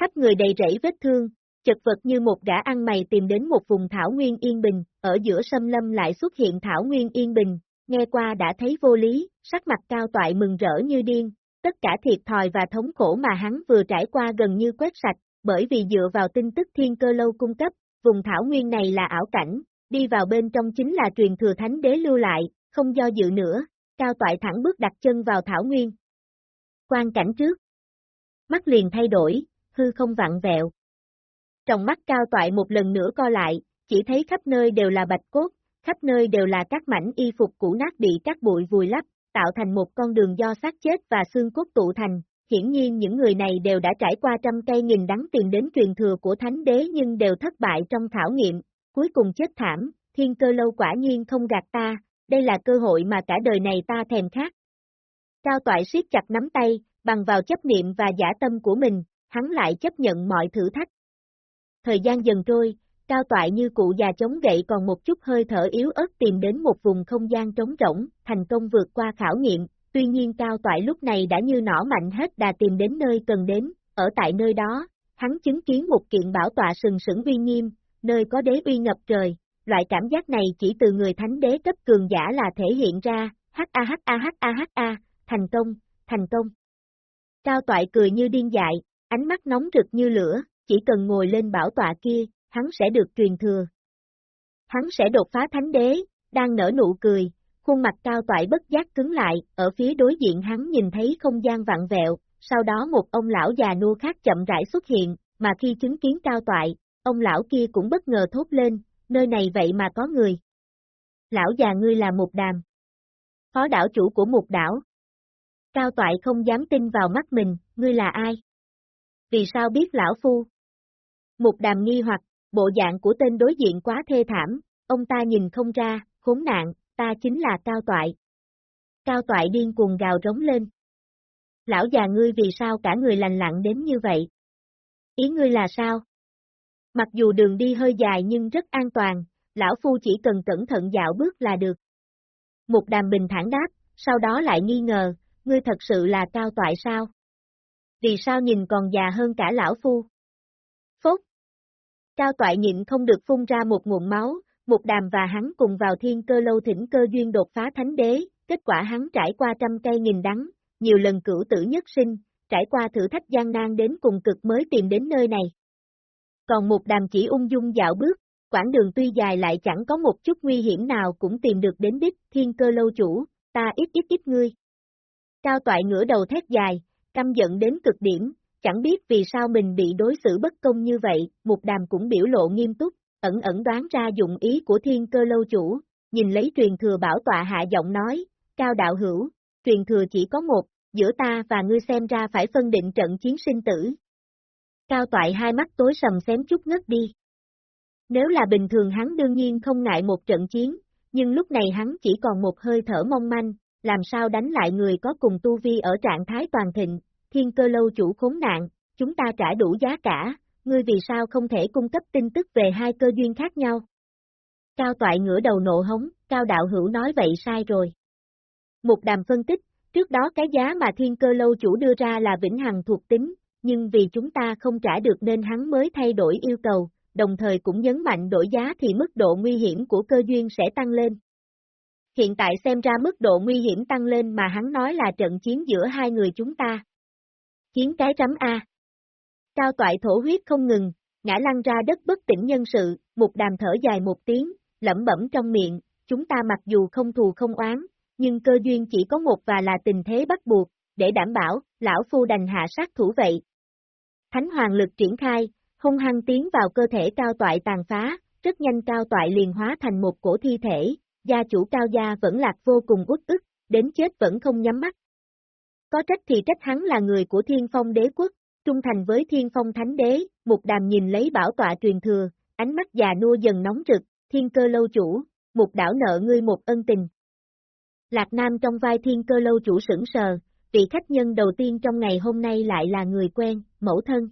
Khắp người đầy rẫy vết thương, chật vật như một gã ăn mày tìm đến một vùng thảo nguyên yên bình, ở giữa sâm lâm lại xuất hiện thảo nguyên yên bình, nghe qua đã thấy vô lý, sắc mặt cao toại mừng rỡ như điên, tất cả thiệt thòi và thống khổ mà hắn vừa trải qua gần như quét sạch, bởi vì dựa vào tin tức thiên cơ lâu cung cấp, vùng thảo nguyên này là ảo cảnh, đi vào bên trong chính là truyền thừa thánh đế lưu lại, không do dự nữa, cao toại thẳng bước đặt chân vào thảo nguyên. Quan cảnh trước. Mắt liền thay đổi, hư không vặn vẹo. Trong mắt cao toại một lần nữa co lại, chỉ thấy khắp nơi đều là bạch cốt, khắp nơi đều là các mảnh y phục cũ nát bị các bụi vùi lấp, tạo thành một con đường do xác chết và xương cốt tụ thành. Hiển nhiên những người này đều đã trải qua trăm cây nghìn đắng tìm đến truyền thừa của thánh đế nhưng đều thất bại trong khảo nghiệm, cuối cùng chết thảm, thiên cơ lâu quả nhiên không gạt ta, đây là cơ hội mà cả đời này ta thèm khát. Cao toại siết chặt nắm tay, bằng vào chấp niệm và giả tâm của mình, hắn lại chấp nhận mọi thử thách. Thời gian dần trôi, cao toại như cụ già chống gậy còn một chút hơi thở yếu ớt tìm đến một vùng không gian trống rỗng, thành công vượt qua khảo nghiệm, tuy nhiên cao toại lúc này đã như nỏ mạnh hết đà tìm đến nơi cần đến, ở tại nơi đó, hắn chứng kiến một kiện bảo tọa sừng sững uy nghiêm, nơi có đế uy ngập trời, loại cảm giác này chỉ từ người thánh đế cấp cường giả là thể hiện ra, h a h a h a h a thành công, thành công. Cao toại cười như điên dại, ánh mắt nóng rực như lửa, chỉ cần ngồi lên bảo tọa kia, hắn sẽ được truyền thừa. Hắn sẽ đột phá thánh đế, đang nở nụ cười, khuôn mặt cao toại bất giác cứng lại, ở phía đối diện hắn nhìn thấy không gian vặn vẹo, sau đó một ông lão già nua khác chậm rãi xuất hiện, mà khi chứng kiến cao toại, ông lão kia cũng bất ngờ thốt lên, nơi này vậy mà có người. Lão già ngươi là một đàm. Phó đảo chủ của một đảo. Cao toại không dám tin vào mắt mình, ngươi là ai? Vì sao biết lão phu? Một đàm nghi hoặc, bộ dạng của tên đối diện quá thê thảm, ông ta nhìn không ra, khốn nạn, ta chính là Cao Toại. Cao Toại điên cuồng gào rống lên. Lão già ngươi vì sao cả người lành lặng đến như vậy? Ý ngươi là sao? Mặc dù đường đi hơi dài nhưng rất an toàn, lão phu chỉ cần cẩn thận dạo bước là được. Một đàm bình thản đáp, sau đó lại nghi ngờ, ngươi thật sự là cao toại sao? Vì sao nhìn còn già hơn cả lão phu? Cao toại nhịn không được phun ra một nguồn máu, một đàm và hắn cùng vào thiên cơ lâu thỉnh cơ duyên đột phá thánh đế, kết quả hắn trải qua trăm cây nghìn đắng, nhiều lần cửu tử nhất sinh, trải qua thử thách gian nan đến cùng cực mới tìm đến nơi này. Còn một đàm chỉ ung dung dạo bước, quãng đường tuy dài lại chẳng có một chút nguy hiểm nào cũng tìm được đến đích, thiên cơ lâu chủ, ta ít ít ít ngươi. Cao toại ngửa đầu thét dài, căm giận đến cực điểm, chẳng biết vì sao mình bị đối xử bất công như vậy, một đàm cũng biểu lộ nghiêm túc, ẩn ẩn đoán ra dụng ý của thiên cơ lâu chủ, nhìn lấy truyền thừa bảo tọa hạ giọng nói, cao đạo hữu, truyền thừa chỉ có một, giữa ta và ngươi xem ra phải phân định trận chiến sinh tử. Cao toại hai mắt tối sầm xém chút ngất đi. Nếu là bình thường hắn đương nhiên không ngại một trận chiến, nhưng lúc này hắn chỉ còn một hơi thở mong manh, làm sao đánh lại người có cùng tu vi ở trạng thái toàn thịnh, thiên cơ lâu chủ khốn nạn, chúng ta trả đủ giá cả, ngươi vì sao không thể cung cấp tin tức về hai cơ duyên khác nhau? Cao toại ngửa đầu nộ hống, cao đạo hữu nói vậy sai rồi. Một đàm phân tích, trước đó cái giá mà thiên cơ lâu chủ đưa ra là vĩnh hằng thuộc tính, nhưng vì chúng ta không trả được nên hắn mới thay đổi yêu cầu, đồng thời cũng nhấn mạnh đổi giá thì mức độ nguy hiểm của cơ duyên sẽ tăng lên. Hiện tại xem ra mức độ nguy hiểm tăng lên mà hắn nói là trận chiến giữa hai người chúng ta. Chiến cái rắm A. Cao toại thổ huyết không ngừng, ngã lăn ra đất bất tỉnh nhân sự, một đàm thở dài một tiếng, lẩm bẩm trong miệng, chúng ta mặc dù không thù không oán, nhưng cơ duyên chỉ có một và là tình thế bắt buộc, để đảm bảo, lão phu đành hạ sát thủ vậy. Thánh hoàng lực triển khai, hung hăng tiến vào cơ thể cao toại tàn phá, rất nhanh cao toại liền hóa thành một cổ thi thể, gia chủ cao gia vẫn lạc vô cùng uất ức, đến chết vẫn không nhắm mắt. Có trách thì trách hắn là người của thiên phong đế quốc, trung thành với thiên phong thánh đế, một đàm nhìn lấy bảo tọa truyền thừa, ánh mắt già nua dần nóng rực, thiên cơ lâu chủ, một đảo nợ ngươi một ân tình. Lạc Nam trong vai thiên cơ lâu chủ sững sờ, vị khách nhân đầu tiên trong ngày hôm nay lại là người quen, mẫu thân.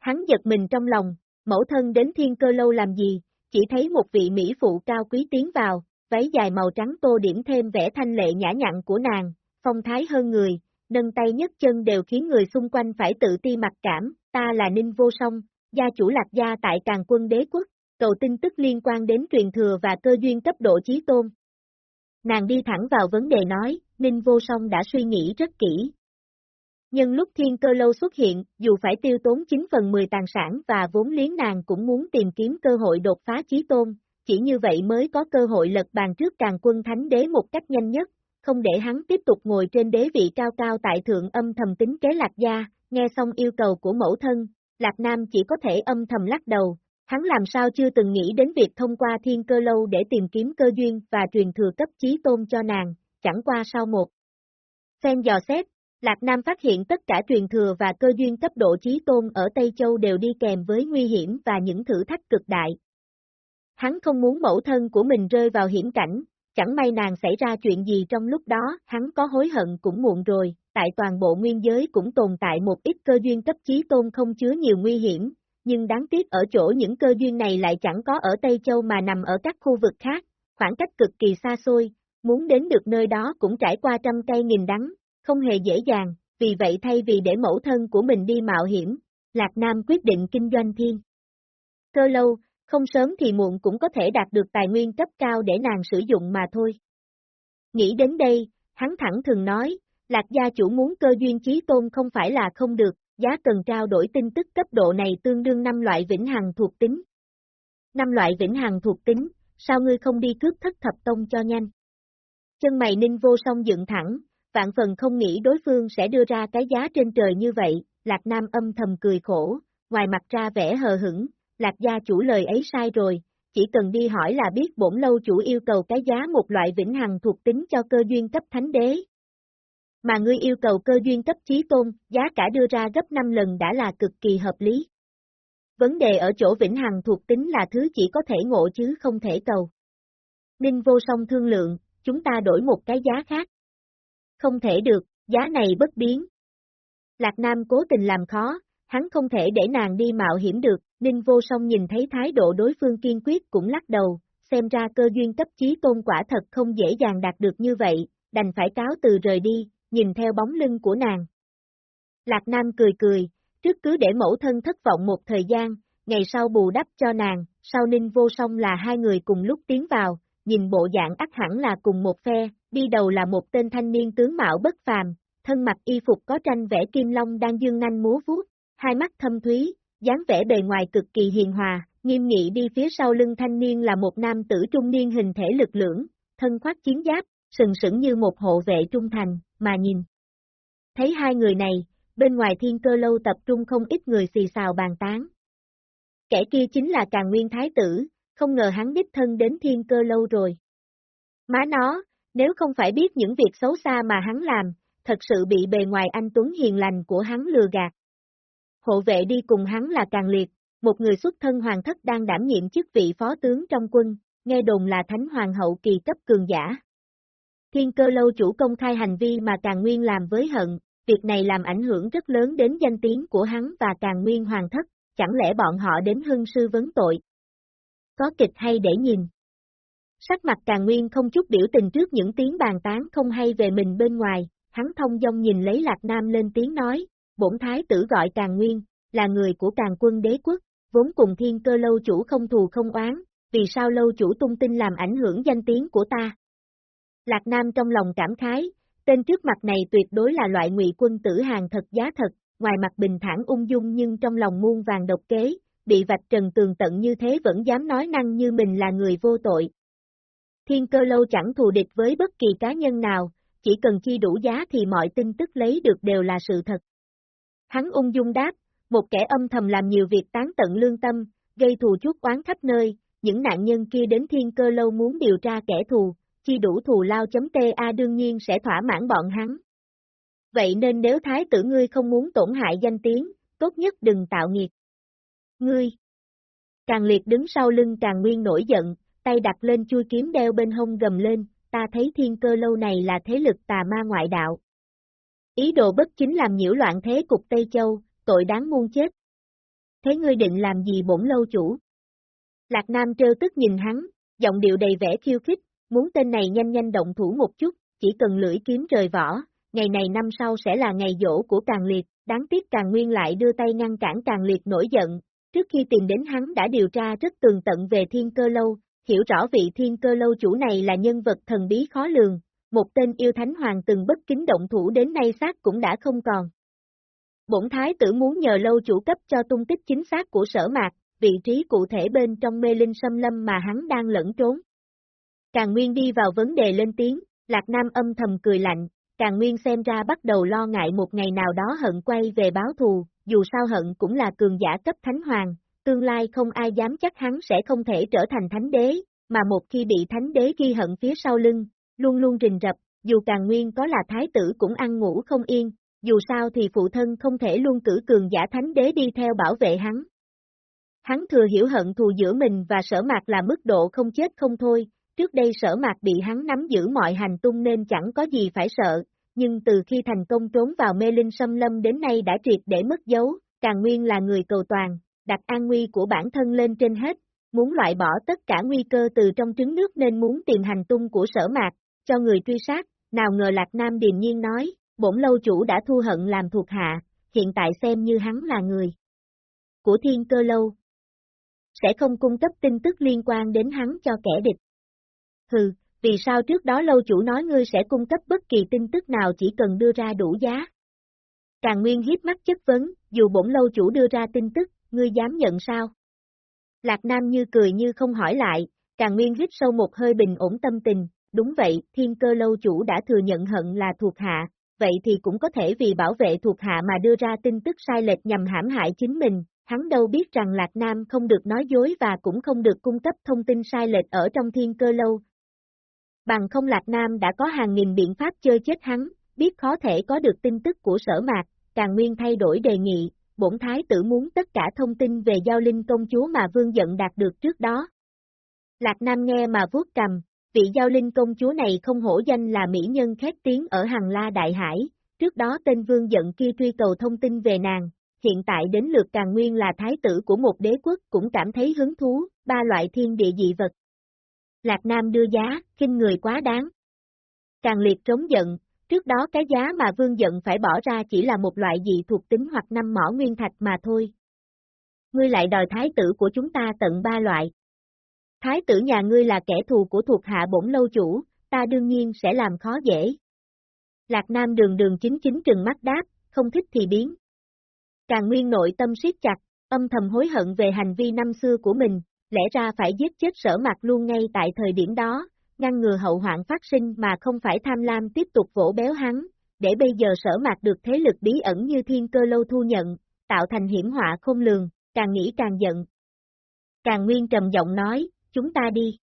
Hắn giật mình trong lòng, mẫu thân đến thiên cơ lâu làm gì, chỉ thấy một vị mỹ phụ cao quý tiến vào, váy dài màu trắng tô điểm thêm vẻ thanh lệ nhã nhặn của nàng, phong thái hơn người, nâng tay nhất chân đều khiến người xung quanh phải tự ti mặc cảm, ta là Ninh Vô Song, gia chủ lạc gia tại càng quân đế quốc, cầu tin tức liên quan đến truyền thừa và cơ duyên cấp độ trí tôn. Nàng đi thẳng vào vấn đề nói, Ninh Vô Song đã suy nghĩ rất kỹ. Nhưng lúc thiên cơ lâu xuất hiện, dù phải tiêu tốn 9 phần 10 tàn sản và vốn liếng nàng cũng muốn tìm kiếm cơ hội đột phá trí tôn, chỉ như vậy mới có cơ hội lật bàn trước càng quân thánh đế một cách nhanh nhất, không để hắn tiếp tục ngồi trên đế vị cao cao tại thượng âm thầm tính kế lạc gia, nghe xong yêu cầu của mẫu thân, lạc nam chỉ có thể âm thầm lắc đầu, hắn làm sao chưa từng nghĩ đến việc thông qua thiên cơ lâu để tìm kiếm cơ duyên và truyền thừa cấp trí tôn cho nàng, chẳng qua sau một. Phen dò xét, Lạc Nam phát hiện tất cả truyền thừa và cơ duyên cấp độ trí tôn ở Tây Châu đều đi kèm với nguy hiểm và những thử thách cực đại. Hắn không muốn mẫu thân của mình rơi vào hiểm cảnh, chẳng may nàng xảy ra chuyện gì trong lúc đó, hắn có hối hận cũng muộn rồi, tại toàn bộ nguyên giới cũng tồn tại một ít cơ duyên cấp chí tôn không chứa nhiều nguy hiểm, nhưng đáng tiếc ở chỗ những cơ duyên này lại chẳng có ở Tây Châu mà nằm ở các khu vực khác, khoảng cách cực kỳ xa xôi, muốn đến được nơi đó cũng trải qua trăm cây nghìn đắng, không hề dễ dàng, vì vậy thay vì để mẫu thân của mình đi mạo hiểm, Lạc Nam quyết định kinh doanh thiên. Cơ lâu, không sớm thì muộn cũng có thể đạt được tài nguyên cấp cao để nàng sử dụng mà thôi. Nghĩ đến đây, hắn thẳng thường nói, Lạc gia chủ muốn cơ duyên chí tôn không phải là không được, giá cần trao đổi tin tức cấp độ này tương đương 5 loại vĩnh hằng thuộc tính. 5 loại vĩnh hằng thuộc tính, sao ngươi không đi cướp thất thập tông cho nhanh? Chân mày ninh vô song dựng thẳng, vạn phần không nghĩ đối phương sẽ đưa ra cái giá trên trời như vậy, Lạc Nam âm thầm cười khổ, ngoài mặt ra vẻ hờ hững, Lạc gia chủ lời ấy sai rồi, chỉ cần đi hỏi là biết bổn lâu chủ yêu cầu cái giá một loại vĩnh hằng thuộc tính cho cơ duyên cấp thánh đế. Mà ngươi yêu cầu cơ duyên cấp trí tôn, giá cả đưa ra gấp 5 lần đã là cực kỳ hợp lý. Vấn đề ở chỗ vĩnh hằng thuộc tính là thứ chỉ có thể ngộ chứ không thể cầu. Ninh vô song thương lượng, chúng ta đổi một cái giá khác. Không thể được, giá này bất biến. Lạc Nam cố tình làm khó, hắn không thể để nàng đi mạo hiểm được, Ninh vô song nhìn thấy thái độ đối phương kiên quyết cũng lắc đầu, xem ra cơ duyên cấp chí tôn quả thật không dễ dàng đạt được như vậy, đành phải cáo từ rời đi, nhìn theo bóng lưng của nàng. Lạc Nam cười cười, trước cứ để mẫu thân thất vọng một thời gian, ngày sau bù đắp cho nàng, sau ninh vô song là hai người cùng lúc tiến vào, nhìn bộ dạng ắt hẳn là cùng một phe, đi đầu là một tên thanh niên tướng mạo bất phàm, thân mặc y phục có tranh vẽ kim long đang dương nanh múa vuốt, hai mắt thâm thúy, dáng vẻ bề ngoài cực kỳ hiền hòa, nghiêm nghị đi phía sau lưng thanh niên là một nam tử trung niên hình thể lực lưỡng, thân khoác chiến giáp, sừng sững như một hộ vệ trung thành, mà nhìn. Thấy hai người này, bên ngoài thiên cơ lâu tập trung không ít người xì xào bàn tán. Kẻ kia chính là càng nguyên thái tử, không ngờ hắn đích thân đến thiên cơ lâu rồi. Má nó, nếu không phải biết những việc xấu xa mà hắn làm, thật sự bị bề ngoài anh Tuấn hiền lành của hắn lừa gạt. Hộ vệ đi cùng hắn là Càng Liệt, một người xuất thân hoàng thất đang đảm nhiệm chức vị phó tướng trong quân, nghe đồn là thánh hoàng hậu kỳ cấp cường giả. Thiên cơ lâu chủ công khai hành vi mà Càng Nguyên làm với hận, việc này làm ảnh hưởng rất lớn đến danh tiếng của hắn và Càng Nguyên hoàng thất, chẳng lẽ bọn họ đến hưng sư vấn tội. Có kịch hay để nhìn. Sắc mặt Càng Nguyên không chút biểu tình trước những tiếng bàn tán không hay về mình bên ngoài, hắn thông dong nhìn lấy Lạc Nam lên tiếng nói, bổn thái tử gọi Càng Nguyên, là người của Càng quân đế quốc, vốn cùng thiên cơ lâu chủ không thù không oán, vì sao lâu chủ tung tin làm ảnh hưởng danh tiếng của ta. Lạc Nam trong lòng cảm khái, tên trước mặt này tuyệt đối là loại ngụy quân tử hàng thật giá thật, ngoài mặt bình thản ung dung nhưng trong lòng muôn vàng độc kế, bị vạch trần tường tận như thế vẫn dám nói năng như mình là người vô tội. Thiên cơ lâu chẳng thù địch với bất kỳ cá nhân nào, chỉ cần chi đủ giá thì mọi tin tức lấy được đều là sự thật. Hắn ung dung đáp, một kẻ âm thầm làm nhiều việc tán tận lương tâm, gây thù chuốc oán khắp nơi, những nạn nhân kia đến thiên cơ lâu muốn điều tra kẻ thù, chi đủ thù lao.ta đương nhiên sẽ thỏa mãn bọn hắn. Vậy nên nếu thái tử ngươi không muốn tổn hại danh tiếng, tốt nhất đừng tạo nghiệt. Ngươi! Càng liệt đứng sau lưng càng nguyên nổi giận, tay đặt lên chui kiếm đeo bên hông gầm lên, ta thấy thiên cơ lâu này là thế lực tà ma ngoại đạo. Ý đồ bất chính làm nhiễu loạn thế cục Tây Châu, tội đáng muôn chết. Thế ngươi định làm gì bổn lâu chủ? Lạc Nam trêu tức nhìn hắn, giọng điệu đầy vẻ khiêu khích, muốn tên này nhanh nhanh động thủ một chút, chỉ cần lưỡi kiếm rời vỏ, ngày này năm sau sẽ là ngày dỗ của Càng Liệt, đáng tiếc Càng Nguyên lại đưa tay ngăn cản Càng Liệt nổi giận, trước khi tìm đến hắn đã điều tra rất tường tận về thiên cơ lâu, hiểu rõ vị thiên cơ lâu chủ này là nhân vật thần bí khó lường, một tên yêu thánh hoàng từng bất kính động thủ đến nay xác cũng đã không còn. Bổn thái tử muốn nhờ lâu chủ cấp cho tung tích chính xác của sở mạc, vị trí cụ thể bên trong mê linh xâm lâm mà hắn đang lẫn trốn. Càng Nguyên đi vào vấn đề lên tiếng, Lạc Nam âm thầm cười lạnh, Càng Nguyên xem ra bắt đầu lo ngại một ngày nào đó hận quay về báo thù, dù sao hận cũng là cường giả cấp thánh hoàng, tương lai không ai dám chắc hắn sẽ không thể trở thành thánh đế, mà một khi bị thánh đế ghi hận phía sau lưng, luôn luôn rình rập, dù càng nguyên có là thái tử cũng ăn ngủ không yên, dù sao thì phụ thân không thể luôn cử cường giả thánh đế đi theo bảo vệ hắn. Hắn thừa hiểu hận thù giữa mình và sở mạc là mức độ không chết không thôi, trước đây sở mạc bị hắn nắm giữ mọi hành tung nên chẳng có gì phải sợ, nhưng từ khi thành công trốn vào mê linh xâm lâm đến nay đã triệt để mất dấu, càng nguyên là người cầu toàn, đặt an nguy của bản thân lên trên hết, muốn loại bỏ tất cả nguy cơ từ trong trứng nước nên muốn tìm hành tung của sở mạc, cho người truy sát, nào ngờ Lạc Nam điềm nhiên nói, bổn lâu chủ đã thu hận làm thuộc hạ, hiện tại xem như hắn là người của thiên cơ lâu. Sẽ không cung cấp tin tức liên quan đến hắn cho kẻ địch. Hừ, vì sao trước đó lâu chủ nói ngươi sẽ cung cấp bất kỳ tin tức nào chỉ cần đưa ra đủ giá. Càng Nguyên hiếp mắt chất vấn, dù bổn lâu chủ đưa ra tin tức, ngươi dám nhận sao? Lạc Nam như cười như không hỏi lại, càng nguyên hít sâu một hơi bình ổn tâm tình, đúng vậy, thiên cơ lâu chủ đã thừa nhận hận là thuộc hạ, vậy thì cũng có thể vì bảo vệ thuộc hạ mà đưa ra tin tức sai lệch nhằm hãm hại chính mình, hắn đâu biết rằng Lạc Nam không được nói dối và cũng không được cung cấp thông tin sai lệch ở trong thiên cơ lâu. Bằng không Lạc Nam đã có hàng nghìn biện pháp chơi chết hắn, biết khó thể có được tin tức của sở mạc, càng nguyên thay đổi đề nghị, bổn thái tử muốn tất cả thông tin về giao linh công chúa mà vương giận đạt được trước đó. Lạc Nam nghe mà vuốt cầm, vị giao linh công chúa này không hổ danh là mỹ nhân khét tiếng ở Hằng La Đại Hải, trước đó tên vương giận kia truy cầu thông tin về nàng, hiện tại đến lượt càng nguyên là thái tử của một đế quốc cũng cảm thấy hứng thú, ba loại thiên địa dị vật. Lạc Nam đưa giá, kinh người quá đáng. Càng liệt trống giận, Trước đó cái giá mà vương giận phải bỏ ra chỉ là một loại dị thuộc tính hoặc năm mỏ nguyên thạch mà thôi. Ngươi lại đòi thái tử của chúng ta tận ba loại. Thái tử nhà ngươi là kẻ thù của thuộc hạ bổn lâu chủ, ta đương nhiên sẽ làm khó dễ. Lạc Nam đường đường chính chính trừng mắt đáp, không thích thì biến. Càng nguyên nội tâm siết chặt, âm thầm hối hận về hành vi năm xưa của mình, lẽ ra phải giết chết sở mặt luôn ngay tại thời điểm đó, ngăn ngừa hậu hoạn phát sinh mà không phải tham lam tiếp tục vỗ béo hắn, để bây giờ sở mặt được thế lực bí ẩn như thiên cơ lâu thu nhận, tạo thành hiểm họa không lường, càng nghĩ càng giận. Càng nguyên trầm giọng nói, chúng ta đi.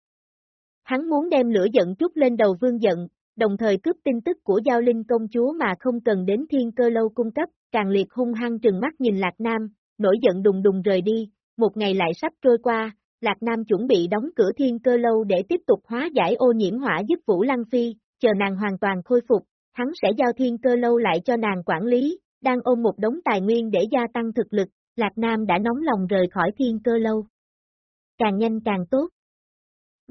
Hắn muốn đem lửa giận trút lên đầu vương giận, đồng thời cướp tin tức của giao linh công chúa mà không cần đến thiên cơ lâu cung cấp, càng liệt hung hăng trừng mắt nhìn Lạc Nam, nổi giận đùng đùng rời đi, một ngày lại sắp trôi qua, Lạc Nam chuẩn bị đóng cửa thiên cơ lâu để tiếp tục hóa giải ô nhiễm hỏa giúp Vũ Lăng Phi, chờ nàng hoàn toàn khôi phục, hắn sẽ giao thiên cơ lâu lại cho nàng quản lý, đang ôm một đống tài nguyên để gia tăng thực lực, Lạc Nam đã nóng lòng rời khỏi thiên cơ lâu. Càng nhanh càng tốt.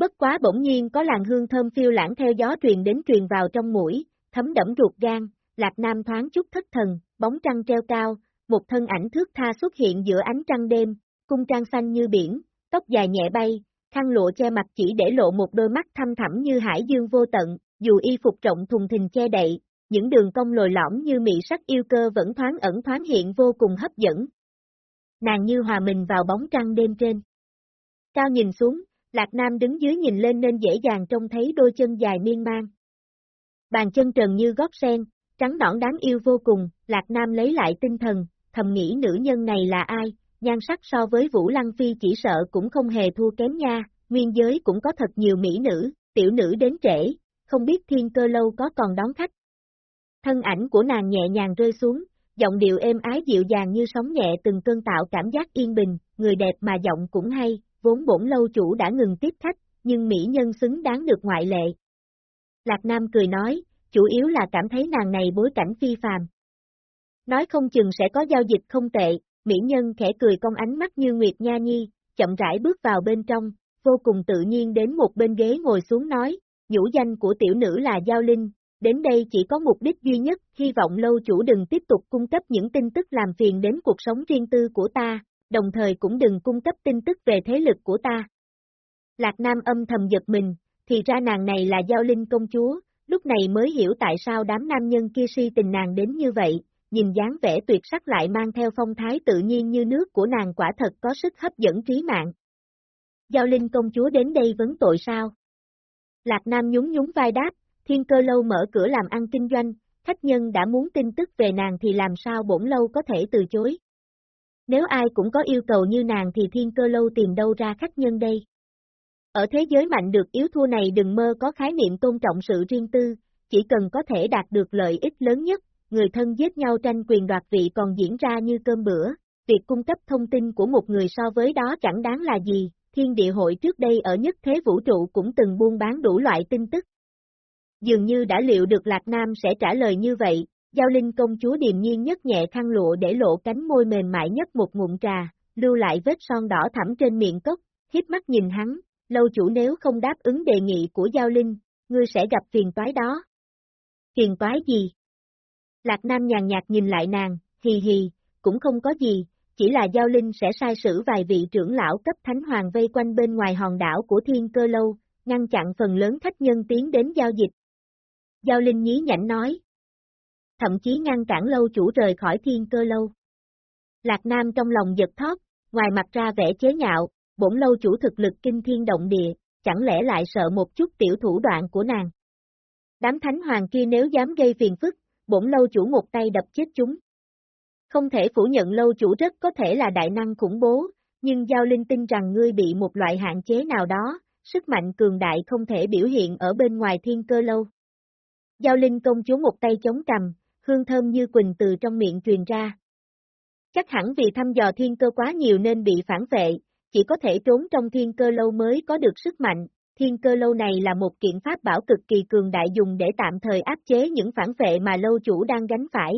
Bất quá bỗng nhiên có làn hương thơm phiêu lãng theo gió truyền đến truyền vào trong mũi, thấm đẫm ruột gan, Lạc Nam thoáng chút thất thần, bóng trăng treo cao, một thân ảnh thước tha xuất hiện giữa ánh trăng đêm, cung trang xanh như biển, tóc dài nhẹ bay, khăn lụa che mặt chỉ để lộ một đôi mắt thăm thẳm như hải dương vô tận, dù y phục trọng thùng thình che đậy, những đường cong lồi lõm như mị sắc yêu cơ vẫn thoáng ẩn thoáng hiện vô cùng hấp dẫn. Nàng như hòa mình vào bóng trăng đêm trên. Cao nhìn xuống, Lạc Nam đứng dưới nhìn lên nên dễ dàng trông thấy đôi chân dài miên man. Bàn chân trần như gót sen, trắng nõn đáng yêu vô cùng, Lạc Nam lấy lại tinh thần, thầm nghĩ nữ nhân này là ai, nhan sắc so với Vũ Lăng Phi chỉ sợ cũng không hề thua kém nha, nguyên giới cũng có thật nhiều mỹ nữ, tiểu nữ đến trễ, không biết thiên cơ lâu có còn đón khách. Thân ảnh của nàng nhẹ nhàng rơi xuống, giọng điệu êm ái dịu dàng như sóng nhẹ từng cơn tạo cảm giác yên bình, người đẹp mà giọng cũng hay, vốn bổn lâu chủ đã ngừng tiếp khách, nhưng mỹ nhân xứng đáng được ngoại lệ. Lạc Nam cười nói, chủ yếu là cảm thấy nàng này bối cảnh phi phàm. Nói không chừng sẽ có giao dịch không tệ, mỹ nhân khẽ cười con ánh mắt như Nguyệt Nha Nhi, chậm rãi bước vào bên trong, vô cùng tự nhiên đến một bên ghế ngồi xuống nói, nhũ danh của tiểu nữ là Giao Linh, đến đây chỉ có mục đích duy nhất, hy vọng lâu chủ đừng tiếp tục cung cấp những tin tức làm phiền đến cuộc sống riêng tư của ta, đồng thời cũng đừng cung cấp tin tức về thế lực của ta. Lạc Nam âm thầm giật mình, thì ra nàng này là Giao Linh công chúa, lúc này mới hiểu tại sao đám nam nhân kia si tình nàng đến như vậy, nhìn dáng vẻ tuyệt sắc lại mang theo phong thái tự nhiên như nước của nàng quả thật có sức hấp dẫn trí mạng. Giao Linh công chúa đến đây vấn tội sao? Lạc Nam nhún nhún vai đáp, thiên cơ lâu mở cửa làm ăn kinh doanh, khách nhân đã muốn tin tức về nàng thì làm sao bổn lâu có thể từ chối. Nếu ai cũng có yêu cầu như nàng thì thiên cơ lâu tìm đâu ra khách nhân đây. Ở thế giới mạnh được yếu thua này đừng mơ có khái niệm tôn trọng sự riêng tư, chỉ cần có thể đạt được lợi ích lớn nhất, người thân giết nhau tranh quyền đoạt vị còn diễn ra như cơm bữa, việc cung cấp thông tin của một người so với đó chẳng đáng là gì, thiên địa hội trước đây ở nhất thế vũ trụ cũng từng buôn bán đủ loại tin tức. Dường như đã liệu được Lạc Nam sẽ trả lời như vậy, Giao Linh công chúa điềm nhiên nhất nhẹ khăn lụa để lộ cánh môi mềm mại nhất một ngụm trà, lưu lại vết son đỏ thẳm trên miệng cốc, hiếp mắt nhìn hắn, lâu chủ nếu không đáp ứng đề nghị của Giao Linh, ngươi sẽ gặp phiền toái đó. Phiền toái gì? Lạc Nam nhàn nhạt nhìn lại nàng, hì hì, cũng không có gì, chỉ là Giao Linh sẽ sai sử vài vị trưởng lão cấp thánh hoàng vây quanh bên ngoài hòn đảo của thiên cơ lâu, ngăn chặn phần lớn khách nhân tiến đến giao dịch. Giao Linh nhí nhảnh nói. Thậm chí ngăn cản lâu chủ rời khỏi thiên cơ lâu. Lạc Nam trong lòng giật thót, ngoài mặt ra vẻ chế nhạo, bổn lâu chủ thực lực kinh thiên động địa, chẳng lẽ lại sợ một chút tiểu thủ đoạn của nàng. Đám thánh hoàng kia nếu dám gây phiền phức, bổn lâu chủ một tay đập chết chúng. Không thể phủ nhận lâu chủ rất có thể là đại năng khủng bố, nhưng Giao Linh tin rằng ngươi bị một loại hạn chế nào đó, sức mạnh cường đại không thể biểu hiện ở bên ngoài thiên cơ lâu. Giao Linh công chúa một tay chống cầm, hương thơm như quỳnh từ trong miệng truyền ra. Chắc hẳn vì thăm dò thiên cơ quá nhiều nên bị phản vệ, chỉ có thể trốn trong thiên cơ lâu mới có được sức mạnh. Thiên cơ lâu này là một kiện pháp bảo cực kỳ cường đại dùng để tạm thời áp chế những phản vệ mà lâu chủ đang gánh phải.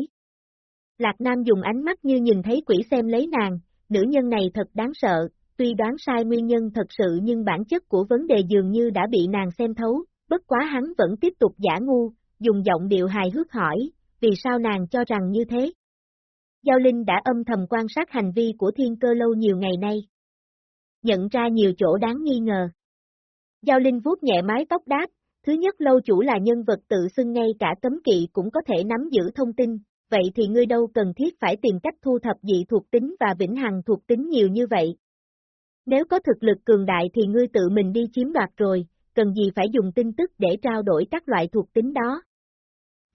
Lạc Nam dùng ánh mắt như nhìn thấy quỷ xem lấy nàng, nữ nhân này thật đáng sợ, tuy đoán sai nguyên nhân thật sự nhưng bản chất của vấn đề dường như đã bị nàng xem thấu, bất quá hắn vẫn tiếp tục giả ngu, dùng giọng điệu hài hước hỏi, vì sao nàng cho rằng như thế? Giao Linh đã âm thầm quan sát hành vi của thiên cơ lâu nhiều ngày nay. Nhận ra nhiều chỗ đáng nghi ngờ. Giao Linh vuốt nhẹ mái tóc đáp, thứ nhất lâu chủ là nhân vật tự xưng ngay cả cấm kỵ cũng có thể nắm giữ thông tin, vậy thì ngươi đâu cần thiết phải tìm cách thu thập dị thuộc tính và vĩnh hằng thuộc tính nhiều như vậy. Nếu có thực lực cường đại thì ngươi tự mình đi chiếm đoạt rồi, cần gì phải dùng tin tức để trao đổi các loại thuộc tính đó.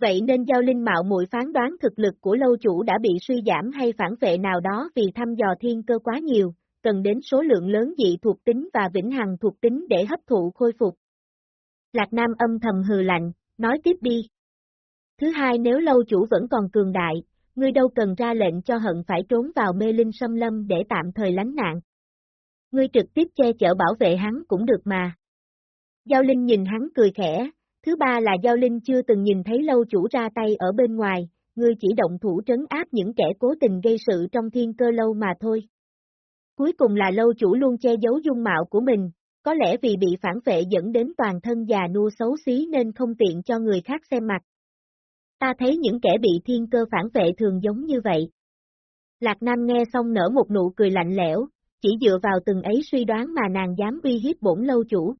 Vậy nên Giao Linh mạo muội phán đoán thực lực của lâu chủ đã bị suy giảm hay phản vệ nào đó vì thăm dò thiên cơ quá nhiều, cần đến số lượng lớn dị thuộc tính và vĩnh hằng thuộc tính để hấp thụ khôi phục. Lạc Nam âm thầm hừ lạnh, nói tiếp đi. Thứ hai nếu lâu chủ vẫn còn cường đại, ngươi đâu cần ra lệnh cho hận phải trốn vào mê linh xâm lâm để tạm thời lánh nạn. Ngươi trực tiếp che chở bảo vệ hắn cũng được mà. Giao Linh nhìn hắn cười khẽ, thứ ba là Giao Linh chưa từng nhìn thấy lâu chủ ra tay ở bên ngoài, ngươi chỉ động thủ trấn áp những kẻ cố tình gây sự trong thiên cơ lâu mà thôi. Cuối cùng là lâu chủ luôn che giấu dung mạo của mình, có lẽ vì bị phản vệ dẫn đến toàn thân già nua xấu xí nên không tiện cho người khác xem mặt. Ta thấy những kẻ bị thiên cơ phản vệ thường giống như vậy. Lạc Nam nghe xong nở một nụ cười lạnh lẽo, chỉ dựa vào từng ấy suy đoán mà nàng dám uy hiếp bổn lâu chủ.